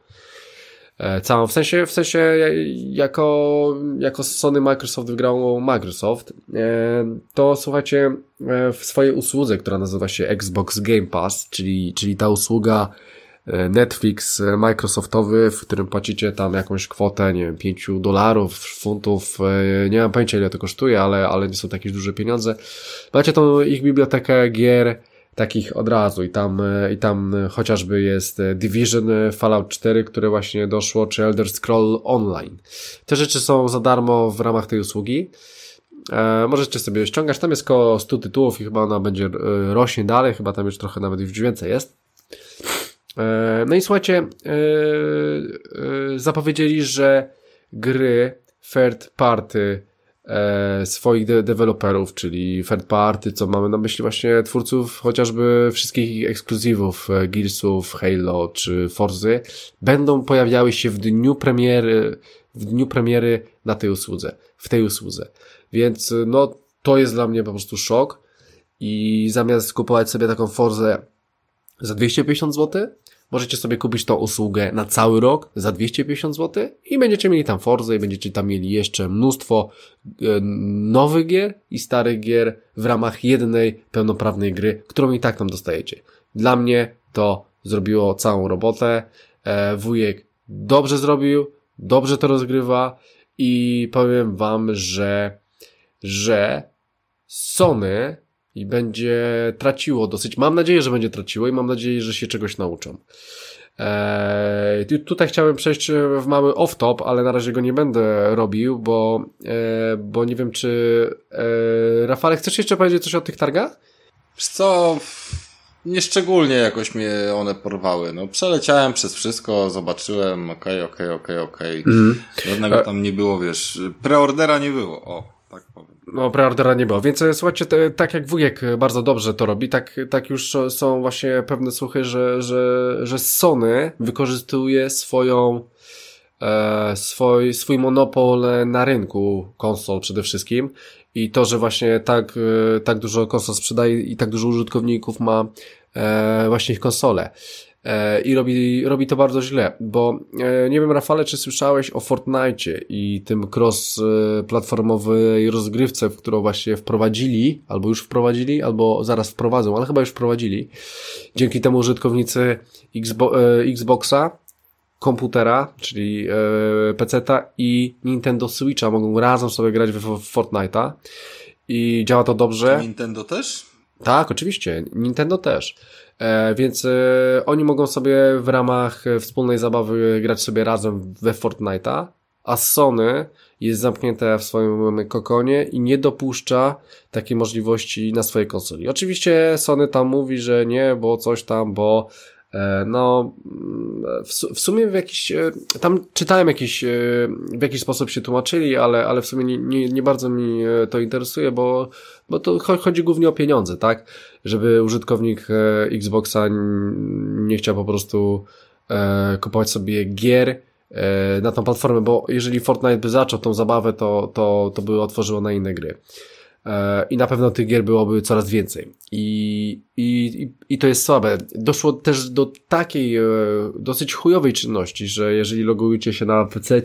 E, całą, w sensie, w sensie jako, jako Sony Microsoft wygrało Microsoft, e, to słuchajcie, e, w swojej usłudze, która nazywa się Xbox Game Pass, czyli, czyli ta usługa Netflix Microsoftowy, w którym płacicie tam jakąś kwotę, nie wiem, 5 dolarów, funtów, nie mam pojęcia ile to kosztuje, ale, ale nie są to jakieś duże pieniądze. Macie tą ich bibliotekę gier, takich od razu i tam, e, i tam chociażby jest e, Division e, Fallout 4, które właśnie doszło, czy Elder Scroll Online. Te rzeczy są za darmo w ramach tej usługi. E, możecie sobie ściągać, tam jest około 100 tytułów i chyba ona będzie e, rośnie dalej, chyba tam już trochę nawet już więcej jest. E, no i słuchajcie, zapowiedzieli, że gry third party e, swoich de deweloperów, czyli third party, co mamy na myśli właśnie twórców chociażby wszystkich ekskluzywów e, Gearsów, Halo czy Forzy, będą pojawiały się w dniu premiery, w dniu premiery na tej usłudze, w tej usłudze. Więc no, to jest dla mnie po prostu szok i zamiast kupować sobie taką Forzę za 250 zł, Możecie sobie kupić tą usługę na cały rok za 250 zł i będziecie mieli tam Forza i będziecie tam mieli jeszcze mnóstwo e, nowych gier i starych gier w ramach jednej pełnoprawnej gry, którą i tak tam dostajecie. Dla mnie to zrobiło całą robotę. E, wujek dobrze zrobił, dobrze to rozgrywa i powiem wam, że, że Sony i będzie traciło dosyć. Mam nadzieję, że będzie traciło i mam nadzieję, że się czegoś nauczą. Eee, tutaj chciałem przejść w mały off-top, ale na razie go nie będę robił, bo, e, bo nie wiem, czy e, Rafale, chcesz jeszcze powiedzieć coś o tych targach? Wiesz co, nieszczególnie jakoś mnie one porwały. No, przeleciałem przez wszystko, zobaczyłem, okej, okay, okej, okay, okej, okay, okej. Mhm. Żadnego tam nie było, wiesz, preordera nie było, o, tak powiem. No, preordera nie było. Więc e, słuchajcie, te, tak jak wujek bardzo dobrze to robi, tak, tak już są właśnie pewne słuchy, że, że, że Sony wykorzystuje swoją, e, swój, swój monopol na rynku konsol przede wszystkim. I to, że właśnie tak, e, tak dużo konsol sprzedaje i tak dużo użytkowników ma e, właśnie ich konsole. E, i robi, robi to bardzo źle, bo e, nie wiem Rafale, czy słyszałeś o Fortnite i tym cross-platformowej rozgrywce, w którą właśnie wprowadzili, albo już wprowadzili, albo zaraz wprowadzą, ale chyba już wprowadzili. Dzięki temu użytkownicy Xbo e, Xboxa, komputera, czyli PC-ta i Nintendo Switcha mogą razem sobie grać w Fortnite'a i działa to dobrze. Czy Nintendo też? Tak, oczywiście. Nintendo też. E, więc e, oni mogą sobie w ramach wspólnej zabawy grać sobie razem we Fortnite'a, a Sony jest zamknięte w swoim kokonie i nie dopuszcza takiej możliwości na swojej konsoli. Oczywiście Sony tam mówi, że nie, bo coś tam, bo E, no, w, sumie w jakiś, e, tam czytałem jakiś, e, w jakiś sposób się tłumaczyli, ale, ale w sumie nie, nie, nie bardzo mi to interesuje, bo, bo to chodzi głównie o pieniądze, tak? Żeby użytkownik Xboxa nie chciał po prostu kupować sobie gier na tą platformę, bo jeżeli Fortnite by zaczął tą zabawę, to, to, to by otworzyło na inne gry. E, i na pewno tych gier byłoby coraz więcej. I, i, i to jest słabe. Doszło też do takiej e, dosyć chujowej czynności, że jeżeli logujecie się na PC,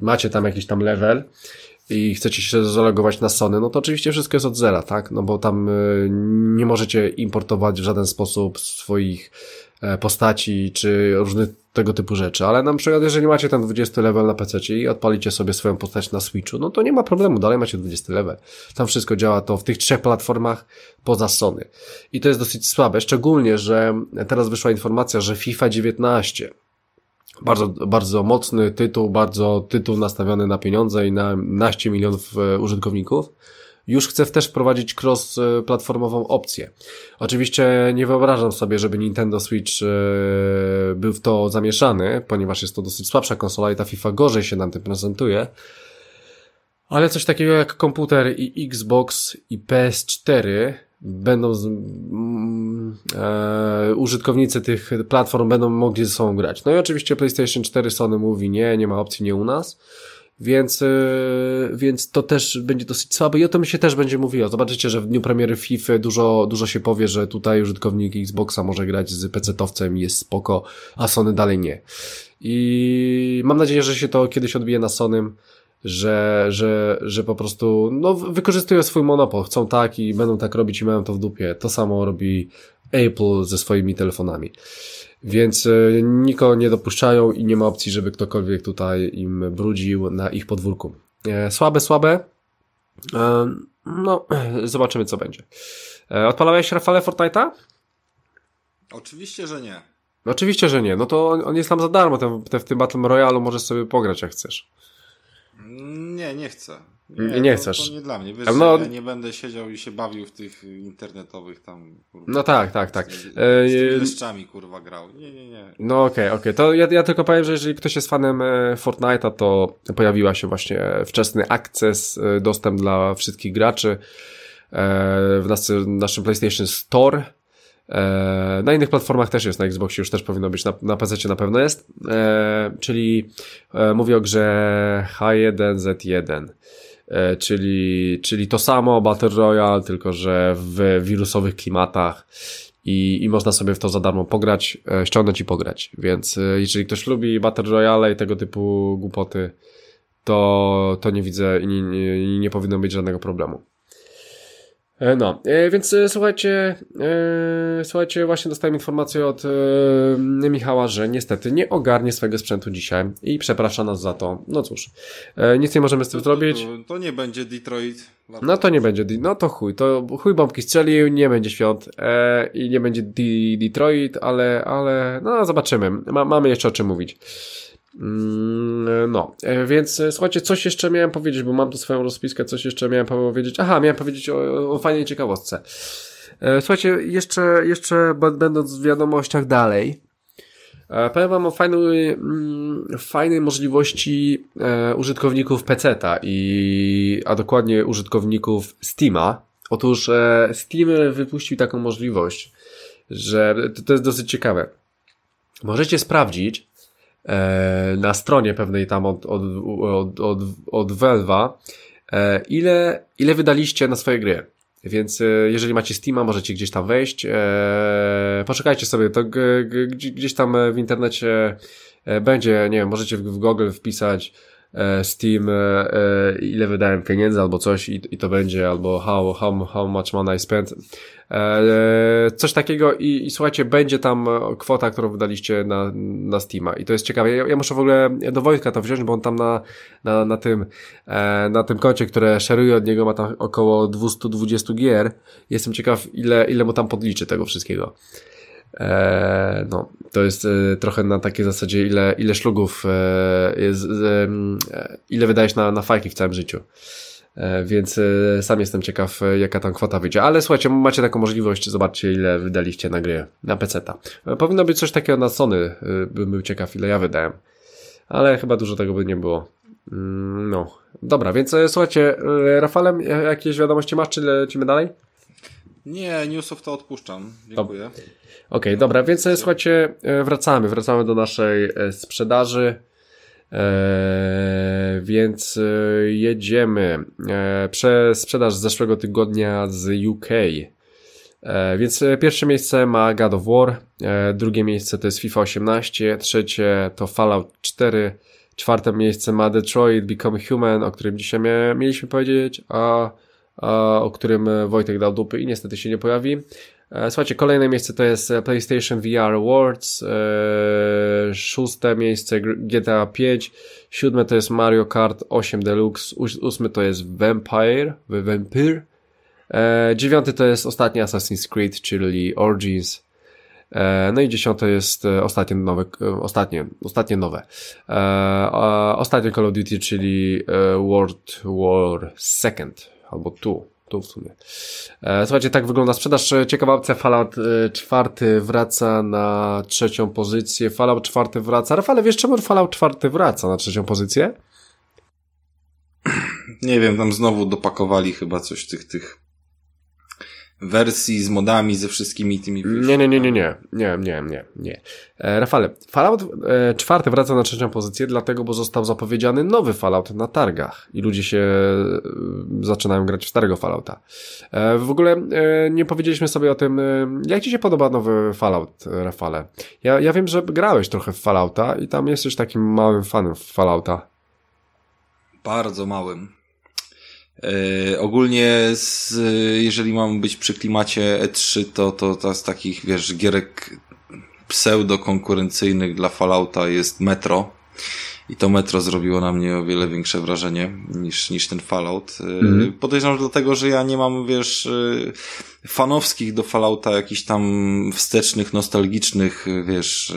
macie tam jakiś tam level i chcecie się zalogować na Sony, no to oczywiście wszystko jest od zera, tak? No bo tam e, nie możecie importować w żaden sposób swoich postaci czy różnych tego typu rzeczy, ale na przykład jeżeli macie ten 20 level na PC i odpalicie sobie swoją postać na Switchu, no to nie ma problemu, dalej macie 20 level. Tam wszystko działa to w tych trzech platformach poza Sony. I to jest dosyć słabe, szczególnie, że teraz wyszła informacja, że FIFA 19 Bardzo, bardzo mocny tytuł, bardzo tytuł nastawiony na pieniądze i na naście milionów e, użytkowników. Już chce też wprowadzić cross-platformową opcję. Oczywiście nie wyobrażam sobie, żeby Nintendo Switch e, był w to zamieszany, ponieważ jest to dosyć słabsza konsola i ta FIFA gorzej się nam tym prezentuje. Ale coś takiego jak komputer i Xbox i PS4 będą z, mm, e, użytkownicy tych platform będą mogli ze sobą grać. No i oczywiście PlayStation 4 Sony mówi nie, nie ma opcji nie u nas. Więc, e, więc to też będzie dosyć słabe i o tym się też będzie mówiło. Zobaczycie, że w dniu premiery FIFA dużo, dużo się powie, że tutaj użytkownik Xboxa może grać z PC-towcem jest spoko, a Sony dalej nie. I mam nadzieję, że się to kiedyś odbije na Sonym że, że, że po prostu no, wykorzystują swój monopol, chcą tak i będą tak robić i mają to w dupie. To samo robi Apple ze swoimi telefonami. Więc e, nikogo nie dopuszczają i nie ma opcji, żeby ktokolwiek tutaj im brudził na ich podwórku. E, słabe, słabe. E, no, [CLEARS THROAT] zobaczymy co będzie. Odpalałeś Rafale Fortnite'a? Oczywiście, że nie. Oczywiście, że nie. No to on jest tam za darmo. Ten, ten w tym Battle Royale możesz sobie pograć jak chcesz. Nie, nie chcę. Nie, nie chcesz. To, nie dla mnie. Wiesz, no, ja nie będę siedział i się bawił w tych internetowych tam. Kurwa, no tak, tak, tak. Z, z leszczami kurwa grał. Nie, nie, nie. No okej, okay, okej. Okay. To ja, ja tylko powiem, że jeżeli ktoś jest fanem e, Fortnite'a, to pojawiła się właśnie wczesny akces, e, dostęp dla wszystkich graczy e, w naszym PlayStation Store E, na innych platformach też jest, na Xboxie już też powinno być, na, na PC na pewno jest. E, czyli e, mówię o grze H1Z1. E, czyli, czyli to samo Battle Royale, tylko że w wirusowych klimatach i, i można sobie w to za darmo pograć, e, ściągnąć i pograć. Więc e, jeżeli ktoś lubi Battle Royale i tego typu głupoty, to, to nie widzę i nie, nie, nie powinno być żadnego problemu. E, no, e, więc e, słuchajcie, słuchajcie, właśnie dostałem informację od Michała, że niestety nie ogarnie swojego sprzętu dzisiaj i przeprasza nas za to. No cóż, nic nie możemy z tym to, zrobić. To, to, nie będzie Detroit. No to nie będzie, no to chuj, to chuj bombki strzelił, nie będzie świąt i nie będzie Detroit, ale, ale no zobaczymy, Ma, mamy jeszcze o czym mówić. Mm, no, e, więc e, słuchajcie, coś jeszcze miałem powiedzieć, bo mam tu swoją rozpiskę, coś jeszcze miałem powiedzieć. Aha, miałem powiedzieć o, o fajnej ciekawostce. E, słuchajcie, jeszcze, jeszcze będąc w wiadomościach dalej, powiem wam o fajnej, mm, fajnej możliwości użytkowników PC-ta i, a dokładnie użytkowników Steama. Otóż Steam wypuścił taką możliwość, że to, to jest dosyć ciekawe. Możecie sprawdzić, na stronie pewnej tam od, od, od, od, od Valve'a, e, ile, ile wydaliście na swoje gry. Więc e, jeżeli macie Steama, możecie gdzieś tam wejść. Poczekajcie sobie, to gdzieś tam w internecie będzie, nie wiem, możecie w Google wpisać Steam, ile wydałem pieniędzy albo coś i, i to będzie, albo how, how, how much money I spent. E, coś takiego i, i słuchajcie, będzie tam kwota, którą wydaliście na, na Steama i to jest ciekawe. Ja, ja muszę w ogóle do Wojtka to wziąć, bo on tam na, na, na tym e, na tym koncie, które szeruje od niego ma tam około 220 gier. Jestem ciekaw, ile, ile mu tam podliczy tego wszystkiego. E, no, to jest e, trochę na takiej zasadzie, ile, ile szlugów, e, jest, ile wydajesz na, na fajki w całym życiu. Więc sam jestem ciekaw, jaka tam kwota wyjdzie. Ale słuchajcie, macie taką możliwość, zobaczcie ile wydaliście na gry, na PC-ta. Powinno być coś takiego na Sony, bym był ciekaw, ile ja wydałem. Ale chyba dużo tego by nie było. Mm, no, dobra, więc słuchajcie, Rafalem, jakieś wiadomości masz, czy lecimy dalej? Nie, newsów to odpuszczam. Dziękuję. Okej, okay, dobra, więc słuchajcie, wracamy, wracamy do naszej sprzedaży. E, więc e, jedziemy. E, przez sprzedaż z zeszłego tygodnia z UK. Więc pierwsze miejsce ma God of War, drugie miejsce to jest FIFA 18, trzecie to Fallout 4, czwarte miejsce ma Detroit Become Human, o którym dzisiaj mieliśmy powiedzieć, a o którym Wojtek dał dupy i niestety się nie pojawi. E, słuchajcie, kolejne miejsce to jest e, PlayStation VR Awards, e, szóste miejsce GTA 5, siódme to jest Mario Kart 8 Deluxe, ósmy to jest Vampire, Vampire, dziewiąty to jest ostatni Assassin's Creed, czyli Origins, E, no i dziesiąte jest e, ostatnie nowe, e, ostatnie, ostatnie nowe. Ostatnie Call of Duty, czyli World War Second, albo tu, tu w sumie. Słuchajcie, tak wygląda sprzedaż. Ciekawa opcja, Fallout 4 wraca na trzecią pozycję. Fallout 4 wraca. Rafale, wiesz czemu Fallout 4 wraca na trzecią pozycję? Nie wiem, tam znowu dopakowali chyba coś tych, tych wersji z modami, ze wszystkimi tymi... Nie, nie, nie, nie, nie, nie, nie, nie, nie. E, Rafale, Fallout e, 4 wraca na trzecią pozycję, dlatego, bo został zapowiedziany nowy Fallout na targach i ludzie się e, zaczynają grać w starego Fallouta. E, w ogóle e, nie powiedzieliśmy sobie o tym, e, jak Ci się podoba nowy Fallout, Rafale? Ja, ja wiem, że grałeś trochę w Fallouta i tam jesteś takim małym fanem Fallouta. Bardzo małym. Yy, ogólnie, z, jeżeli mam być przy klimacie E3, to, to, to z takich, wiesz, gierek pseudo-konkurencyjnych dla Fallouta jest Metro. I to Metro zrobiło na mnie o wiele większe wrażenie niż, niż ten Fallout. Mm. Podejrzewam, że dlatego, że ja nie mam, wiesz, fanowskich do Fallouta jakichś tam wstecznych, nostalgicznych, wiesz,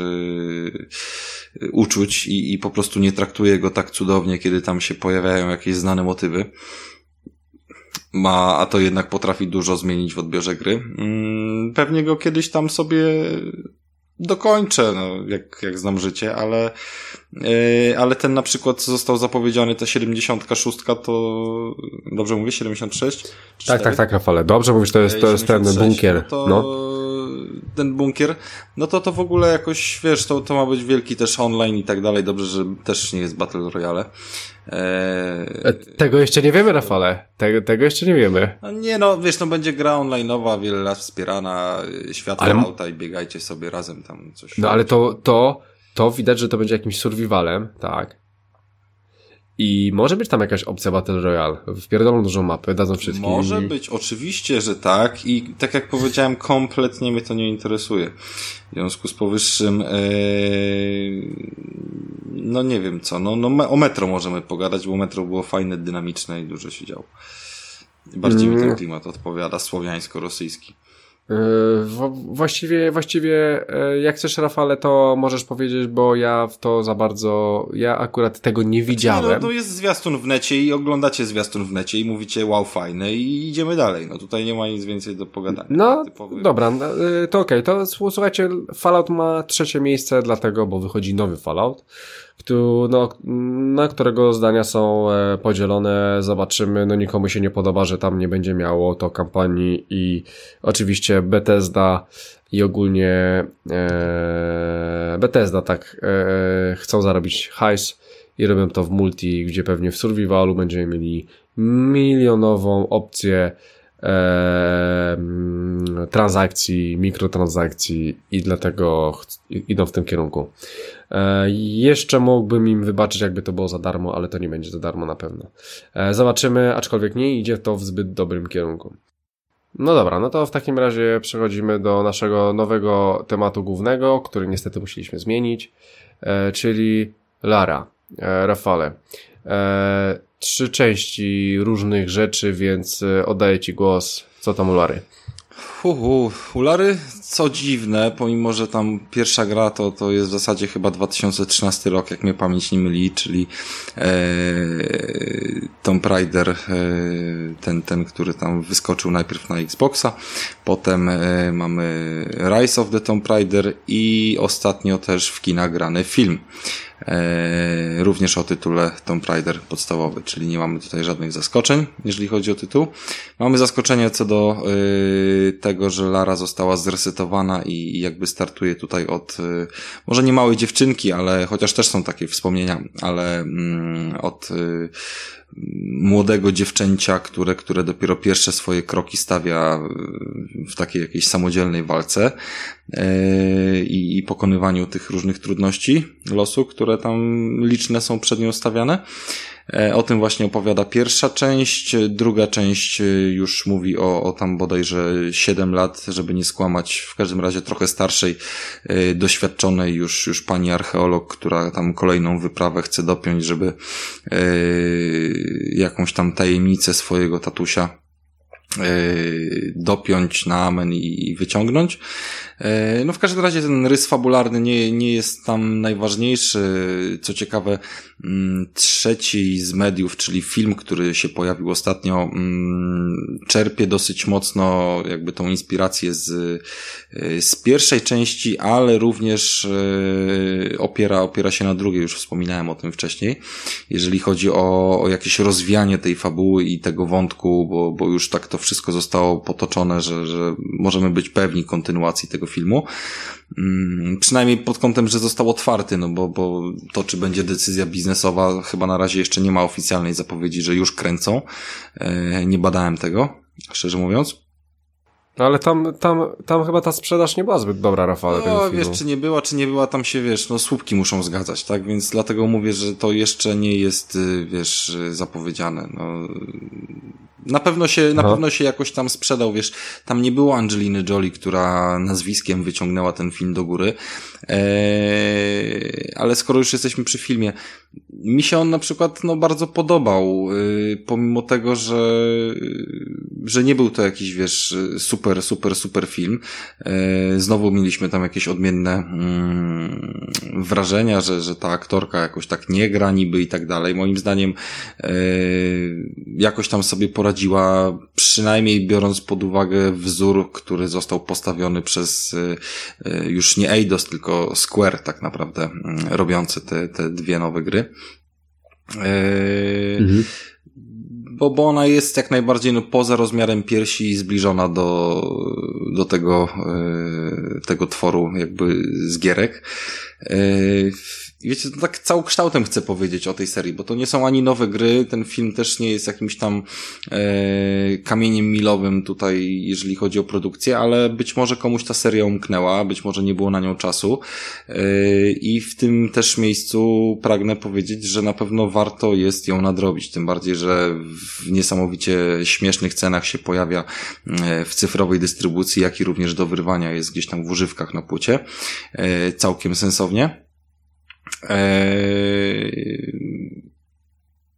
uczuć i, i po prostu nie traktuję go tak cudownie, kiedy tam się pojawiają jakieś znane motywy ma, a to jednak potrafi dużo zmienić w odbiorze gry. Mm, pewnie go kiedyś tam sobie dokończę, no, jak, jak znam życie, ale, ale ten na przykład został zapowiedziany, ta 76, to dobrze mówię, 76? Tak, tak, tak, Rafale, dobrze mówisz, to jest, to jest ten bunkier. No to, no. Ten bunkier, no to to w ogóle jakoś, wiesz, to, to ma być wielki też online i tak dalej, dobrze, że też nie jest Battle Royale. Eee... Tego jeszcze nie wiemy, Rafale. Tego, tego jeszcze nie wiemy. No nie no, wiesz, no będzie gra online'owa, wiele lat wspierana, światła ale... auta i biegajcie sobie razem tam coś. No ale to, to, to widać, że to będzie jakimś survivalem, tak. I może być tam jakaś opcja Battle Royale. Wpierdolą dużą mapę, dadzą wszystkim. Może być, oczywiście, że tak. I tak jak powiedziałem, kompletnie mnie to nie interesuje. W związku z powyższym, ee, no nie wiem co, no, no o Metro możemy pogadać, bo Metro było fajne, dynamiczne i dużo się działo. Bardziej mm. mi ten klimat odpowiada, słowiańsko-rosyjski. Yy, właściwie, właściwie e, jak chcesz Rafale, to możesz powiedzieć, bo ja w to za bardzo, ja akurat tego nie znaczy, widziałem. Znaczy, no, to jest zwiastun w necie i oglądacie zwiastun w necie i mówicie wow, fajne i idziemy dalej. No tutaj nie ma nic więcej do pogadania. No, typowy... dobra, no, y, to okej, okay. to słuchajcie, Fallout ma trzecie miejsce dlatego, bo wychodzi nowy Fallout no, na którego zdania są e, podzielone. Zobaczymy. No nikomu się nie podoba, że tam nie będzie miało to kampanii i oczywiście Bethesda i ogólnie e, Bethesda tak e, chcą zarobić hajs i robią to w multi, gdzie pewnie w survivalu będziemy mieli milionową opcję e, transakcji, mikrotransakcji i dlatego idą w tym kierunku. E, jeszcze mógłbym im wybaczyć, jakby to było za darmo, ale to nie będzie za darmo na pewno. E, zobaczymy, aczkolwiek nie idzie to w zbyt dobrym kierunku. No dobra, no to w takim razie przechodzimy do naszego nowego tematu głównego, który niestety musieliśmy zmienić, e, czyli Lara, Rafale. Trzy części różnych rzeczy, więc oddaję Ci głos. Co tam u Lary? Uhu, Ulary, co dziwne, pomimo, że tam pierwsza gra to, to jest w zasadzie chyba 2013 rok, jak mnie pamięć nie myli, czyli e, Tomb Raider, e, ten, ten, który tam wyskoczył najpierw na Xboxa, potem e, mamy Rise of the Tomb Raider i ostatnio też w kina grany film. E, również o tytule Tomb Raider podstawowy, czyli nie mamy tutaj żadnych zaskoczeń, jeżeli chodzi o tytuł. Mamy zaskoczenie co do e, tego, że Lara została zresetowana i jakby startuje tutaj od, e, może nie małej dziewczynki, ale chociaż też są takie wspomnienia, ale mm, od młodego dziewczęcia, które, które dopiero pierwsze swoje kroki stawia w takiej jakiejś samodzielnej walce e, i, i pokonywaniu tych różnych trudności losu, które tam liczne są przed nią stawiane. E, o tym właśnie opowiada pierwsza część. Druga część e, już mówi o, o tam bodajże 7 lat, żeby nie skłamać, w każdym razie trochę starszej, e, doświadczonej już, już pani archeolog, która tam kolejną wyprawę chce dopiąć, żeby jakąś tam tajemnicę swojego tatusia dopiąć na amen i wyciągnąć. E, no w każdym razie ten rys fabularny nie, nie jest tam najważniejszy. Co ciekawe, mm, trzeci z mediów, czyli film, który się pojawił ostatnio, mm, czerpie dosyć mocno jakby tą inspirację z, e, z pierwszej części, ale również e, opiera, opiera się na drugiej, już wspominałem o tym wcześniej. Jeżeli chodzi o, o jakieś rozwianie tej fabuły i tego wątku, bo, bo już tak to wszystko zostało potoczone, że, że możemy być pewni kontynuacji tego filmu. Mm, przynajmniej pod kątem, że został otwarty, no bo, bo to, czy będzie decyzja biznesowa, chyba na razie jeszcze nie ma oficjalnej zapowiedzi, że już kręcą. E, nie badałem tego, szczerze mówiąc. No ale tam, tam, tam chyba ta sprzedaż nie była zbyt dobra, Rafał. No, wiesz, czy nie była, czy nie była, tam się, wiesz, no słupki muszą zgadzać, tak? Więc dlatego mówię, że to jeszcze nie jest, y, wiesz, zapowiedziane. No, na pewno się, na pewno się jakoś tam sprzedał, wiesz, tam nie było Angeliny Jolie, która nazwiskiem wyciągnęła ten film do góry, eee, ale skoro już jesteśmy przy filmie, mi się on na przykład, no, bardzo podobał, yy, pomimo tego, że, że nie był to jakiś, wiesz, super, super, super film. Yy, znowu mieliśmy tam jakieś odmienne yy, wrażenia, że, że ta aktorka jakoś tak nie gra niby i tak dalej. Moim zdaniem, yy, jakoś tam sobie poradziła prowadziła, przynajmniej biorąc pod uwagę wzór, który został postawiony przez y, y, już nie Eidos, tylko Square tak naprawdę, mm, robiący te, te dwie nowe gry. Y, mhm. Bo, bo ona jest jak najbardziej no, poza rozmiarem piersi zbliżona do, do tego, tego tworu jakby z gierek. Wiecie, to tak całokształtem chcę powiedzieć o tej serii, bo to nie są ani nowe gry, ten film też nie jest jakimś tam e, kamieniem milowym tutaj, jeżeli chodzi o produkcję, ale być może komuś ta seria umknęła, być może nie było na nią czasu e, i w tym też miejscu pragnę powiedzieć, że na pewno warto jest ją nadrobić, tym bardziej, że w niesamowicie śmiesznych cenach się pojawia e, w cyfrowej dystrybucji, jak i również do wyrwania jest gdzieś tam w używkach na płycie, e, całkiem sensownie. Eee,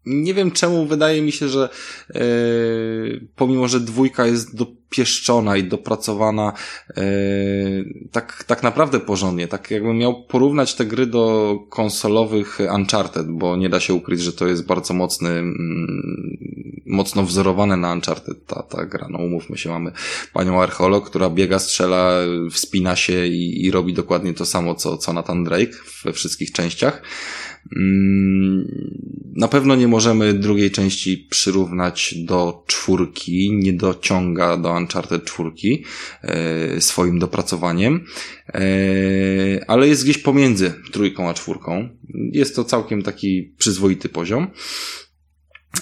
nie wiem czemu wydaje mi się, że e, pomimo, że dwójka jest dopieszczona i dopracowana e, tak, tak naprawdę porządnie, tak jakbym miał porównać te gry do konsolowych Uncharted, bo nie da się ukryć, że to jest bardzo mocny, mm, mocno wzorowane na Uncharted ta, ta gra. No umówmy się, mamy panią archeolog, która biega, strzela, wspina się i, i robi dokładnie to samo, co, co Nathan Drake we wszystkich częściach. Mm, na pewno nie możemy drugiej części przyrównać do czwórki, nie dociąga do Uncharted czwórki e, swoim dopracowaniem, e, ale jest gdzieś pomiędzy trójką a czwórką. Jest to całkiem taki przyzwoity poziom.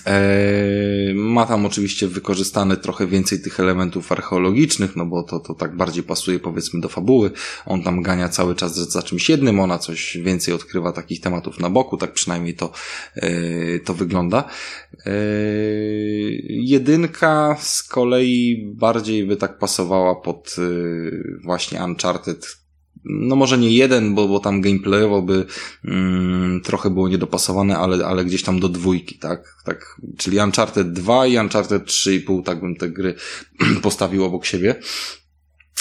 E, ma tam oczywiście wykorzystane trochę więcej tych elementów archeologicznych, no bo to, to tak bardziej pasuje powiedzmy do fabuły. On tam gania cały czas za czymś jednym, ona coś więcej odkrywa takich tematów na boku, tak przynajmniej to, e, to wygląda. E, jedynka z kolei bardziej by tak pasowała pod właśnie Uncharted no może nie jeden, bo, bo tam gameplayowo by mm, trochę było niedopasowane, ale, ale gdzieś tam do dwójki, tak? tak? Czyli Uncharted 2 i Uncharted 3,5, tak bym te gry [CLEARS THROAT] postawił obok siebie.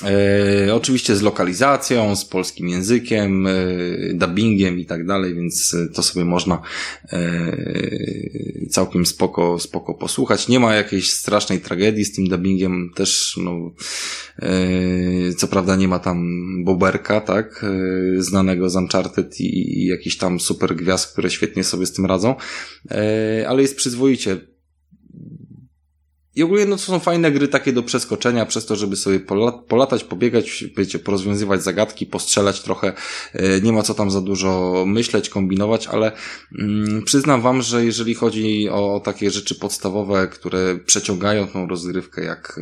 E, oczywiście z lokalizacją, z polskim językiem, e, dubbingiem i tak dalej, więc to sobie można e, całkiem spoko, spoko posłuchać. Nie ma jakiejś strasznej tragedii z tym dubbingiem, też no, e, co prawda nie ma tam Boberka, tak, e, znanego z Uncharted i, i jakichś tam super gwiazd, które świetnie sobie z tym radzą, e, ale jest przyzwoicie i ogólnie no to są fajne gry takie do przeskoczenia, przez to, żeby sobie polatać, pobiegać, wiecie, porozwiązywać zagadki, postrzelać trochę. E, nie ma co tam za dużo myśleć, kombinować, ale mm, przyznam wam, że jeżeli chodzi o takie rzeczy podstawowe, które przeciągają tą rozgrywkę, jak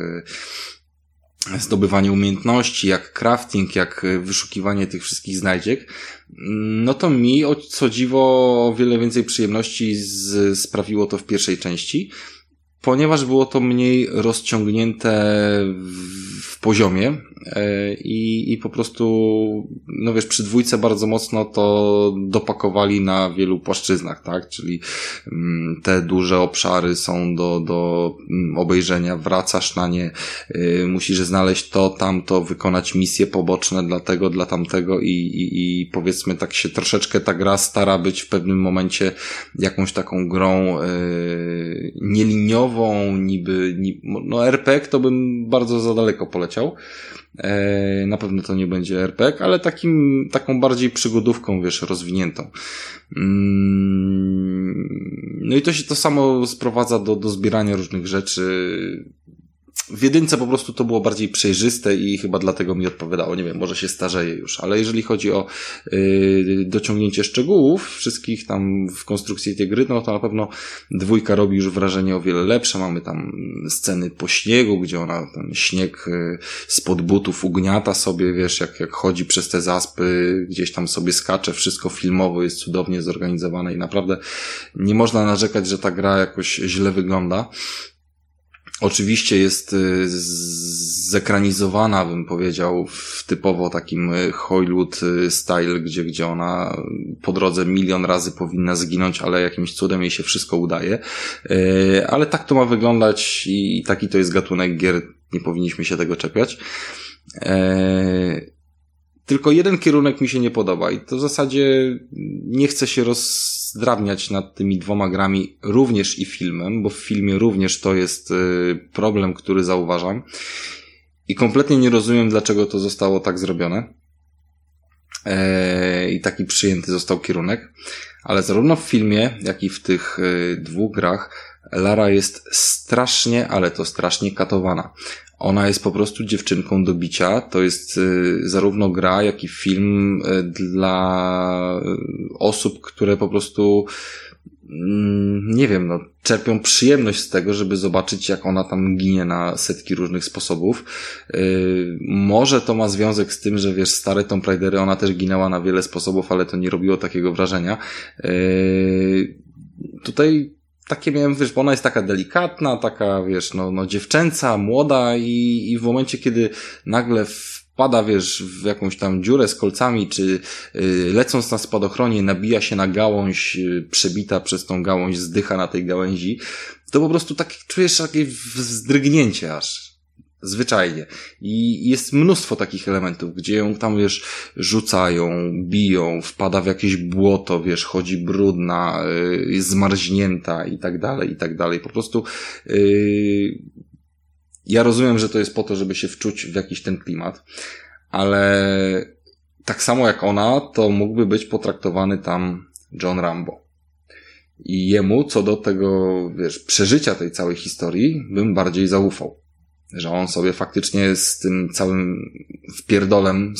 e, zdobywanie umiejętności, jak crafting, jak wyszukiwanie tych wszystkich znajdziek, mm, no to mi, co dziwo, o wiele więcej przyjemności z, sprawiło to w pierwszej części ponieważ było to mniej rozciągnięte w poziomie, E, i, i po prostu, no wiesz, przy dwójce bardzo mocno to dopakowali na wielu płaszczyznach, tak? Czyli mm, te duże obszary są do, do mm, obejrzenia, wracasz na nie, y, musisz znaleźć to, tamto, wykonać misje poboczne dla tego, dla tamtego i, i, i powiedzmy tak się troszeczkę ta gra stara być w pewnym momencie jakąś taką grą yy, nieliniową, niby, niby no RPG to bym bardzo za daleko poleciał, E, na pewno to nie będzie RPG, ale takim, taką bardziej przygodówką, wiesz, rozwiniętą. Mm, no i to się to samo sprowadza do, do zbierania różnych rzeczy, w jedynce po prostu to było bardziej przejrzyste i chyba dlatego mi odpowiadało. Nie wiem, może się starzeje już, ale jeżeli chodzi o yy, dociągnięcie szczegółów wszystkich tam w konstrukcji tej gry, no to na pewno dwójka robi już wrażenie o wiele lepsze. Mamy tam sceny po śniegu, gdzie ona ten śnieg yy, spod butów ugniata sobie, wiesz, jak, jak chodzi przez te zaspy, gdzieś tam sobie skacze, wszystko filmowo jest cudownie zorganizowane i naprawdę nie można narzekać, że ta gra jakoś źle wygląda. Oczywiście jest y, zekranizowana, bym powiedział, w typowo takim y, Hollywood y, style, gdzie, gdzie ona po drodze milion razy powinna zginąć, ale jakimś cudem jej się wszystko udaje. Ale tak to ma wyglądać i taki to jest gatunek gier, nie powinniśmy się tego czepiać. Tylko jeden kierunek mi się nie podoba i to w zasadzie nie chcę się rozdrabniać nad tymi dwoma grami również i filmem, bo w filmie również to jest y, problem, który zauważam. I kompletnie nie rozumiem, dlaczego to zostało tak zrobione. E, i taki przyjęty został kierunek, ale zarówno w filmie, jak i w tych y, dwóch grach Lara jest strasznie, ale to strasznie katowana. Ona jest po prostu dziewczynką do bicia. To jest y, zarówno gra, jak i film y, dla y, osób, które po prostu mm, nie wiem, no, czerpią przyjemność z tego, żeby zobaczyć, jak ona tam ginie na setki różnych sposobów. Może to ma związek z tym, że wiesz, stare Tomb Raidery, ona też ginęła na wiele sposobów, ale to nie robiło takiego wrażenia. Tutaj takie miałem, wiesz, bo ona jest taka delikatna, taka, wiesz, no, no dziewczęca, młoda i, i w momencie, kiedy nagle wpada, wiesz, w jakąś tam dziurę z kolcami, czy y, lecąc na spadochronie nabija się na gałąź, y, przebita przez tą gałąź, zdycha na tej gałęzi, to po prostu tak czujesz takie wzdrygnięcie aż. Zwyczajnie. I jest mnóstwo takich elementów, gdzie ją tam, wiesz, rzucają, biją, wpada w jakieś błoto, wiesz, chodzi brudna, jest zmarznięta i tak dalej, i tak dalej. Po prostu yy, ja rozumiem, że to jest po to, żeby się wczuć w jakiś ten klimat, ale tak samo jak ona, to mógłby być potraktowany tam John Rambo. I jemu, co do tego, wiesz, przeżycia tej całej historii, bym bardziej zaufał że on sobie faktycznie z tym całym wpierdolem,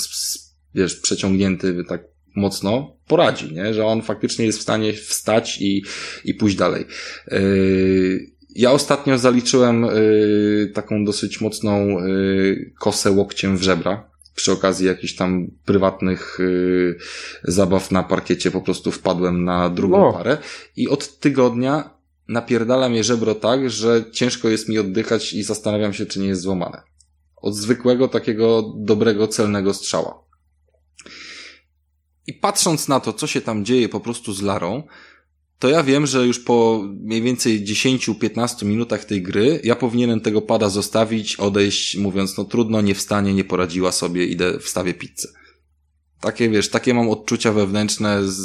wiesz, przeciągnięty tak mocno poradzi, nie? Że on faktycznie jest w stanie wstać i, i pójść dalej. Yy, ja ostatnio zaliczyłem yy, taką dosyć mocną yy, kosę łokciem w żebra. Przy okazji jakichś tam prywatnych yy, zabaw na parkiecie po prostu wpadłem na drugą no. parę i od tygodnia napierdala mnie żebro tak, że ciężko jest mi oddychać i zastanawiam się, czy nie jest złamane. Od zwykłego, takiego dobrego, celnego strzała. I patrząc na to, co się tam dzieje po prostu z Larą, to ja wiem, że już po mniej więcej 10-15 minutach tej gry ja powinienem tego pada zostawić, odejść, mówiąc, no trudno, nie wstanie, nie poradziła sobie, idę, wstawię pizzę. Takie, wiesz, takie mam odczucia wewnętrzne z,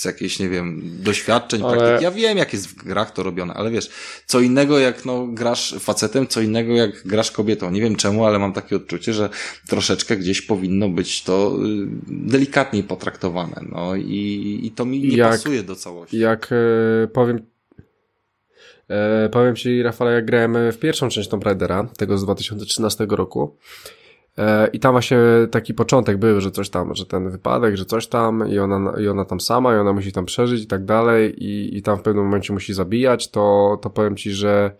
z jakichś, nie wiem, doświadczeń, ale... praktyk. Ja wiem, jak jest w grach to robione, ale wiesz, co innego jak, no, grasz facetem, co innego jak grasz kobietą. Nie wiem czemu, ale mam takie odczucie, że troszeczkę gdzieś powinno być to y, delikatniej potraktowane, no i, i to mi nie jak, pasuje do całości. Jak e, powiem e, powiem Ci, Rafale, jak grałem w pierwszą część Tomb Raidera, tego z 2013 roku, I tam właśnie taki początek był, że coś tam, że ten wypadek, że coś tam i ona, i ona tam sama i ona musi tam przeżyć i tak dalej i, i tam w pewnym momencie musi zabijać, to, to powiem Ci, że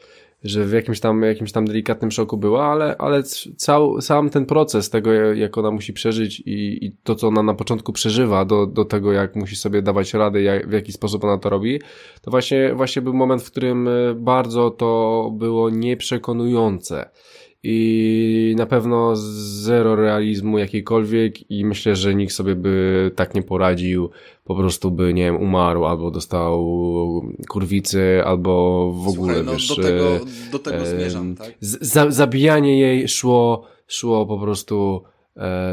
że w jakimś tam, jakimś tam delikatnym szoku była, ale, ale cał, sam ten proces tego, jak ona musi przeżyć i, i to, co ona na początku przeżywa do, do tego, jak musi sobie dawać radę, jak, w jaki sposób ona to robi, to właśnie, właśnie był moment, w którym e, bardzo to było nieprzekonujące i na pewno zero realizmu jakiejkolwiek i myślę, że nikt sobie by tak nie poradził, po prostu by, nie wiem, umarł albo dostał kurwicy, albo w ogóle, Słuchaj, no, wiesz... Do tego, do tego zmierzam, tak? Zabijanie jej szło, szło po prostu E,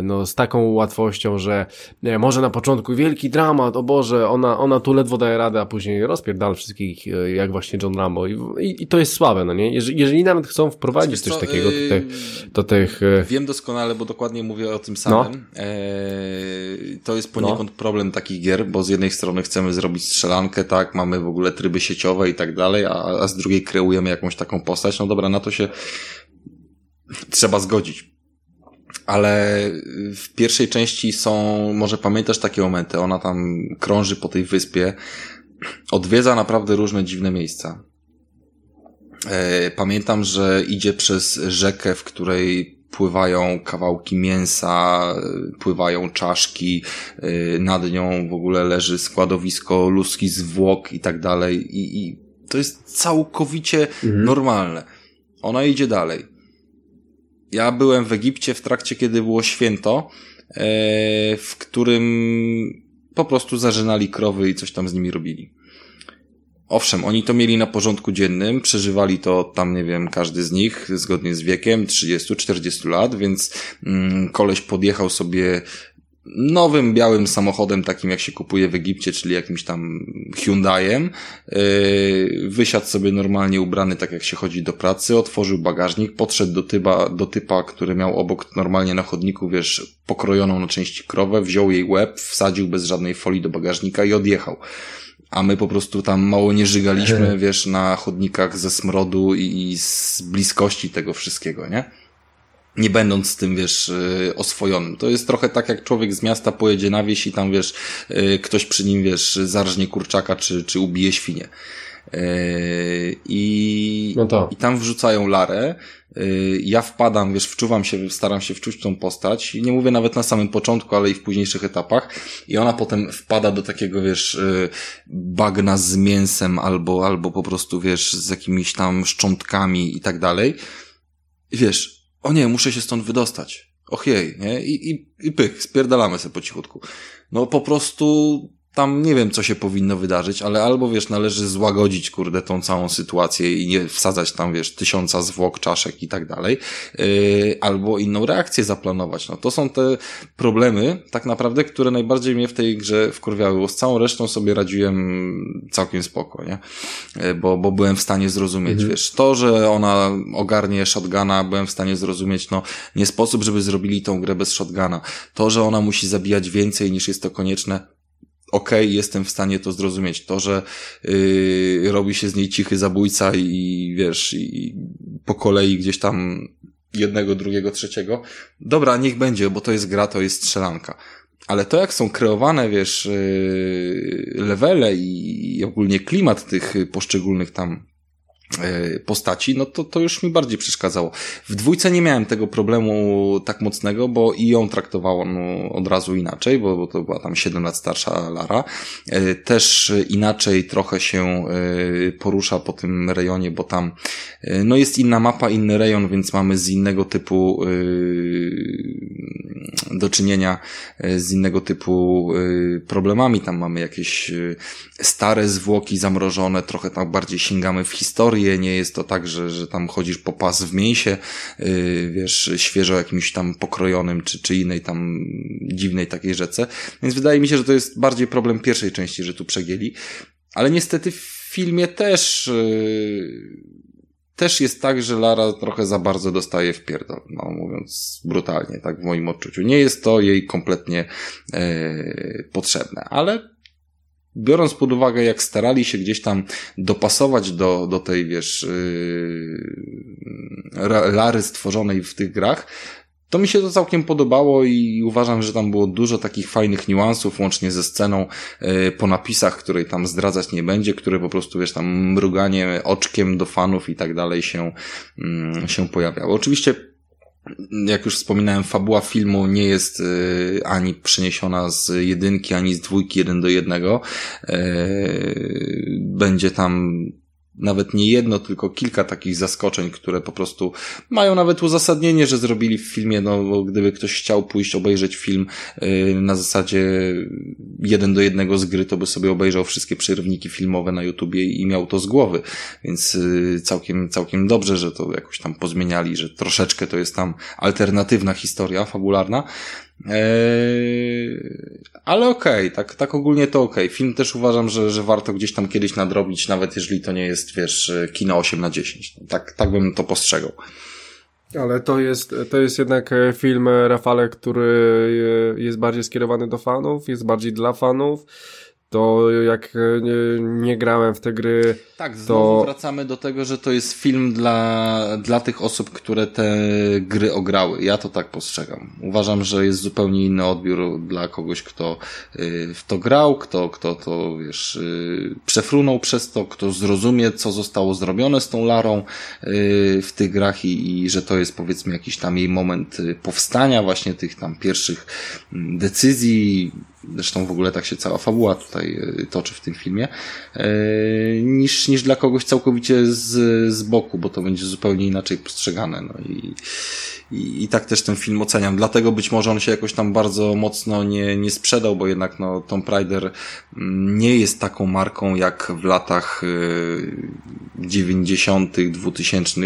no, z taką łatwością, że nie, może na początku wielki dramat, o Boże, ona, ona tu ledwo daje radę, a później rozpierdala wszystkich, e, jak właśnie John Rambo. I, i, i to jest słabe, no nie? Jeżeli, jeżeli nawet chcą wprowadzić coś co, takiego do, te, do tych... E, Wiem doskonale, bo dokładnie mówię o tym samym. No. Eee, to jest poniekąd no. problem takich gier, bo z jednej strony chcemy zrobić strzelankę, tak, mamy w ogóle tryby sieciowe i tak dalej, a, a z drugiej kreujemy jakąś taką postać. No dobra, na to się trzeba zgodzić ale w pierwszej części są, może pamiętasz takie momenty, ona tam krąży po tej wyspie, odwiedza naprawdę różne dziwne miejsca. E, pamiętam, że idzie przez rzekę, w której pływają kawałki mięsa, pływają czaszki, e, nad nią w ogóle leży składowisko ludzki zwłok i tak dalej. I, i to jest całkowicie mhm. normalne. Ona idzie dalej ja byłem w Egipcie w trakcie, kiedy było święto, e, w którym po prostu zażynali krowy i coś tam z nimi robili. Owszem, oni to mieli na porządku dziennym, przeżywali to tam, nie wiem, każdy z nich zgodnie z wiekiem, 30-40 lat, więc mm, koleś podjechał sobie nowym białym samochodem, takim jak się kupuje w Egipcie, czyli jakimś tam Hyundaiem. Yy, wysiadł sobie normalnie ubrany, tak jak się chodzi do pracy, otworzył bagażnik, podszedł do typa, do typa, który miał obok normalnie na chodniku, wiesz, pokrojoną na części krowę, wziął jej łeb, wsadził bez żadnej folii do bagażnika i odjechał a my po prostu tam mało nie żygaliśmy, wiesz, na chodnikach ze smrodu i z bliskości tego wszystkiego, nie? Nie będąc z tym, wiesz, y, oswojonym. To jest trochę tak, jak człowiek z miasta pojedzie na wieś i tam, wiesz, y, ktoś przy nim, wiesz, zarżnie kurczaka czy, czy ubije świnię. Y, I, no to. I tam wrzucają Larę. Ja wpadam, wiesz, wczuwam się, staram się wczuć tą postać. Nie mówię nawet na samym początku, ale i w późniejszych etapach. I ona potem wpada do takiego, wiesz, bagna z mięsem albo, albo po prostu, wiesz, z jakimiś tam szczątkami i tak dalej. I wiesz, o nie, muszę się stąd wydostać. Och jej, nie? I, i, i pych, spierdalamy sobie po cichutku. No po prostu tam nie wiem, co się powinno wydarzyć, ale albo wiesz, należy złagodzić, kurde, tą całą sytuację i nie wsadzać tam, wiesz, tysiąca zwłok, czaszek i tak dalej, yy, albo inną reakcję zaplanować. No to są te problemy, tak naprawdę, które najbardziej mnie w tej grze wkurwiały, bo z całą resztą sobie radziłem całkiem spoko, nie? Yy, bo, bo byłem w stanie zrozumieć, mhm. wiesz, to, że ona ogarnie shotguna, byłem w stanie zrozumieć, no, nie sposób, żeby zrobili tą grę bez shotguna. To, że ona musi zabijać więcej niż jest to konieczne, okej, okay, jestem w stanie to zrozumieć. To, że yy, robi się z niej cichy zabójca i wiesz, i po kolei gdzieś tam jednego, drugiego, trzeciego. Dobra, niech będzie, bo to jest gra, to jest strzelanka. Ale to, jak są kreowane, wiesz, yy, levele i, i ogólnie klimat tych poszczególnych tam postaci, no to, to już mi bardziej przeszkadzało. W dwójce nie miałem tego problemu tak mocnego, bo i ją traktowało no, od razu inaczej, bo, bo to była tam 7 lat starsza Lara. E, też inaczej trochę się e, porusza po tym rejonie, bo tam no jest inna mapa, inny rejon, więc mamy z innego typu do czynienia z innego typu problemami. Tam mamy jakieś stare zwłoki zamrożone, trochę tak bardziej sięgamy w historię, nie jest to tak, że, że tam chodzisz po pas w mięsie, yy, wiesz, świeżo jakimś tam pokrojonym, czy, czy innej tam dziwnej takiej rzece. Więc wydaje mi się, że to jest bardziej problem pierwszej części, że tu przegięli. Ale niestety w filmie też, yy, też jest tak, że Lara trochę za bardzo dostaje w pierdol, no mówiąc brutalnie, tak w moim odczuciu. Nie jest to jej kompletnie yy, potrzebne, ale biorąc pod uwagę, jak starali się gdzieś tam dopasować do, do tej, wiesz, yy, lary stworzonej w tych grach, to mi się to całkiem podobało i uważam, że tam było dużo takich fajnych niuansów, łącznie ze sceną e, po napisach, której tam zdradzać nie będzie, które po prostu, wiesz, tam mruganie oczkiem do fanów i tak dalej się, mm, się pojawiało. Oczywiście jak już wspominałem, fabuła filmu nie jest y, ani przeniesiona z jedynki, ani z dwójki jeden do jednego. Y, będzie tam nawet nie jedno, tylko kilka takich zaskoczeń, które po prostu mają nawet uzasadnienie, że zrobili w filmie, no bo gdyby ktoś chciał pójść obejrzeć film yy, na zasadzie jeden do jednego z gry, to by sobie obejrzał wszystkie przerywniki filmowe na YouTubie i miał to z głowy. Więc yy, całkiem, całkiem dobrze, że to jakoś tam pozmieniali, że troszeczkę to jest tam alternatywna historia fabularna. Eee, ale okej, okay, tak, tak ogólnie to okej. Okay. Film też uważam, że, że warto gdzieś tam kiedyś nadrobić, nawet jeżeli to nie jest, wiesz, kino 8 na 10. Tak, tak bym to postrzegał. Ale to jest, to jest jednak e, film, e, Rafale, który e, jest bardziej skierowany do fanów, jest bardziej dla fanów to jak nie, nie, grałem w te gry. Tak, znowu to... wracamy do tego, że to jest film dla, dla tych osób, które te gry ograły. Ja to tak postrzegam. Uważam, że jest zupełnie inny odbiór dla kogoś, kto y, w to grał, kto, kto to, wiesz, y, przefrunął przez to, kto zrozumie, co zostało zrobione z tą Larą y, w tych grach i, i że to jest powiedzmy jakiś tam jej moment powstania, właśnie tych tam pierwszych mm, decyzji, zresztą w ogóle tak się cała fabuła tutaj e, toczy w tym filmie, e, niż, niż dla kogoś całkowicie z, z boku, bo to będzie zupełnie inaczej postrzegane. No i, i, i tak też ten film oceniam. Dlatego być może on się jakoś tam bardzo mocno nie, nie sprzedał, bo jednak no, Tom Raider mm, nie jest taką marką jak w latach 90., e, 2000.,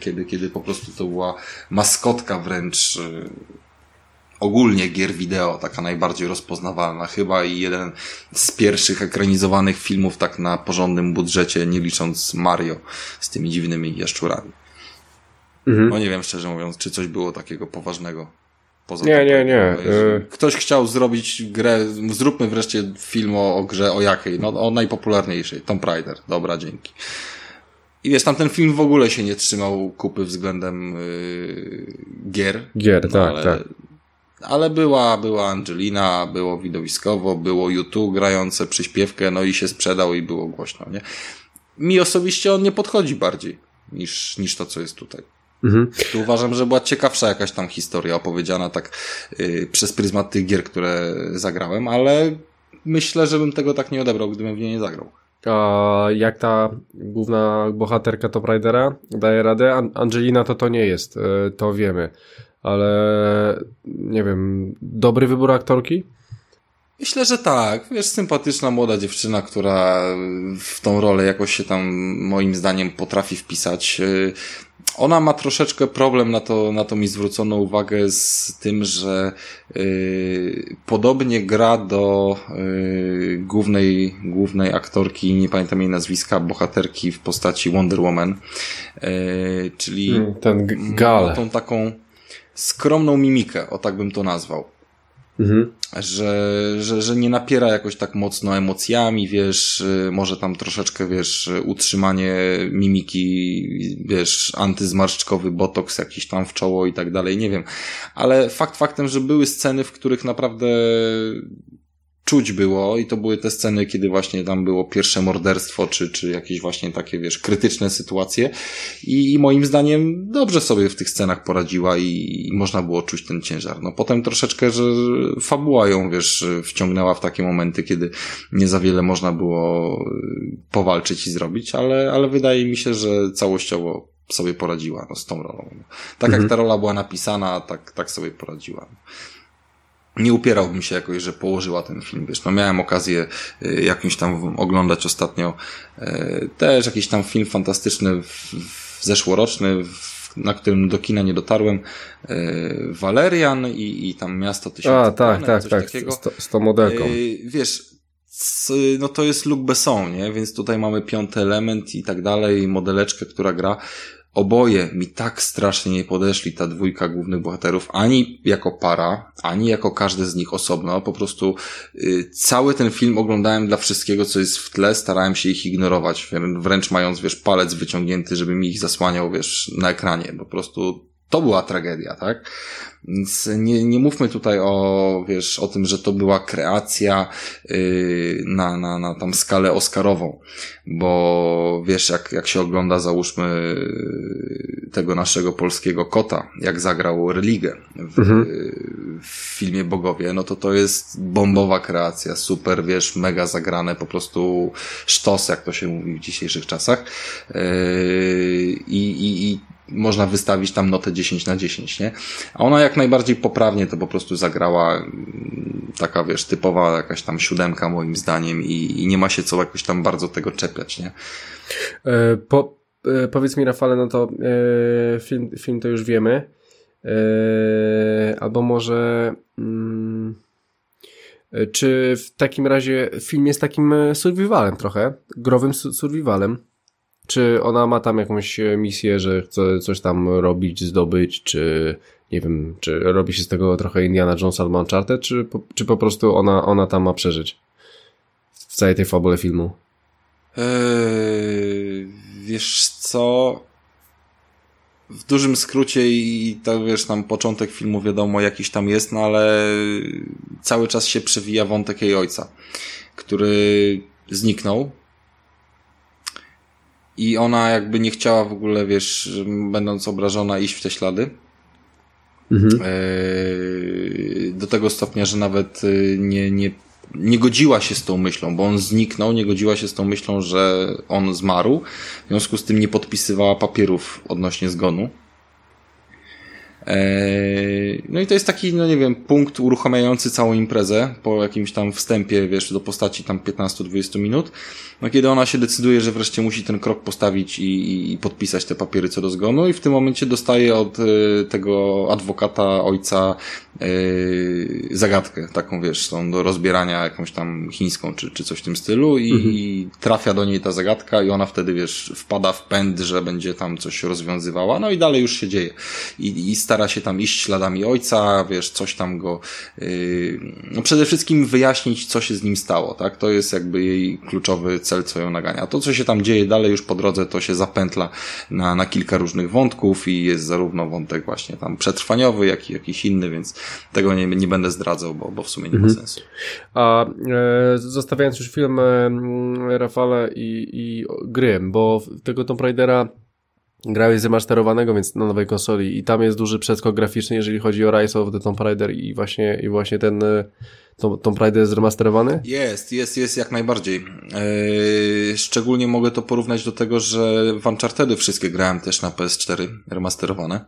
kiedy, kiedy po prostu to była maskotka wręcz ogólnie gier wideo, taka najbardziej rozpoznawalna chyba i jeden z pierwszych ekranizowanych filmów tak na porządnym budżecie, nie licząc Mario z tymi dziwnymi jaszczurami. Mhm. No nie wiem, szczerze mówiąc, czy coś było takiego poważnego. Poza nie, nie, nie. Y- ktoś chciał zrobić grę, zróbmy wreszcie film o, o grze o jakiej, no o najpopularniejszej, Tomb Raider. Dobra, dzięki. I wiesz, tam ten film w ogóle się nie trzymał kupy względem yy, gier. Gier, no, tak, tak ale była, była Angelina, było widowiskowo, było YouTube grające przyśpiewkę, no i się sprzedał i było głośno, nie? Mi osobiście on nie podchodzi bardziej niż, niż to, co jest tutaj. Mhm. Tu uważam, że była ciekawsza jakaś tam historia opowiedziana tak yy, przez pryzmat tych gier, które zagrałem, ale myślę, że bym tego tak nie odebrał, gdybym w nie nie zagrał. A jak ta główna bohaterka Top Ridera daje radę? Angelina to to nie jest, y, to wiemy ale nie wiem, dobry wybór aktorki? Myślę, że tak. Wiesz, sympatyczna młoda dziewczyna, która w tą rolę jakoś się tam moim zdaniem potrafi wpisać. Ona ma troszeczkę problem, na to, na to mi zwrócono uwagę z tym, że yy, podobnie gra do yy, głównej, głównej aktorki, nie pamiętam jej nazwiska, bohaterki w postaci Wonder Woman, yy, czyli hmm, ten Gal. tą taką skromną mimikę, o tak bym to nazwał. Mhm. Że, że, że nie napiera jakoś tak mocno emocjami, wiesz, y, może tam troszeczkę, wiesz, utrzymanie mimiki, wiesz, antyzmarszczkowy botoks jakiś tam w czoło i tak dalej, nie wiem. Ale fakt faktem, że były sceny, w których naprawdę czuć było i to były te sceny, kiedy właśnie tam było pierwsze morderstwo, czy, czy jakieś właśnie takie, wiesz, krytyczne sytuacje i, i moim zdaniem dobrze sobie w tych scenach poradziła i, i, można było czuć ten ciężar. No potem troszeczkę, że fabuła ją, wiesz, wciągnęła w takie momenty, kiedy nie za wiele można było powalczyć i zrobić, ale, ale wydaje mi się, że całościowo sobie poradziła no, z tą rolą. Tak mhm. jak ta rola była napisana, tak, tak sobie poradziła nie upierałbym się jakoś, że położyła ten film, wiesz, no miałem okazję y, jakimś tam oglądać ostatnio y, też jakiś tam film fantastyczny zeszłoroczny, na którym do kina nie dotarłem, y, Valerian i, i tam Miasto Tysiąca A, tak, tak, tak, z, z tą modelką. Wiesz, no to jest Luc Besson, nie? Więc tutaj mamy piąty element i tak dalej, modeleczkę, która gra oboje mi tak strasznie nie podeszli, ta dwójka głównych bohaterów, ani jako para, ani jako każdy z nich osobno. Po prostu y, cały ten film oglądałem dla wszystkiego, co jest w tle, starałem się ich ignorować, wręcz mając, wiesz, palec wyciągnięty, żeby mi ich zasłaniał, wiesz, na ekranie. Po prostu to była tragedia, tak? Więc nie, nie mówmy tutaj o, wiesz, o tym, że to była kreacja yy, na, na, na tam skalę oscarową, bo wiesz, jak, jak się ogląda, załóżmy yy, tego naszego polskiego kota, jak zagrał religę w, mhm. w filmie Bogowie, no to to jest bombowa kreacja, super, wiesz, mega zagrane, po prostu sztos, jak to się mówi w dzisiejszych czasach. Yy, I, i, i można wystawić tam notę 10 na 10, nie? A ona jak najbardziej poprawnie to po prostu zagrała mm, taka, wiesz, typowa jakaś tam siódemka moim zdaniem i, i nie ma się co jakoś tam bardzo tego czepiać, nie? E, po, e, powiedz mi Rafale, no to e, film, film to już wiemy, albo może mm, czy w takim razie film jest takim survivalem trochę, growym survivalem? Czy ona ma tam jakąś e, misję, że chce coś tam robić, zdobyć, czy nie wiem, czy robi się z tego trochę Indiana Jones albo Uncharted, czy, czy po prostu ona, ona tam ma przeżyć w całej tej fabule filmu? Eee, wiesz co? W dużym skrócie i to wiesz, tam początek filmu wiadomo jakiś tam jest, no ale cały czas się przewija wątek jej ojca, który zniknął i ona jakby nie chciała w ogóle, wiesz, będąc obrażona, iść w te ślady. Mhm. E, do tego stopnia, że nawet e, nie, nie, nie godziła się z tą myślą, bo on zniknął, nie godziła się z tą myślą, że on zmarł. W związku z tym nie podpisywała papierów odnośnie zgonu. Eee, no i to jest taki, no nie wiem, punkt uruchamiający całą imprezę po jakimś tam wstępie, wiesz, do postaci tam 15-20 minut. No kiedy ona się decyduje, że wreszcie musi ten krok postawić i, i podpisać te papiery co do zgonu i w tym momencie dostaje od y, tego adwokata ojca zagadkę, taką wiesz, tą do rozbierania jakąś tam chińską czy, czy coś w tym stylu i, mhm. i trafia do niej ta zagadka i ona wtedy, wiesz, wpada w pęd, że będzie tam coś rozwiązywała, no i dalej już się dzieje. I, i stara się tam iść śladami ojca, wiesz, coś tam go, yy, no przede wszystkim wyjaśnić, co się z nim stało, tak? To jest jakby jej kluczowy cel, co ją nagania. To, co się tam dzieje dalej już po drodze, to się zapętla na, na kilka różnych wątków i jest zarówno wątek właśnie tam przetrwaniowy, jak i jakiś inny, więc tego nie, nie będę zdradzał, bo, bo w sumie nie mhm. ma sensu. A e, zostawiając już film e, Rafale i, i gry, bo tego Tomb Raidera grałeś zemasterowanego, więc na nowej konsoli i tam jest duży przeskok graficzny, jeżeli chodzi o Rise of the Tomb Raider i właśnie, i właśnie ten e, Tomb Raider jest zremasterowany? Jest, jest, jest jak najbardziej. Yy, szczególnie mogę to porównać do tego, że w Unchartedy wszystkie grałem też na PS4 remasterowane.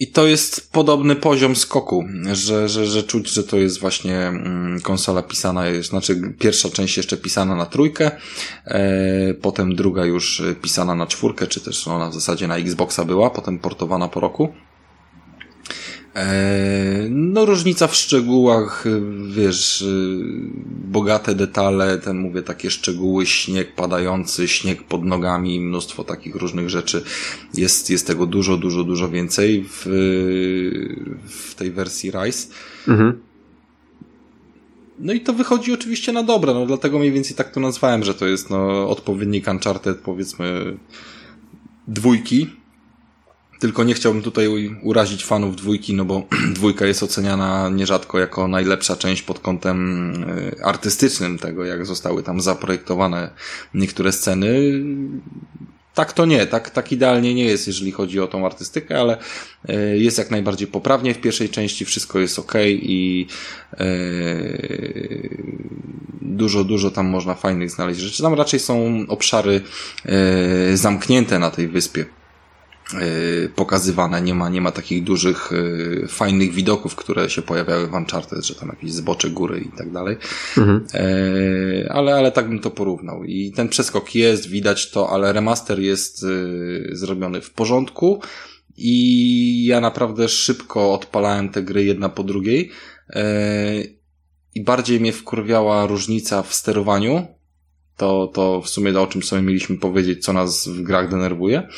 I to jest podobny poziom skoku, że, że, że czuć, że to jest właśnie mm, konsola pisana, znaczy pierwsza część jeszcze pisana na trójkę, e, potem druga już pisana na czwórkę, czy też ona w zasadzie na Xboxa była, potem portowana po roku. E, no różnica w szczegółach, wiesz, bogate detale, ten mówię takie szczegóły, śnieg padający, śnieg pod nogami, mnóstwo takich różnych rzeczy. Jest, jest tego dużo, dużo, dużo więcej w, w tej wersji Rise. Mhm. No i to wychodzi oczywiście na dobre, no dlatego mniej więcej tak to nazwałem, że to jest no odpowiednik Uncharted powiedzmy dwójki, tylko nie chciałbym tutaj urazić fanów dwójki, no bo [CLEARS THROAT] dwójka jest oceniana nierzadko jako najlepsza część pod kątem e, artystycznym tego, jak zostały tam zaprojektowane niektóre sceny. Tak to nie, tak, tak idealnie nie jest, jeżeli chodzi o tą artystykę, ale e, jest jak najbardziej poprawnie. W pierwszej części wszystko jest ok i e, dużo, dużo tam można fajnych znaleźć rzeczy. Tam raczej są obszary zamknięte na tej wyspie Y, pokazywane, nie ma, nie ma takich dużych, y, fajnych widoków, które się pojawiały w Uncharted, że tam jakieś zbocze góry i tak dalej. Mhm. Y, ale, ale tak bym to porównał. I ten przeskok jest, widać to, ale remaster jest zrobiony w porządku i ja naprawdę szybko odpalałem te gry jedna po drugiej i bardziej mnie wkurwiała różnica w sterowaniu To, to w sumie o czym sobie mieliśmy powiedzieć, co nas w grach denerwuje.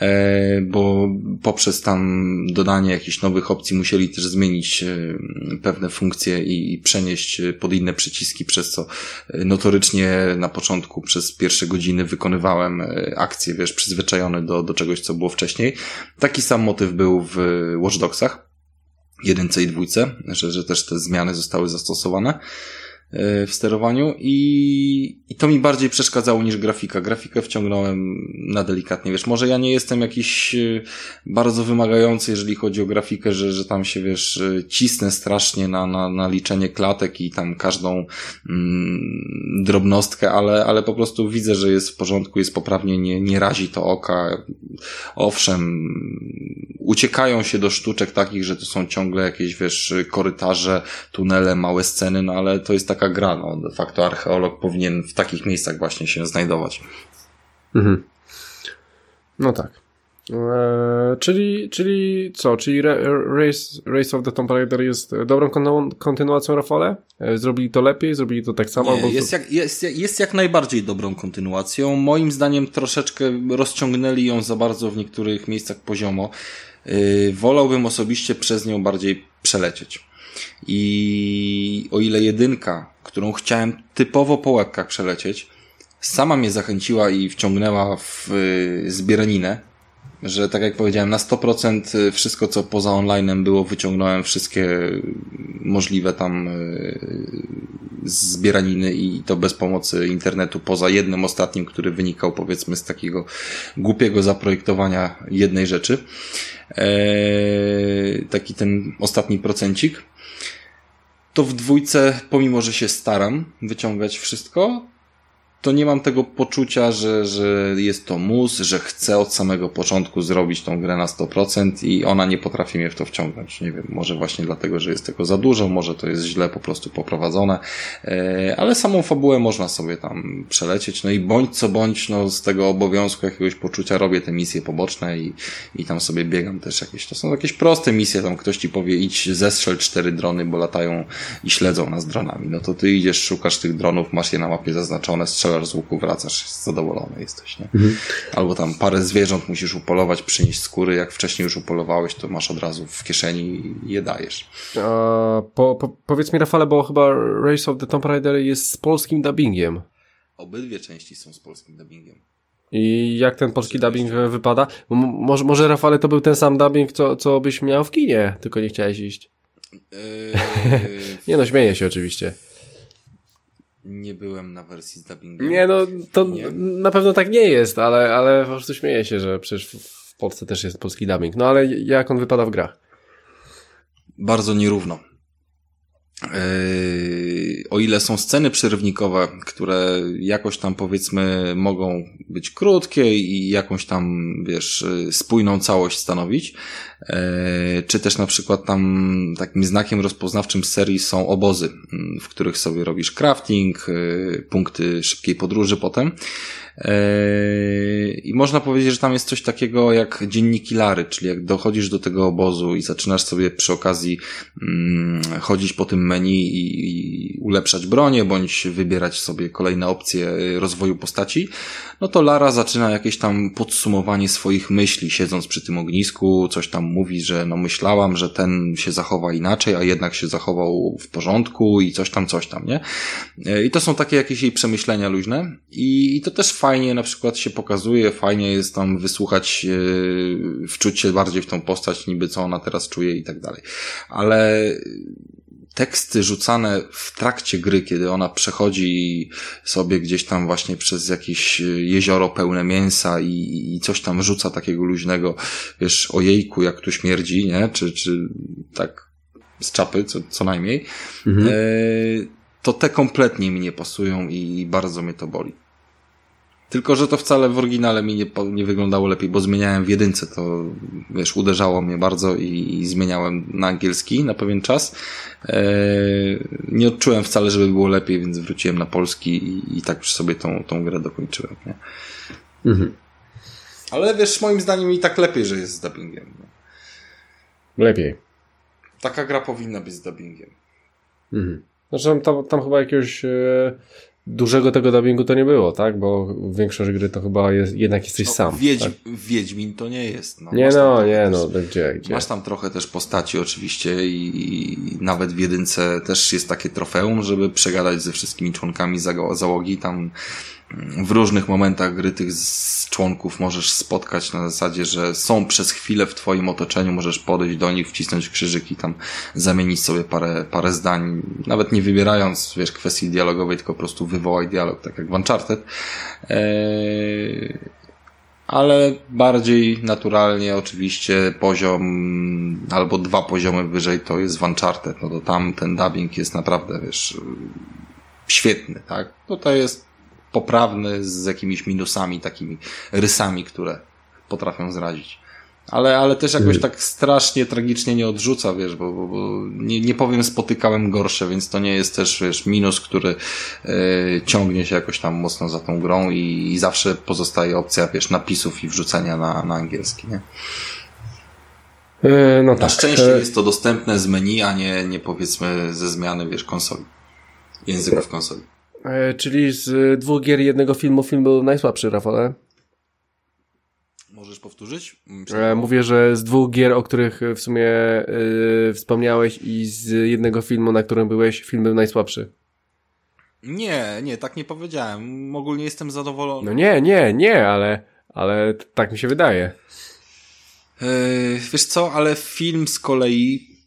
E, bo poprzez tam dodanie jakichś nowych opcji musieli też zmienić e, pewne funkcje i przenieść pod inne przyciski, przez co e, notorycznie na początku przez pierwsze godziny wykonywałem akcje, wiesz, przyzwyczajony do, do czegoś, co było wcześniej. Taki sam motyw był w Watch Dogsach jedynce i dwójce, że, że też te zmiany zostały zastosowane. E, w sterowaniu i, i to mi bardziej przeszkadzało niż grafika. Grafikę wciągnąłem na delikatnie. Wiesz, może ja nie jestem jakiś e, bardzo wymagający, jeżeli chodzi o grafikę, że, że tam się, wiesz, e, cisnę strasznie na, na, na liczenie klatek i tam każdą mm, drobnostkę, ale, ale po prostu widzę, że jest w porządku, jest poprawnie, nie, nie razi to oka. Owszem, uciekają się do sztuczek takich, że to są ciągle jakieś, wiesz, korytarze, tunele, małe sceny, no ale to jest taka gra, no de facto archeolog powinien w takich miejscach właśnie się znajdować. Mhm. No tak. Eee, czyli, czyli co? Czyli Race, Race of the Tomb Raider jest dobrą kontynuacją Rafale? Eee, zrobili to lepiej? Zrobili to tak samo? Nie, jest, jak, jest, jest jak najbardziej dobrą kontynuacją. Moim zdaniem troszeczkę rozciągnęli ją za bardzo w niektórych miejscach poziomo. Yy, wolałbym osobiście przez nią bardziej przelecieć. I o ile jedynka, którą chciałem typowo po łebkach przelecieć, sama mnie zachęciła i wciągnęła w yy, zbieraninę, że tak jak powiedziałem, na 100% wszystko co poza onlinem było, wyciągnąłem wszystkie możliwe tam yy, zbieraniny i to bez pomocy internetu, poza jednym ostatnim, który wynikał powiedzmy z takiego głupiego zaprojektowania jednej rzeczy. Eee, taki ten ostatni procencik. To w dwójce, pomimo że się staram wyciągać wszystko, to nie mam tego poczucia, że, że jest to mus, że chcę od samego początku zrobić tą grę na 100% i ona nie potrafi mnie w to wciągnąć. Nie wiem, może właśnie dlatego, że jest tego za dużo, może to jest źle po prostu poprowadzone, e, ale samą fabułę można sobie tam przelecieć, no i bądź co bądź, no z tego obowiązku jakiegoś poczucia robię te misje poboczne i, i tam sobie biegam też jakieś, to są jakieś proste misje, tam ktoś ci powie idź zestrzel cztery drony, bo latają i śledzą nas dronami, no to ty idziesz, szukasz tych dronów, masz je na mapie zaznaczone, strzelasz z łuku, wracasz, zadowolony jesteś, nie? Mhm. Albo tam parę zwierząt musisz upolować, przynieść skóry, jak wcześniej już upolowałeś, to masz od razu w kieszeni i je dajesz. A, po, po, powiedz mi Rafale, bo chyba Race of the Tomb Raider jest z polskim dubbingiem. Obydwie części są z polskim dubbingiem. I jak ten polski dubbing wypada? Może, może Rafale to był ten sam dubbing, co, co byś miał w kinie, tylko nie chciałeś iść. Yy... [LAUGHS] nie no, śmieję się oczywiście. Nie byłem na wersji z dubbingiem. Nie, no to nie. na pewno tak nie jest, ale, ale po prostu śmieję się, że przecież w Polsce też jest polski dubbing. No ale jak on wypada w grach? Bardzo nierówno. Yy, o ile są sceny przerywnikowe, które jakoś tam powiedzmy mogą być krótkie i jakąś tam, wiesz, spójną całość stanowić, yy, czy też na przykład tam takim znakiem rozpoznawczym serii są obozy, w których sobie robisz crafting, yy, punkty szybkiej podróży potem, Eee, I można powiedzieć, że tam jest coś takiego jak dzienniki Lary, czyli jak dochodzisz do tego obozu i zaczynasz sobie przy okazji mm, chodzić po tym menu i ulepszać bronię, bądź wybierać sobie kolejne opcje rozwoju postaci, no to Lara zaczyna jakieś tam podsumowanie swoich myśli, siedząc przy tym ognisku, coś tam mówi, że no myślałam, że ten się zachowa inaczej, a jednak się zachował w porządku i coś tam, coś tam, nie? Eee, I to są takie jakieś jej przemyślenia luźne i, to też fajnie na przykład się pokazuje, fajnie jest tam wysłuchać, yy, wczuć się bardziej w tą postać, niby co ona teraz czuje i tak dalej. Ale teksty rzucane w trakcie gry, kiedy ona przechodzi sobie gdzieś tam właśnie przez jakieś jezioro pełne mięsa i, i coś tam rzuca takiego luźnego, wiesz, o jejku, jak tu śmierdzi, nie? Czy, czy tak z czapy, co, co najmniej. Mhm. E, to te kompletnie mi nie pasują i bardzo mnie to boli. Tylko, że to wcale w oryginale mi nie, nie wyglądało lepiej, bo zmieniałem w jedynce, to wiesz, uderzało mnie bardzo i, i zmieniałem na angielski na pewien czas. Eee, nie odczułem wcale, żeby było lepiej, więc wróciłem na polski i, i tak przy sobie tą, tą grę dokończyłem. Nie? Mhm. Ale wiesz, moim zdaniem i tak lepiej, że jest z dubbingiem. Nie? Lepiej. Taka gra powinna być z dubbingiem. Mhm. Znaczy tam, tam chyba jakiegoś... Dużego tego dubbingu to nie było, tak? Bo większość gry to chyba jest, jednak jesteś no, sam. Wiedź, tak? Wiedźmin to nie jest. No. Nie no, nie no, gdzie, gdzie? Masz tam trochę też postaci oczywiście i, i, nawet w jedynce też jest takie trofeum, żeby przegadać ze wszystkimi członkami załogi. Tam w różnych momentach gry tych z członków możesz spotkać na zasadzie, że są przez chwilę w twoim otoczeniu, możesz podejść do nich, wcisnąć krzyżyk i tam zamienić sobie parę, parę zdań, nawet nie wybierając, wiesz, kwestii dialogowej, tylko po prostu wywołaj dialog, tak jak w Uncharted. Eee, ale bardziej naturalnie oczywiście poziom albo dwa poziomy wyżej to jest w Uncharted, no to tam ten dubbing jest naprawdę, wiesz, świetny, tak? Tutaj jest poprawny z jakimiś minusami, takimi rysami, które potrafią zrazić. Ale, ale też jakoś tak strasznie tragicznie nie odrzuca, wiesz, bo, bo, bo nie, nie powiem spotykałem gorsze, więc to nie jest też, wiesz, minus, który y, ciągnie się jakoś tam mocno za tą grą i, i zawsze pozostaje opcja, wiesz, napisów i wrzucenia na, na angielski, nie? E, no na tak. szczęście e, jest to dostępne z menu, a nie, nie powiedzmy ze zmiany, wiesz, konsoli. Języków konsoli. E, czyli z dwóch gier i jednego filmu film był najsłabszy, Rafale? Możesz powtórzyć? E, mówię, że z dwóch gier, o których w sumie yy, wspomniałeś i z jednego filmu, na którym byłeś, film był najsłabszy. Nie, nie, tak nie powiedziałem. Ogólnie jestem zadowolony. No nie, nie, nie, ale, ale tak mi się wydaje. Yy, wiesz co, ale film z kolei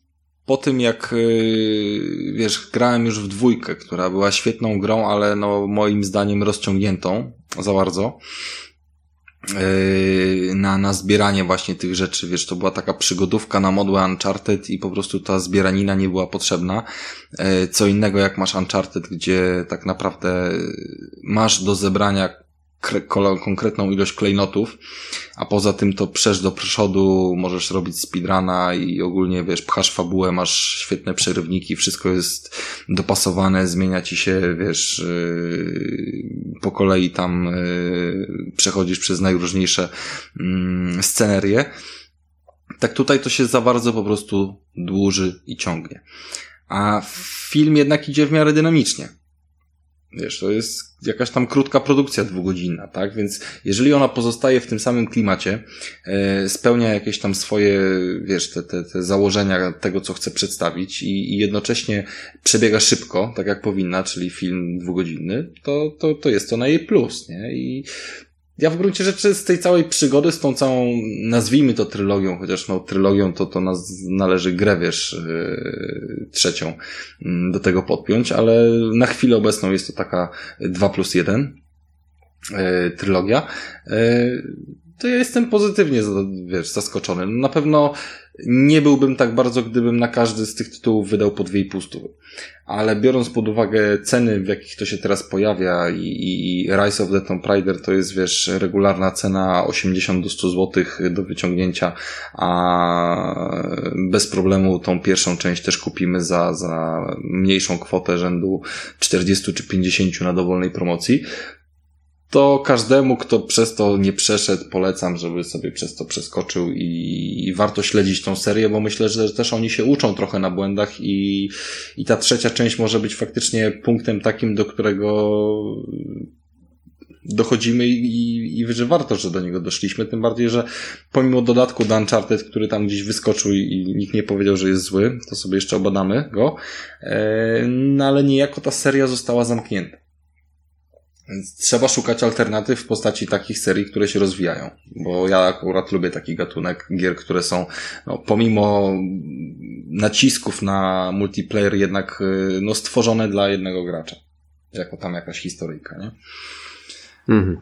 po tym jak yy, wiesz, grałem już w dwójkę, która była świetną grą, ale no moim zdaniem rozciągniętą za bardzo yy, na, na zbieranie właśnie tych rzeczy, wiesz, to była taka przygodówka na modłę Uncharted i po prostu ta zbieranina nie była potrzebna. Yy, co innego jak masz Uncharted, gdzie tak naprawdę masz do zebrania konkretną ilość klejnotów, a poza tym to przesz do przodu, możesz robić speedruna i ogólnie, wiesz, pchasz fabułę, masz świetne przerywniki, wszystko jest dopasowane, zmienia ci się, wiesz, yy, po kolei tam yy, przechodzisz przez najróżniejsze yy, scenerie. Tak tutaj to się za bardzo po prostu dłuży i ciągnie. A film jednak idzie w miarę dynamicznie Wiesz, to jest jakaś tam krótka produkcja dwugodzinna, tak? Więc jeżeli ona pozostaje w tym samym klimacie, e, spełnia jakieś tam swoje, wiesz, te, te, te założenia tego, co chce przedstawić i, i jednocześnie przebiega szybko, tak jak powinna, czyli film dwugodzinny, to, to, to jest to na jej plus, nie? I ja w gruncie rzeczy z tej całej przygody, z tą całą, nazwijmy to trylogią, chociaż no trylogią to, to nas, należy grę, wiesz, yy, trzecią yy, do tego podpiąć, ale na chwilę obecną jest to taka 2 plus 1 yy, trylogia. Yy, to ja jestem pozytywnie, wiesz, zaskoczony. Na pewno nie byłbym tak bardzo, gdybym na każdy z tych tytułów wydał po 2,5 stówy. Ale biorąc pod uwagę ceny, w jakich to się teraz pojawia i, i, i Rise of the Tomb Raider to jest, wiesz, regularna cena 80 do 100 zł do wyciągnięcia, a bez problemu tą pierwszą część też kupimy za, za mniejszą kwotę rzędu 40 czy 50 na dowolnej promocji, to każdemu, kto przez to nie przeszedł, polecam, żeby sobie przez to przeskoczył i, i, warto śledzić tą serię, bo myślę, że też oni się uczą trochę na błędach i, i ta trzecia część może być faktycznie punktem takim, do którego dochodzimy i, i że warto, że do niego doszliśmy, tym bardziej, że pomimo dodatku do Uncharted, który tam gdzieś wyskoczył i nikt nie powiedział, że jest zły, to sobie jeszcze obadamy go, e, no ale niejako ta seria została zamknięta. Więc trzeba szukać alternatyw w postaci takich serii, które się rozwijają. Bo ja akurat lubię taki gatunek gier, które są, no, pomimo nacisków na multiplayer, jednak y, no, stworzone dla jednego gracza. Jako tam jakaś historyjka, nie? Mhm.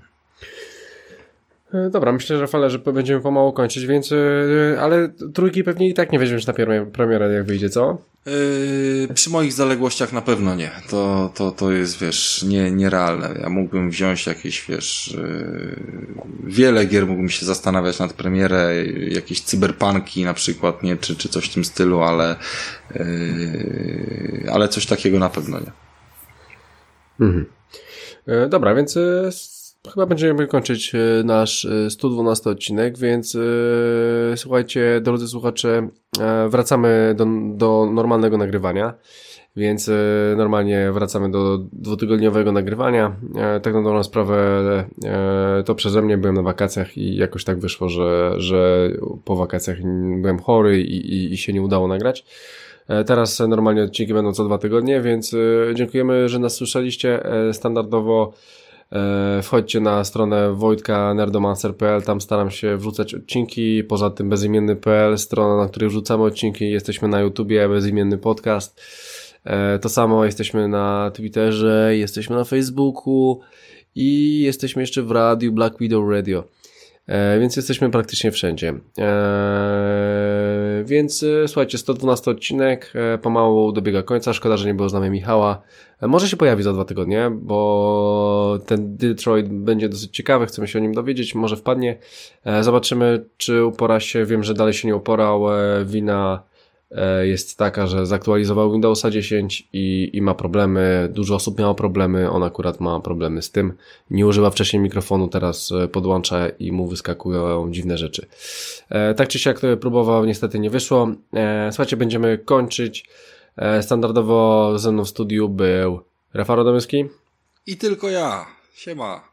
E, dobra, myślę, że fale, że będziemy pomału kończyć, więc, e, ale trójki pewnie i tak nie weźmiesz na premierę, jak wyjdzie, co? Yy, przy moich zaległościach na pewno nie. To, to, to jest, wiesz, nie, nierealne. Ja mógłbym wziąć jakieś, wiesz, yy, wiele gier mógłbym się zastanawiać nad premierę, jakieś cyberpunki na przykład, nie, czy, czy coś w tym stylu, ale, yy, ale coś takiego na pewno nie. Mhm. E, dobra, więc chyba będziemy kończyć e, nasz 112 e, odcinek, więc e, słuchajcie, drodzy słuchacze, wracamy do, do normalnego nagrywania. więc normalnie wracamy do dwutygodniowego nagrywania. Tak na dobrą sprawę to przeze mnie byłem na wakacjach i jakoś tak wyszło, że, że po wakacjach byłem chory i, i, i się nie udało nagrać. Teraz normalnie odcinki będą co dwa tygodnie, więc dziękujemy, że nas słyszeliście. Standardowo wchodźcie na stronę Wojtka nerdomancer.pl, tam staram się wrzucać odcinki, poza tym bezimienny.pl, strona, na której wrzucamy odcinki, jesteśmy na YouTubie, bezimienny podcast. E, to samo jesteśmy na Twitterze, jesteśmy na Facebooku i jesteśmy jeszcze w radiu Black Widow Radio. E, więc jesteśmy praktycznie wszędzie. Więc słuchajcie, 112 odcinek, pomału dobiega końca. Szkoda, że nie było z nami Michała. Może się pojawi za dwa tygodnie, bo ten Detroit będzie dosyć ciekawy, chcemy się o nim dowiedzieć, może wpadnie. E, zobaczymy, czy upora się, wiem, że dalej się nie uporał, e, wina e, jest taka, że zaktualizował Windowsa 10 i, i ma problemy, dużo osób miało problemy, on akurat ma problemy z tym, nie używa wcześniej mikrofonu, teraz podłącza i mu wyskakują dziwne rzeczy. Tak czy siak próbował, niestety nie wyszło. Słuchajcie, będziemy kończyć. E, standardowo ze mną w studiu był Rafał Radomyski. I tylko ja. Siema.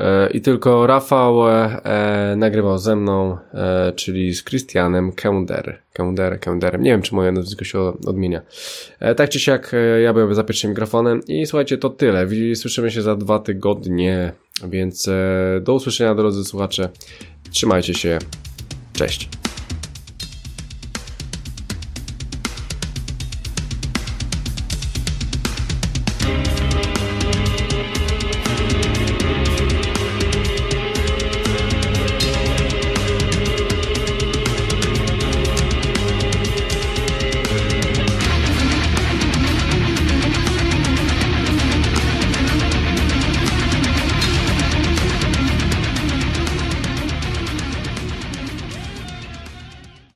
E, I tylko Rafał e, nagrywał ze mną, e, czyli z Christianem Kender. Kender, Kenderem. Nie wiem, czy moje nazwisko się odmienia. E, tak czy siak, e, ja byłem za pierwszym mikrofonem. I słuchajcie, to tyle. Słyszymy się za dwa tygodnie, więc do usłyszenia, drodzy słuchacze. Trzymajcie się. Cześć.